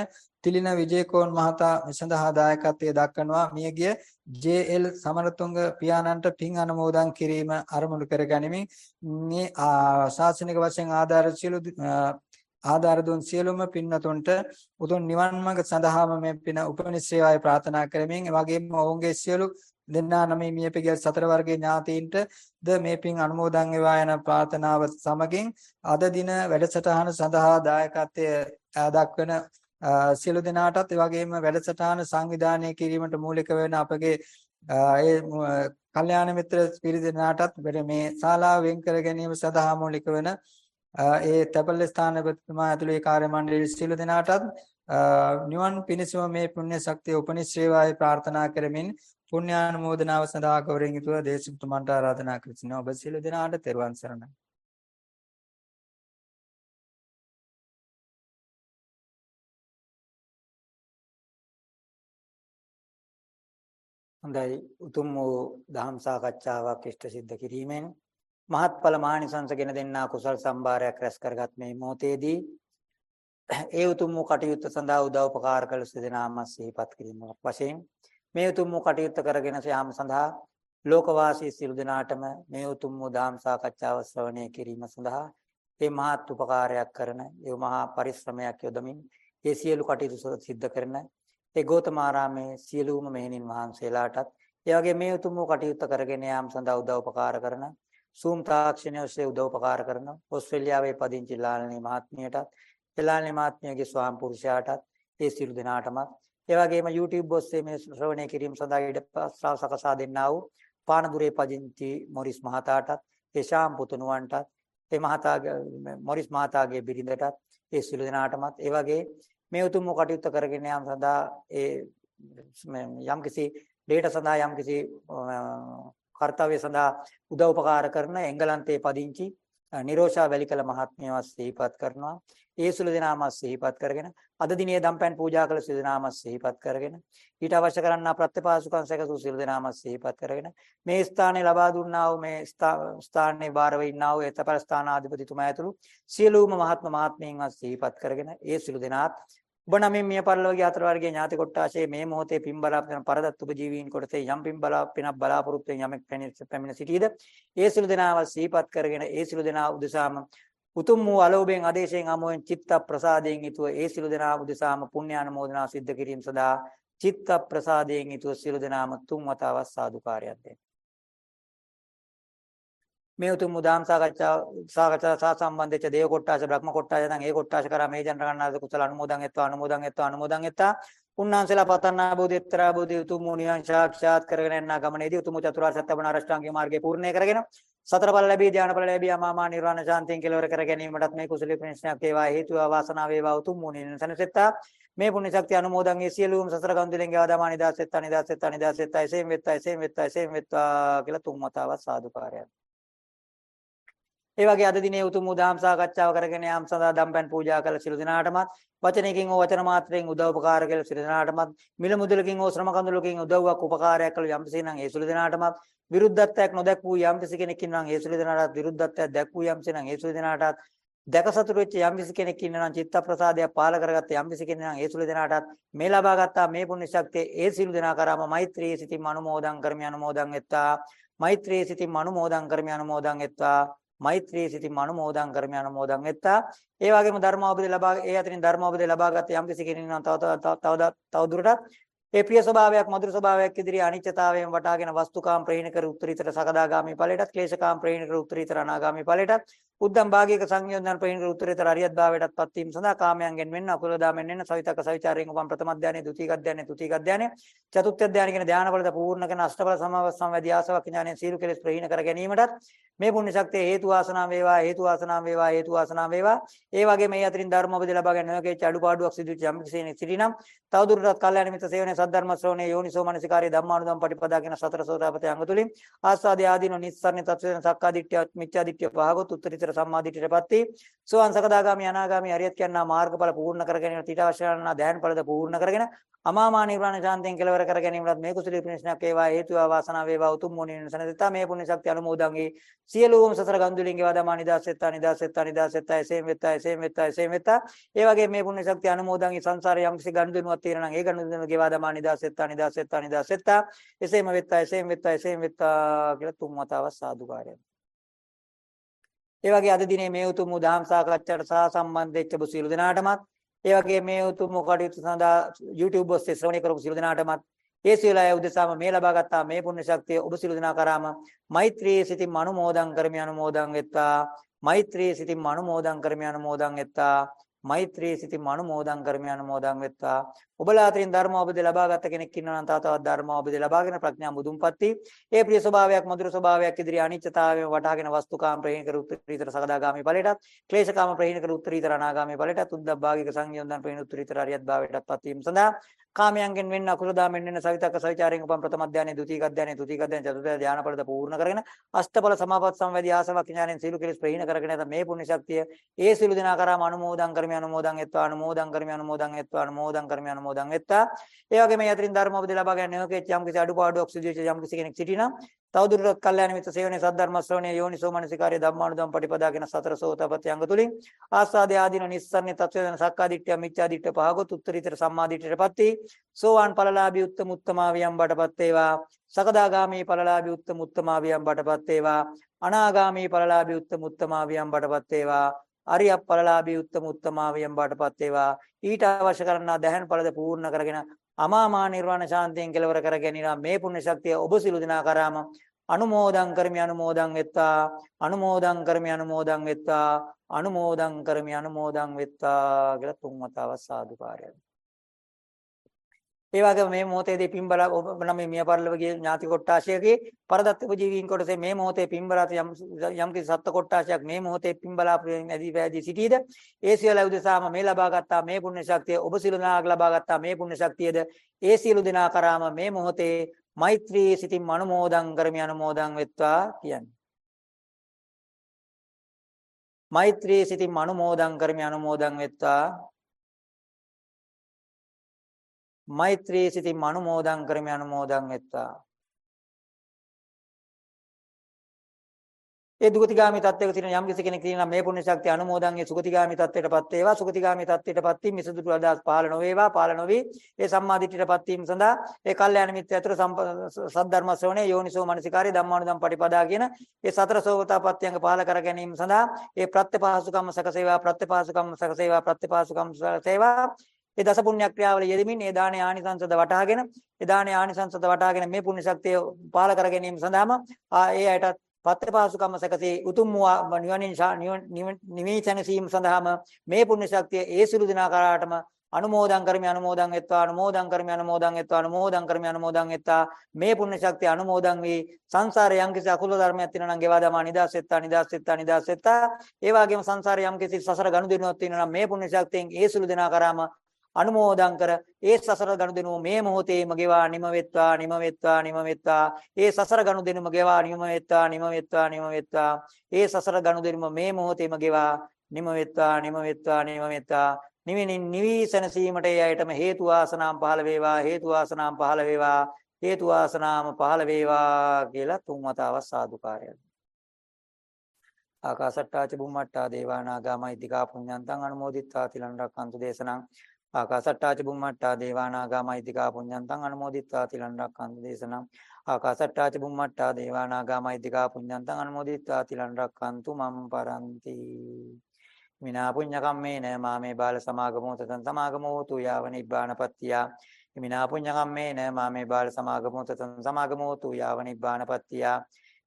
තිලින විජේකෝන් මහතා මේ සඳහා දායකත්වයේ දක්වනවා මියගිය JL සමරතුංග පියාණන්ට පින් අනුමෝදන් කිරීම අරමුණු කර ගනිමින්. මේ ශාසනික වශයෙන් ආධාර සියලු ආධාර දුන් සියලුම පින්වතුන්ට උතුම් නිවන් මඟ සඳහාම මේ පින උපනිශ්‍රේවාය ප්‍රාර්ථනා කරමින් එවැගේම ඔවුන්ගේ සියලු දෙන්නා නමේ මියපෙගිය සතර වර්ගයේ ඥාතීන්ට ද මේ පින් අනුමෝදන් වේවා යන ප්‍රාර්ථනාව සමගින් අද දින වැඩසටහන සඳහා දායකත්වයේ දක්වන සියලු දෙනාටත් ඒ වගේම වැඩසටහන සංවිධානය කිරීමට මූලික වෙන අපගේ ඒ කල්යාණ මිත්‍ර පිරිදෙනාටත් මේ ශාලාව වෙන් කර ගැනීම සඳහා මූලික වෙන ඒ තැපල්ල ස්ථානපතිතුමා ඇතුළේ කාර්ය මණ්ඩලයේ සියලු දෙනාටත් නිවන් පිණිසම මේ පුණ්‍ය ශක්තිය උපනිශ්‍රේවායි ප්‍රාර්ථනා කරමින් පුණ්‍යානුමෝදනාව සඳහා ගෞරවයෙන් යුතුව දේශිතුමන්ට ආරාධනා කරනවා ඔබ සියලු දෙනාට තෙරුවන් සරණයි. හොඳයි. උතුම් වූ දහම් සාකච්ඡාවක් ඉෂ්ට සිද්ධ කිරීමෙන් මහත්ඵල මානිසංසගෙන දෙන්නා කුසල් සම්භාරයක් රැස් කරගත් මේ මොහොතේදී ඒ උතුම් වූ කටයුත්ත සඳහා උදව් උපකාර කළ සිදෙනාම සිහිපත් කිරීමක් වශයෙන් මේ උතුම් වූ කටයුත්ත කරගෙන යාම සඳහා ලෝකවාසී සියලු දෙනාටම මේ උතුම් වූ දහම් සාකච්ඡාව ශ්‍රවණය කිරීම සඳහා මේ මහත් උපකාරයක් කරන ඒ මහා පරිශ්‍රමයක් යොදමින් ඒ සියලු කටයුතු සිද්ධ කරන ඒ ගෞතමාරාමේ සියලුම මෙහෙණින් වහන්සේලාටත් ඒ වගේ මේ උතුම් වූ කටයුත්ත කරගෙන යාම සඳහා උදව් උපකාර කරන සූම් තාක්ෂණය ඔස්සේ උදව් උපකාර කරන ඕස්ට්‍රේලියාවේ පදිංචි ලාල්නී මහත්මියටත් එලාල්නී මහත්මියගේ ස්වාම පුරුෂයාටත් ඒ සියලු දෙනාටම ඒ වගේම YouTube ඔස්සේ මේ ශ්‍රවණය කිරීම සඳහා ඉඩ සකසා දෙන්නා වූ පානදුරේ පදිංචි මොරිස් මහතාටත් ඒ ශාම් පුතුණුවන්ටත් ඒ මහතාගේ මොරිස් මහතාගේ බිරිඳටත් ඒ සියලු දෙනාටමත්. ඒ වගේ මේ උතුම් කටයුත්ත කරගෙන යාම සඳහා ඒ යම්කිසි ඩේටා සඳහා යම්කිසි කාර්යය සඳහා උදව් උපකාර කරන එංගලන්තයේ පදිංචි නිරෝෂා වැලිකල මහත්මියව සිහිපත් කරනවා. ඒ සුළු දෙනාම සිහිපත් කරගෙන අද දිනේ දම්පැන් පූජා කළ සුළු දෙනාම සිහිපත් කරගෙන ඊට අවශ්‍ය කරන්නා ප්‍රත්‍යපාසුකම් සැකසූ සුළු දෙනාම සිහිපත් කරගෙන මේ ස්ථානයේ ලබා දුන්නා වූ මේ ස්ථානයේ බාරව ඉන්නා වූ එතපර ස්ථානාධිපතිතුමා ඇතුළු සියලුම මහත්ම මහත්මීන්වත් සිහිපත් කරගෙන ඒ සුළු දෙනාත් ඔබ නමින් මිය පරලෝකයේ හතර වර්ගයේ ඥාති කොට්ටාශයේ මේ මොහොතේ පින් බලාපොරොත්තු වන පරදත් උපජීවීන් කොටසේ යම් පින් බලා පිනක් බලාපොරොත්තු වෙන යමෙක් පැමිණ සිටීද? ඒ සිළු දෙනාව සිහිපත් කරගෙන ඒ සිළු දෙනා උදෙසාම උතුම් වූ අලෝභයෙන් ආදේශයෙන් අමෝයෙන් චිත්ත ප්‍රසාදයෙන් යුතුව ඒ සිළු දෙනා උදෙසාම පුණ්‍යානුමෝදනා සිද්ධ කිරීම සඳහා චිත්ත ප්‍රසාදයෙන් යුතුව සිළු දෙනාම තුන් වතාවක් සාදුකාරයක් දෙන්න. මේ උතුම් මුදාම් සාකච්ඡා සාකච්ඡා සහ සම්බන්ධෙච්ච දේව කොට්ටාස බ්‍රහ්ම කොට්ටාස දැන් ඒ කොට්ටාස කරා මේ ජන ගණනාද කුසල අනුමෝදන් එත්වා අනුමෝදන් එත්වා අනුමෝදන් එත්තා. උන්නාන්සලා පතන්නා බෝධි එක්තරා බෝධි උතුම් මුනියන් සාක්ෂාත් කරගෙන යන ගමනේදී උතුම් චතුරාර්ය සත්‍ය බණ අරෂ්ටාංගික මාර්ගය පූර්ණේ කරගෙන සතර බල ලැබී ධානය බල ලැබී අමාමා නිර්වාණ ශාන්තියෙන් කෙලවර කර ගැනීමටත් මේ කුසලී ප්‍රේෂණයක් වේවා හේතු වේවා වාසනාව වේවා උතුම් මුනියන් සනසෙත්තා. මේ පුණ්‍ය ශක්තිය අනුමෝදන් ඒ සියලුම සසර ගන්දුලෙන් ගාදාමා නිදාසෙත්තා නිදාසෙත්තා නිදාසෙත්තා එසේම වෙත්තා එසේම වෙත්තා එසේම වෙත්තා කියලා තුන් මතාවක් සාදුකාරයක්. ඒ වගේ අද දිනේ උතුම් උදාම් සාකච්ඡාව කරගෙන යාම සඳහා දම්පැන් පූජා කළ සිළු දිනාටමත් වචනයකින් හෝ වචන මාත්‍රයෙන් උදව් උපකාර කළ සිළු දිනාටමත් මිල මුදලකින් හෝ ශ්‍රම කඳුලකින් උදව්වක් උපකාරයක් කළ යම්කිසි නම් ඒ සිළු දිනාටමත් විරුද්ධත්වයක් නොදැක් වූ යම්කිසි කෙනෙක් ඉන්නවා නම් ඒ සිළු දිනාටත් විරුද්ධත්වයක් දැක් වූ යම්කිසි නම් ඒ සිළු දිනාටත් දැක සතුටු වෙච්ච යම්කිසි කෙනෙක් ඉන්නවා නම් චිත්ත ප්‍රසාදයක් පාල කරගත්ත යම්කිසි කෙනෙක් නම් ඒ සිළු දිනාටත් මේ ලබා ගත්තා මේ පුණ්‍ය ශක්තිය ඒ සිළු දිනා කරාම මෛත්‍රී සිතින් අනුමෝදන් කරමි අනුමෝදන් වෙත්තා මෛත්‍රී සිතින් අනුමෝදන් කරමි අනුමෝදන් වෙත්තා මෛත්‍රී සිතින් අනුමෝදන් කරමි අනුමෝදන් වෙත්තා. ඒ වගේම ධර්මාවබෝධය ලබා ඒ අතරින් ධර්මාවබෝධය ලබාගත් යම් කිසි කෙනෙක් නම් තව තව තව තව දුරටත් ඒ ප්‍රිය ස්වභාවයක් මధుර ස්වභාවයක් ඉදිරියේ අනිත්‍යතාවයෙන් වටාගෙන වස්තුකාම් ප්‍රහීන කර උත්තරීතර සකදාගාමි ඵලයටත් ක්ලේශකාම් ප්‍රහීන කර උත්තරීතර අනාගාමි ඵලයටත් උද්දම් භාගික සංයෝජන ප්‍රහීන කර උත්තරීතර අරියත් භාවයටත් පත් වීම සඳහා කාමයන්ගෙන් වෙන්න අකුල දාමෙන් වෙන්න සවිතක සවිචාරයෙන් උපම් ප්‍රථම ධානය ද්විතීක ධානය තෘතීක ධානය චතුර්ථ ධානය කියන ධානවලද පූර්ණ කරන අෂ්ටඵල සමාව සංවැදී ආසවක් ඥානයෙන් සීල කෙලෙස් ප්‍රහීන කර ගැනීමටත් මේ පුණ්‍ය ශක්තිය හේතු වාසනාව වේවා හේතු වාසනාව වේවා හේතු වාසනාව වේවා. ඒ වගේ මේ අතරින් ධර්ම ඔබද ලබා ගන්න නොකේ අඩුපාඩුවක් සිදු වෙච්ච යම් කෙනෙක් සිටිනම් තවදුරටත් කල්යාණ මිත්‍ර සේවනයේ සද්ධර්ම ශ්‍රවණයේ යෝනිසෝ මනසිකාරයේ ධම්මානුධම් පටිපදා කියන සතර සෝතාපටි අංග තුලින් ආස්වාදී ආදීන නිස්සාරණ තත්ත්වයෙන් සක්කාදිට්ඨිය මිච්ඡාදිට්ඨිය පහගොත් උත්තරීතර සම්මාදිට්ඨියටපත් වී සෝවන් සකදාගාමි අනාගාමි අරියත් කියනා මාර්ගඵල පූර්ණ කරගෙන ඊට අවශ්‍ය කරන ධ්‍යාන ඵලද පූර්ණ කරගෙන අමාමා නිර්වාණ ශාන්තියෙන් කෙලවර කර ගැනීමවත් මේ කුසලී ප්‍රේෂණයක් වේවා හේතු වේවා වාසනාව වේවා උතුම් මොනින් සනදිතා මේ පුණ්‍ය ශක්තිය අනුමෝදන් වේ සියලුම සසර ගන්දුලින් ගෙවා දමා නිදාසෙත්තා නිදාසෙත්තා නිදාසෙත්තා. එසේම වෙත්තා එසේම වෙත්තා එසේම වෙත්තා. ඒ වගේ මේ පුණ්‍ය ශක්තිය අනුමෝදන් වේ සංසාරේ යම්කිසි ගන්දුනුවක් තියෙනවා නම් ඒ ගන්දුනුව ගෙවා දමා නිදාසෙත්තා නිදාසෙත්තා නිදාසෙත්තා. එසේම වෙත්තා එසේම වෙත්තා එසේම වෙත්තා කියලා තුන් වතාවක් සාදුකාරයක්. ඒ වගේ අද දිනේ මේ උතුම් දහම් සාකච්ඡාට සහ සම්බන්ධ වෙච්ච සියලු දෙනාටමත් ඒ වගේ මේ උතුම් කටයුතු සඳහා YouTube ඔස්සේ ශ්‍රවණය කරපු සියලු දෙනාටමත් ඒ සියලු අය උදෙසාම මේ ලබා ගත්තා මේ පුණ්‍ය ශක්තිය ඔබ සියලු දෙනා කරාම මෛත්‍රී සිතින් අනුමෝදන් කරමි අනුමෝදන් වෙත්තා මෛත්‍රී සිතින් අනුමෝදන් කරමි අනුමෝදන් වෙත්තා මෛත්‍රී සිතින් අනුමෝදන් කරමි අනුමෝදන් වෙත්තා ඔබලා අතරින් ධර්ම අවබෝධය ලබාගත් කෙනෙක් ඉන්නවා නම් තව තවත් ධර්ම අවබෝධය ලබාගෙන ප්‍රඥා මුදුන්පත් වී ඒ ප්‍රිය ස්වභාවයක් මధుර ස්වභාවයක් ඉදිරි අනිත්‍යතාවයෙන් වටහාගෙන වස්තුකාම ප්‍රහීන කර උත්තරීතර සකදාගාමි ඵලයටත් ක්ලේශකාම ප්‍රහීන කර උත්තරීතර අනාගාමි ඵලයටත් උද්දබ්බාගික සංයෝජන ප්‍රහීන උත්තරීතර අරියත් භාවයටත් පත් වීම සඳහා කාමයන්ගෙන් වෙන්න අකුසලදාමෙන් වෙන්න සවිතක්ක සවිචාරයෙන් උපම් ප්‍රථම අධ්‍යානයේ ද්විතීක අධ්‍යානයේ තෘතීක අධ්‍යානයේ චතුර්ථ ධානය ඵලද පූර්ණ කරගෙන අෂ්ටඵල සමාපත් සංවැදී ආසවක් ඥානෙන් සීල කෙලස් ප්‍රහීන කරගෙන නැත මේ පුණ්‍ය ශක්තිය ඒ සීල දිනා කරාම අනුමෝදන් කරමි අනුමෝදන් එත්වා අනුමෝදන් කරමි අනුමෝදන් එත්වා අනුමෝදන් කරමි අනුමෝදන් එත්තා ඒ වගේම මේ අතරින් ධර්ම අවබෝධය ලබා ගන්න නොකෙච්ච යම් කිසි අඩුපාඩුවක් සිදු වෙච්ච යම් කිසි කෙනෙක් සිටිනම් තවදුරටත් කල්යාණ මිත්‍ර සේවනයේ සද්ධර්ම ශ්‍රවණයේ යෝනිසෝ මනසිකාරයේ ධම්මානුධම් පටිපදාගෙන සතර සෝතපට්ටි අංග තුලින් ආස්වාදයේ ආදීන නිස්සරණේ තත්වයෙන් සක්කාදිට්ඨිය මිච්ඡාදිට්ඨිය පහගොත් උත්තරීතර සම්මාදිට්ඨියටපත් වී සෝවාන් ඵලලාභී උත්තම උත්තමාවියම් බඩපත් වේවා සකදාගාමී ඵලලාභී උත්තම උත්තමාවියම් බඩපත් වේවා අනාගාමී ඵලලාභී උත්තම උත්තමාවියම් බඩපත් වේවා අරිය ඵලලාභී උත්තම උත්තමාවියම් බඩපත් වේවා ඊට අවශ්‍ය කරනා දහයන් ඵලද පූර්ණ කරගෙන අමාමා නිර්වාණ ශාන්තියෙන් කෙලවර කර ගැනීම මේ පුණ්‍ය ශක්තිය ඔබ සිළු දිනා කරාම අනුමෝදන් කරමි අනුමෝදන් වෙත්තා. අනුමෝදන් කරමි අනුමෝදන් වෙත්තා. අනුමෝදන් කරමි අනුමෝදන් වෙත්තා කියලා තුන් වතාවක් සාදුකාරයක් ඒ වගේම මේ මොහොතේදී පින්බල ඔබ නම් මේ මිය පරලොවගේ ඥාති කොට්ටාශයකේ පරදත්ත උපජීවීන් කොටසේ මේ මොහොතේ පින්බලත යම් යම් කිසි සත්ත්ව කොට්ටාශයක් මේ මොහොතේ පින්බලා ඇදී වැදී සිටීද? ඒ සියලු උදෙසාම මේ ලබා ගත්තා මේ පුණ්‍ය ශක්තිය ඔබ සියලු දෙනාක් ලබා ගත්තා මේ පුණ්‍ය ශක්තියද? ඒ සියලු දෙනා කරාම මේ මොහොතේ මෛත්‍රී සිතින් අනුමෝදන් කරමි අනුමෝදන් වෙත්වා කියන්නේ මෛත්‍රී සිතින් අනුමෝදන් කරමි අනුමෝදන් වෙත්වා මෛත්‍රී සිතින් අනුමෝදන් කරමි අනුමෝදන් වෙත්තා. ඒ දුගතිගාමි තත්ත්වයක තියෙන යම් කිසි කෙනෙක් තියෙනවා මේ පුණ්‍ය ශක්තිය අනුමෝදන් ඒ සුගතිගාමි තත්ත්වයටපත් වේවා. සුගතිගාමි තත්ත්වයටපත් වී මිසදුරු අදහස් පාල නොවේවා පාල නොවි ඒ සම්මාදිට්ඨියටපත් වීම සඳහා ඒ කල්යාණ මිත්‍ය අතර සද්ධර්ම ශ්‍රවණේ යෝනිසෝ මනසිකාරය ධම්මානුදම් පටිපදා කියන ඒ සතර සෝවතාපත්‍යංග පාල කර ගැනීම සඳහා ඒ ප්‍රත්‍යපාසුකම්ම සකසේවා ප්‍රත්‍යපාසුකම්ම සකසේවා ප්‍රත්‍යපාසුකම්ම සකසේවා. ඒ දස පුණ්‍ය ක්‍රියාවල යෙදමින් ඒ දානේ ආනිසංසද වටහාගෙන ඒ දානේ ආනිසංසද වටහාගෙන මේ පුණ්‍ය ශක්තිය පාල කර ගැනීම සඳහාම ඒ අයටත් පත්‍රපාසුකම්ම සැකසී උතුම් නිවනින් නිවීචන සීම සඳහාම මේ පුණ්‍ය ශක්තිය ඒ සිළු දිනා කරාටම අනුමෝදන් කරමි අනුමෝදන් වෙත්වා අනුමෝදන් කරමි අනුමෝදන් වෙත්වා අනුමෝදන් කරමි අනුමෝදන් වෙත්තා මේ පුණ්‍ය ශක්තිය අනුමෝදන් වී සංසාරේ යම්කිසි අකුල ධර්මයක් තියෙනවා නම් ගෙවා දමා නිදාස් වෙත්තා නිදාස් වෙත්තා නිදාස් වෙත්තා ඒ වගේම සංසාරේ යම්කිසි සසර ගනුදෙනුවක් තියෙනවා නම් මේ පුණ්‍ය ශක්තියෙන් ඒ සුළු දෙනා කරාම අනුමෝදන් කර ඒ සසර ගනුදෙනුව මේ මොහොතේම ගෙවා නිම වෙත්වා නිම වෙත්වා නිම වෙත්වා ඒ සසර ගනුදෙනුම ගෙවා නිම වෙත්වා නිම වෙත්වා නිම වෙත්වා ඒ සසර ගනුදෙනුම මේ මොහොතේම ගෙවා නිම වෙත්වා නිම වෙත්වා නිම වෙත්වා නිවිනින් නිවිසන සීමට ඒ අයටම හේතු වාසනාම් පහළ වේවා හේතු වාසනාම් පහළ වේවා හේතු වාසනාම පහළ වේවා කියලා තුන් වතාවක් සාදුකාරයක් ආකාසට්ටාච බුම්මට්ටා දේවානාගා මෛත්‍තිකා පුඤ්ඤන්තං අනුමෝදිත්වා. තිලන් රක්칸තු දේශනං ආකාසට්ටාච බුම්මට්ටා දේවානාගා මෛත්‍තිකා පුඤ්ඤන්තං අනුමෝදිත්වා තිලන් රක්칸තු දේශනං ආකාසට්ටාච බුම්මට්ටා දේවානාගා මෛත්‍තිකා පුඤ්ඤන්තං අනුමෝදිත්වා තිලන් රක්칸තු මම් පරන්ති. මිනා පුඤ්ඤ කම්මේන මාමේ බාල සමාගමෝ තතං සමාගමෝ තු යාව නිබ්බානපත්තියා මිනා පුඤ්ඤ කම්මේන මාමේ බාල සමාගමෝ තතං සමාගමෝ තු යාව නිබ්බානපත්තියා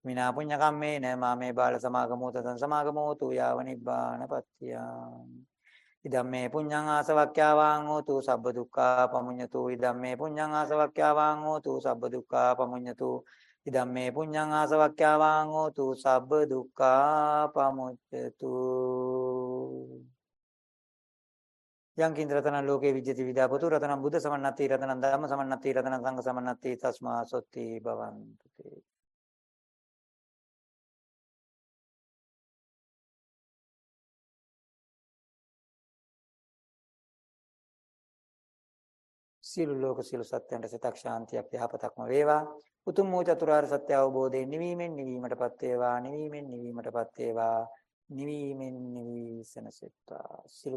මිනා පුඤ්ඤ කම්මේන මාමේ බාල සමාගමෝ තතං සමාගමෝ තු යාව නිබ්බානපත්තියා ඉදම්මේ පුඤ්ඤං ආසවක්ඛ්‍යාවාං හෝතු සබ්බ දුක්ඛා පමුඤ්ඤතු ඉදම්මේ පුඤ්ඤං ආසවක්ඛ්‍යාවාං හෝතු සබ්බ දුක්ඛා පමුඤ්ඤතු ඉදම්මේ පුඤ්ඤං ආසවක්ඛ්‍යාවාං හෝතු සබ්බ දුක්ඛා පමුච්ඡතු යං කින්ද රතනං ලෝකේ විජ්ජති විදාපතු. රතනං බුද්ධ සමන්නත්ති රතනං ධම්ම සමන්නත්ති රතනං සංඝ සමන්නත්ති තස්මා සොත්ති භවන්තු සියලු ලෝක සියලු සත්‍යයන්ට සිතක් ශාන්තියක් යහපතක්ම වේවා. උතුම් වූ චතුරාර්ය සත්‍ය අවබෝධයෙන් නිවීමෙන් නිවීමටපත් වේවා. නිවීමෙන් නිවීමටපත් වේවා. නිවීමෙන් නිවී සනසෙත්වා. සියලු